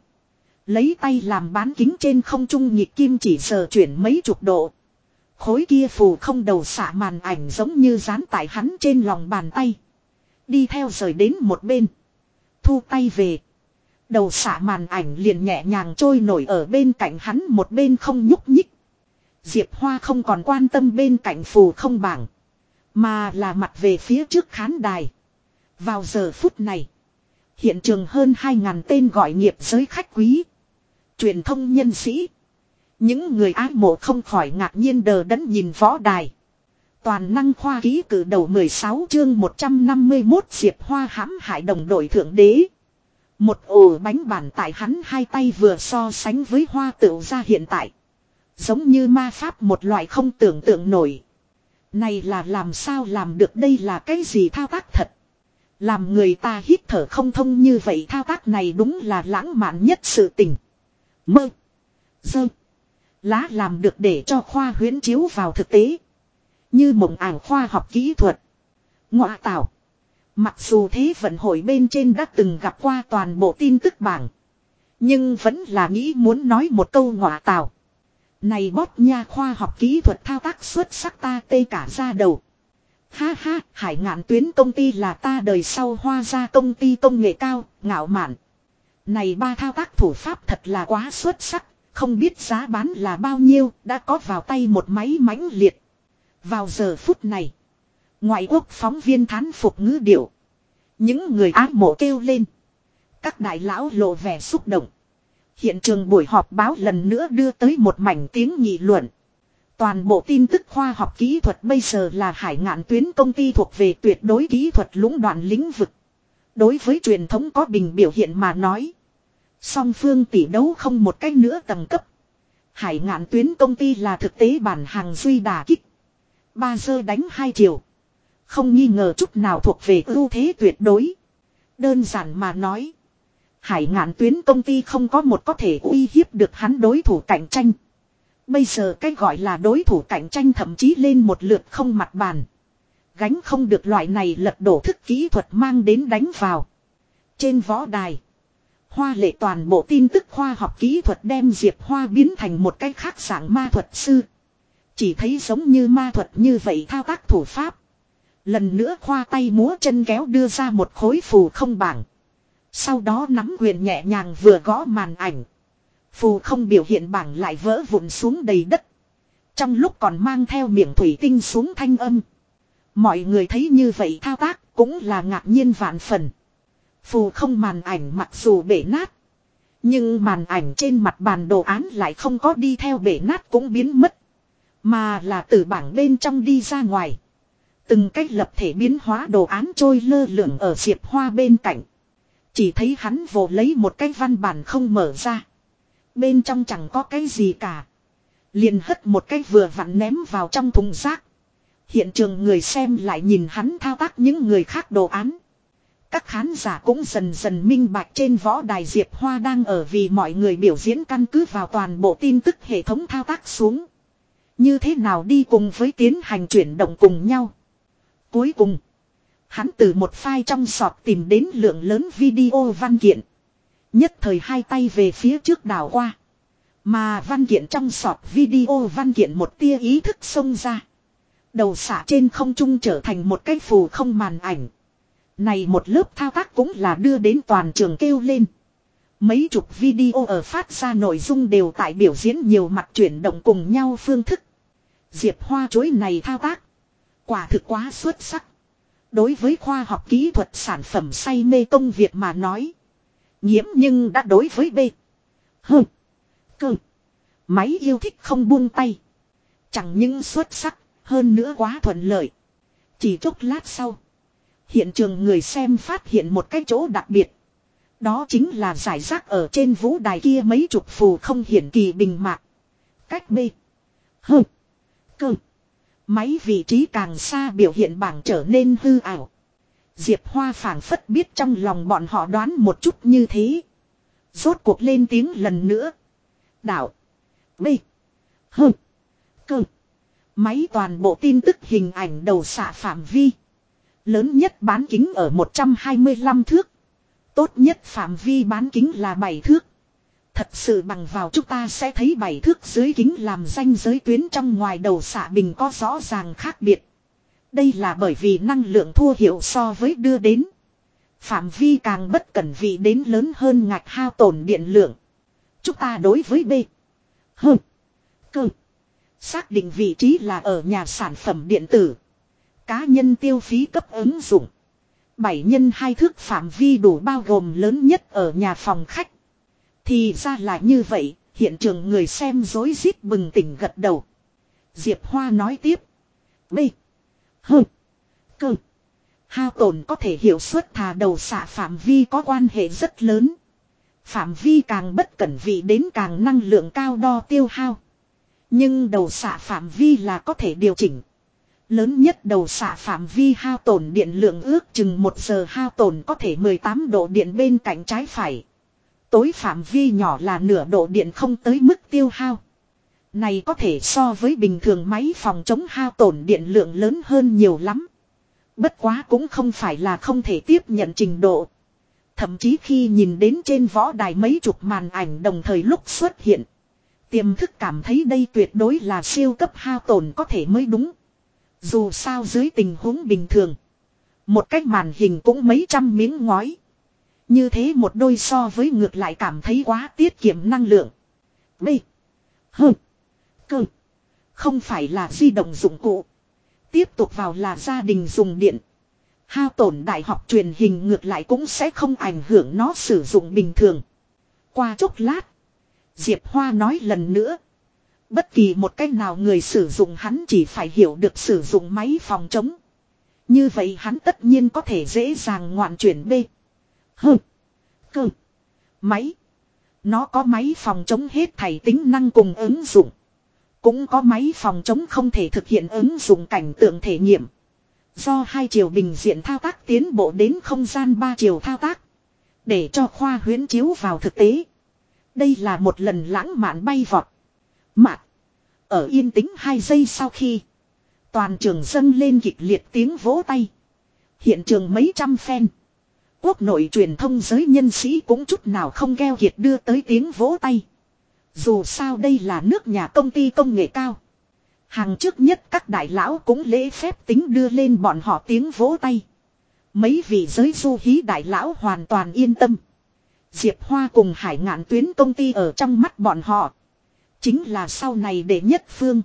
Lấy tay làm bán kính trên không trung nhịp kim chỉ giờ chuyển mấy chục độ. Khối kia phù không đầu xạ màn ảnh giống như dán tại hắn trên lòng bàn tay. Đi theo rời đến một bên. Thu tay về. Đầu xạ màn ảnh liền nhẹ nhàng trôi nổi ở bên cạnh hắn một bên không nhúc nhích. Diệp Hoa không còn quan tâm bên cạnh phù không bảng. Mà là mặt về phía trước khán đài. Vào giờ phút này. Hiện trường hơn 2.000 tên gọi nghiệp giới khách quý. Truyền thông nhân sĩ. Những người ái mộ không khỏi ngạc nhiên đờ đẫn nhìn võ đài. Toàn năng khoa ký cử đầu 16 chương 151 Diệp Hoa hãm hại đồng đội thượng đế. Một ổ bánh bản tại hắn hai tay vừa so sánh với hoa tựu ra hiện tại. Giống như ma pháp một loại không tưởng tượng nổi. Này là làm sao làm được đây là cái gì thao tác thật. Làm người ta hít thở không thông như vậy thao tác này đúng là lãng mạn nhất sự tình. Mơ. Dơ. Lá làm được để cho khoa huyến chiếu vào thực tế. Như mộng ảo khoa học kỹ thuật. Ngọa tạo. Mặc dù thế vận hội bên trên đã từng gặp qua toàn bộ tin tức bảng. Nhưng vẫn là nghĩ muốn nói một câu ngọa tạo. Này bót nha khoa học kỹ thuật thao tác xuất sắc ta tê cả ra đầu. Ha ha, hải ngạn tuyến công ty là ta đời sau hoa ra công ty công nghệ cao, ngạo mạn. Này ba thao tác thủ pháp thật là quá xuất sắc, không biết giá bán là bao nhiêu, đã có vào tay một máy mãnh liệt. Vào giờ phút này, ngoại quốc phóng viên thán phục ngữ điệu. Những người ác mộ kêu lên. Các đại lão lộ vẻ xúc động. Hiện trường buổi họp báo lần nữa đưa tới một mảnh tiếng nghị luận. Toàn bộ tin tức khoa học kỹ thuật bây giờ là hải ngạn tuyến công ty thuộc về tuyệt đối kỹ thuật lũng đoạn lĩnh vực. Đối với truyền thống có bình biểu hiện mà nói. Song phương tỷ đấu không một cách nữa tầng cấp. Hải ngạn tuyến công ty là thực tế bản hàng duy đà kích. Ba giờ đánh hai chiều. Không nghi ngờ chút nào thuộc về ưu thế tuyệt đối. Đơn giản mà nói. Hải ngạn tuyến công ty không có một có thể uy hiếp được hắn đối thủ cạnh tranh. Bây giờ cái gọi là đối thủ cạnh tranh thậm chí lên một lượt không mặt bàn. Gánh không được loại này lật đổ thức kỹ thuật mang đến đánh vào. Trên võ đài. Hoa lệ toàn bộ tin tức khoa học kỹ thuật đem Diệp Hoa biến thành một cái khác dạng ma thuật sư. Chỉ thấy giống như ma thuật như vậy thao tác thủ pháp. Lần nữa khoa tay múa chân kéo đưa ra một khối phù không bảng. Sau đó nắm quyền nhẹ nhàng vừa gõ màn ảnh. Phù không biểu hiện bảng lại vỡ vụn xuống đầy đất. Trong lúc còn mang theo miệng thủy tinh xuống thanh âm. Mọi người thấy như vậy thao tác cũng là ngạc nhiên vạn phần. Phù không màn ảnh mặc dù bể nát. Nhưng màn ảnh trên mặt bàn đồ án lại không có đi theo bể nát cũng biến mất. Mà là từ bảng bên trong đi ra ngoài. Từng cách lập thể biến hóa đồ án trôi lơ lửng ở diệp hoa bên cạnh. Chỉ thấy hắn vồ lấy một cái văn bản không mở ra. Bên trong chẳng có cái gì cả. Liền hất một cái vừa vặn ném vào trong thùng rác. Hiện trường người xem lại nhìn hắn thao tác những người khác đồ án. Các khán giả cũng dần dần minh bạch trên võ đài Diệp Hoa đang ở vì mọi người biểu diễn căn cứ vào toàn bộ tin tức hệ thống thao tác xuống. Như thế nào đi cùng với tiến hành chuyển động cùng nhau. Cuối cùng, hắn từ một file trong sọt tìm đến lượng lớn video văn kiện. Nhất thời hai tay về phía trước đảo qua. Mà văn kiện trong sọt video văn kiện một tia ý thức xông ra. Đầu xả trên không trung trở thành một cái phù không màn ảnh. Này một lớp thao tác cũng là đưa đến toàn trường kêu lên. Mấy chục video ở phát ra nội dung đều tại biểu diễn nhiều mặt chuyển động cùng nhau phương thức. Diệp Hoa chối này thao tác. Quả thực quá xuất sắc. Đối với khoa học kỹ thuật sản phẩm say mê công việc mà nói. Nhiễm nhưng đã đối với B. H. Cơ. Máy yêu thích không buông tay. Chẳng những xuất sắc, hơn nữa quá thuận lợi. Chỉ chốc lát sau. Hiện trường người xem phát hiện một cái chỗ đặc biệt. Đó chính là giải rác ở trên vũ đài kia mấy chục phù không hiển kỳ bình mạc. Cách B. H. Cơ. Máy vị trí càng xa biểu hiện bảng trở nên hư ảo. Diệp Hoa phảng phất biết trong lòng bọn họ đoán một chút như thế. Rốt cuộc lên tiếng lần nữa. Đạo. B. H. C. Máy toàn bộ tin tức hình ảnh đầu xạ phạm vi. Lớn nhất bán kính ở 125 thước. Tốt nhất phạm vi bán kính là 7 thước. Thật sự bằng vào chúng ta sẽ thấy bảy thước dưới kính làm danh giới tuyến trong ngoài đầu xạ bình có rõ ràng khác biệt. Đây là bởi vì năng lượng thua hiệu so với đưa đến. Phạm vi càng bất cẩn vị đến lớn hơn ngạch hao tổn điện lượng. Chúng ta đối với B. H. Cơ. Xác định vị trí là ở nhà sản phẩm điện tử. Cá nhân tiêu phí cấp ứng dụng. Bảy nhân hai thước phạm vi đủ bao gồm lớn nhất ở nhà phòng khách. Thì ra là như vậy, hiện trường người xem dối rít bừng tỉnh gật đầu. Diệp Hoa nói tiếp. B. H. Cơ. Hao tổn có thể hiệu suất thà đầu xạ phạm vi có quan hệ rất lớn. Phạm vi càng bất cẩn vị đến càng năng lượng cao đo tiêu hao. Nhưng đầu xạ phạm vi là có thể điều chỉnh. Lớn nhất đầu xạ phạm vi hao tổn điện lượng ước chừng 1 giờ hao tổn có thể 18 độ điện bên cạnh trái phải. Tối phạm vi nhỏ là nửa độ điện không tới mức tiêu hao. Này có thể so với bình thường máy phòng chống hao tổn điện lượng lớn hơn nhiều lắm. Bất quá cũng không phải là không thể tiếp nhận trình độ. Thậm chí khi nhìn đến trên võ đài mấy chục màn ảnh đồng thời lúc xuất hiện. Tiềm thức cảm thấy đây tuyệt đối là siêu cấp hao tổn có thể mới đúng. Dù sao dưới tình huống bình thường. Một cách màn hình cũng mấy trăm miếng ngói. Như thế một đôi so với ngược lại cảm thấy quá tiết kiệm năng lượng. B. H. Cơ. Không phải là di động dụng cụ. Tiếp tục vào là gia đình dùng điện. Hao tổn đại học truyền hình ngược lại cũng sẽ không ảnh hưởng nó sử dụng bình thường. Qua chốc lát. Diệp Hoa nói lần nữa. Bất kỳ một cách nào người sử dụng hắn chỉ phải hiểu được sử dụng máy phòng chống. Như vậy hắn tất nhiên có thể dễ dàng ngoạn chuyển B. H. Cơ. Máy. Nó có máy phòng chống hết thảy tính năng cùng ứng dụng. Cũng có máy phòng chống không thể thực hiện ứng dụng cảnh tượng thể nghiệm. Do hai chiều bình diện thao tác tiến bộ đến không gian ba chiều thao tác. Để cho khoa huyến chiếu vào thực tế. Đây là một lần lãng mạn bay vọt. Mạc. Ở yên tĩnh hai giây sau khi. Toàn trường dâng lên kịch liệt tiếng vỗ tay. Hiện trường mấy trăm fan. Quốc nội truyền thông giới nhân sĩ cũng chút nào không gheo kiệt đưa tới tiếng vỗ tay. Dù sao đây là nước nhà công ty công nghệ cao. Hàng trước nhất các đại lão cũng lễ phép tính đưa lên bọn họ tiếng vỗ tay. Mấy vị giới du hí đại lão hoàn toàn yên tâm. Diệp Hoa cùng hải ngạn tuyến công ty ở trong mắt bọn họ. Chính là sau này để nhất phương.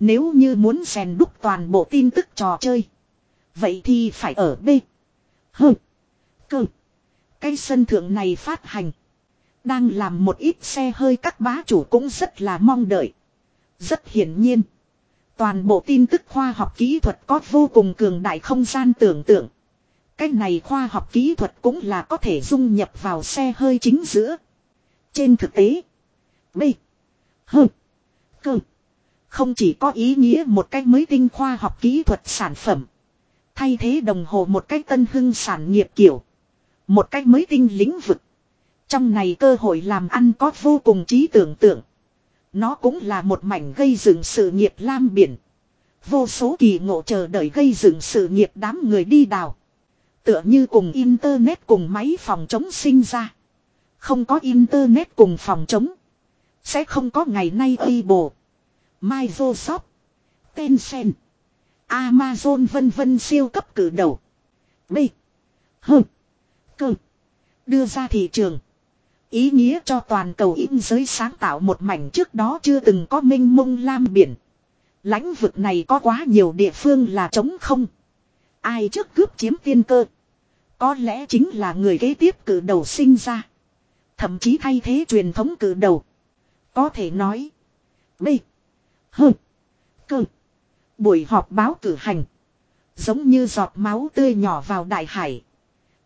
Nếu như muốn rèn đúc toàn bộ tin tức trò chơi. Vậy thì phải ở B. H. Cơ. Cây sân thượng này phát hành. Đang làm một ít xe hơi các bá chủ cũng rất là mong đợi. Rất hiển nhiên. Toàn bộ tin tức khoa học kỹ thuật có vô cùng cường đại không gian tưởng tượng. Cái này khoa học kỹ thuật cũng là có thể dung nhập vào xe hơi chính giữa. Trên thực tế. B. H. C. Không chỉ có ý nghĩa một cách mới tinh khoa học kỹ thuật sản phẩm. Thay thế đồng hồ một cách tân hưng sản nghiệp kiểu. Một cách mới tinh lĩnh vực. Trong này cơ hội làm ăn có vô cùng trí tưởng tượng. Nó cũng là một mảnh gây dựng sự nghiệp lam biển. Vô số kỳ ngộ chờ đợi gây dựng sự nghiệp đám người đi đào. Tựa như cùng Internet cùng máy phòng chống sinh ra. Không có Internet cùng phòng chống. Sẽ không có ngày nay Apple. Microsoft. Tencent. Amazon vân vân siêu cấp cử đầu. B. H. Cơ. Đưa ra thị trường. Ý nghĩa cho toàn cầu in giới sáng tạo một mảnh trước đó chưa từng có minh mông lam biển. lãnh vực này có quá nhiều địa phương là trống không. Ai trước cướp chiếm tiên cơ. Có lẽ chính là người kế tiếp cử đầu sinh ra. Thậm chí thay thế truyền thống cử đầu. Có thể nói. B. H. Cơ. Buổi họp báo cử hành. Giống như giọt máu tươi nhỏ vào đại hải.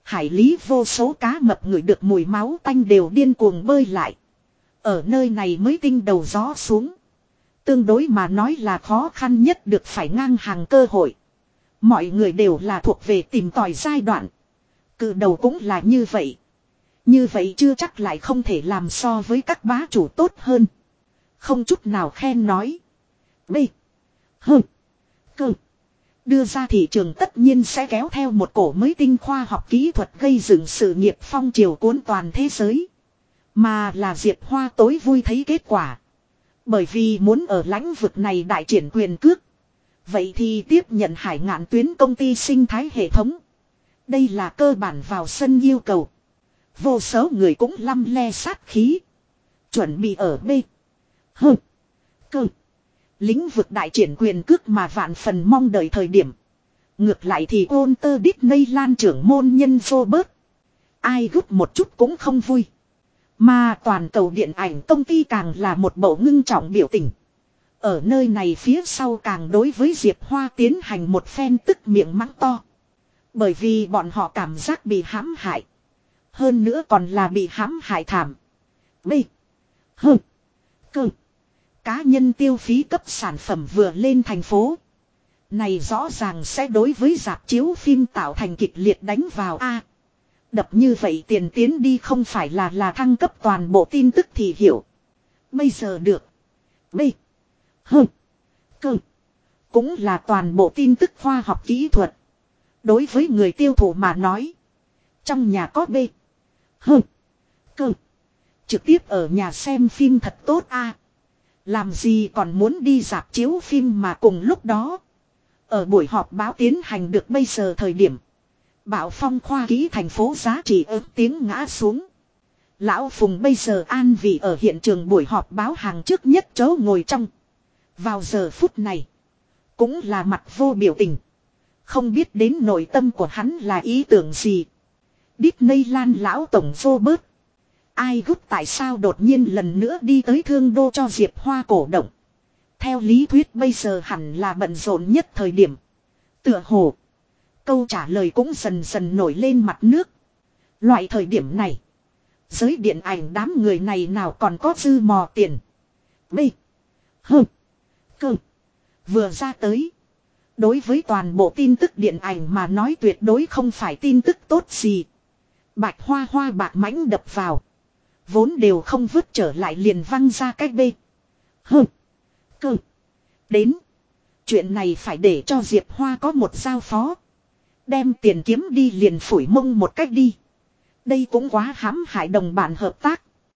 Hải lý vô số cá mập người được mùi máu tanh đều điên cuồng bơi lại. Ở nơi này mới tinh đầu gió xuống. Tương đối mà nói là khó khăn nhất được phải ngang hàng cơ hội. Mọi người đều là thuộc về tìm tòi giai đoạn. Cự đầu cũng là như vậy. Như vậy chưa chắc lại không thể làm so với các bá chủ tốt hơn. Không chút nào khen nói. B. H. Cơ. Đưa ra thị trường tất nhiên sẽ kéo theo một cổ mới tinh khoa học kỹ thuật gây dựng sự nghiệp phong triều cuốn toàn thế giới. Mà là Diệp Hoa tối vui thấy kết quả. Bởi vì muốn ở lãnh vực này đại triển quyền cước. Vậy thì tiếp nhận hải ngạn tuyến công ty sinh thái hệ thống. Đây là cơ bản vào sân yêu cầu. Vô số người cũng lăm le sát khí. Chuẩn bị ở B. H. Cơ. Lĩnh vực đại triển quyền cước mà vạn phần mong đợi thời điểm. Ngược lại thì ôn tơ đít nây lan trưởng môn nhân vô bớt. Ai gút một chút cũng không vui. Mà toàn cầu điện ảnh công ty càng là một bộ ngưng trọng biểu tình. Ở nơi này phía sau càng đối với Diệp Hoa tiến hành một phen tức miệng mắng to. Bởi vì bọn họ cảm giác bị hãm hại. Hơn nữa còn là bị hãm hại thảm. B. H. Cơ. Cá nhân tiêu phí cấp sản phẩm vừa lên thành phố. Này rõ ràng sẽ đối với dạp chiếu phim tạo thành kịch liệt đánh vào A. đập như vậy tiền tiến đi không phải là là thăng cấp toàn bộ tin tức thì hiểu. Bây giờ được. B. H. C. Cũng là toàn bộ tin tức khoa học kỹ thuật. Đối với người tiêu thụ mà nói. Trong nhà có B. H. C. Trực tiếp ở nhà xem phim thật tốt a làm gì còn muốn đi dạp chiếu phim mà cùng lúc đó. Ở buổi họp báo tiến hành được bây giờ thời điểm. Bảo phong khoa ký thành phố giá trị ớt tiếng ngã xuống. Lão Phùng bây giờ an vị ở hiện trường buổi họp báo hàng trước nhất chỗ ngồi trong. Vào giờ phút này. Cũng là mặt vô biểu tình. Không biết đến nội tâm của hắn là ý tưởng gì. Disney Lan lão tổng vô bớt. Ai gút tại sao đột nhiên lần nữa đi tới thương đô cho Diệp Hoa cổ động. Theo lý thuyết bây giờ hẳn là bận rộn nhất thời điểm. Tựa hồ. Câu trả lời cũng dần dần nổi lên mặt nước. Loại thời điểm này. Giới điện ảnh đám người này nào còn có dư mò tiền. B. H. C. Vừa ra tới. Đối với toàn bộ tin tức điện ảnh mà nói tuyệt đối không phải tin tức tốt gì. Bạch hoa hoa bạc mãnh đập vào. Vốn đều không vứt trở lại liền văng ra cách bê. Hừ. Cơ. Đến. Chuyện này phải để cho Diệp Hoa có một giao phó. Đem tiền kiếm đi liền phủi mông một cách đi. Đây cũng quá hãm hại đồng bạn hợp tác.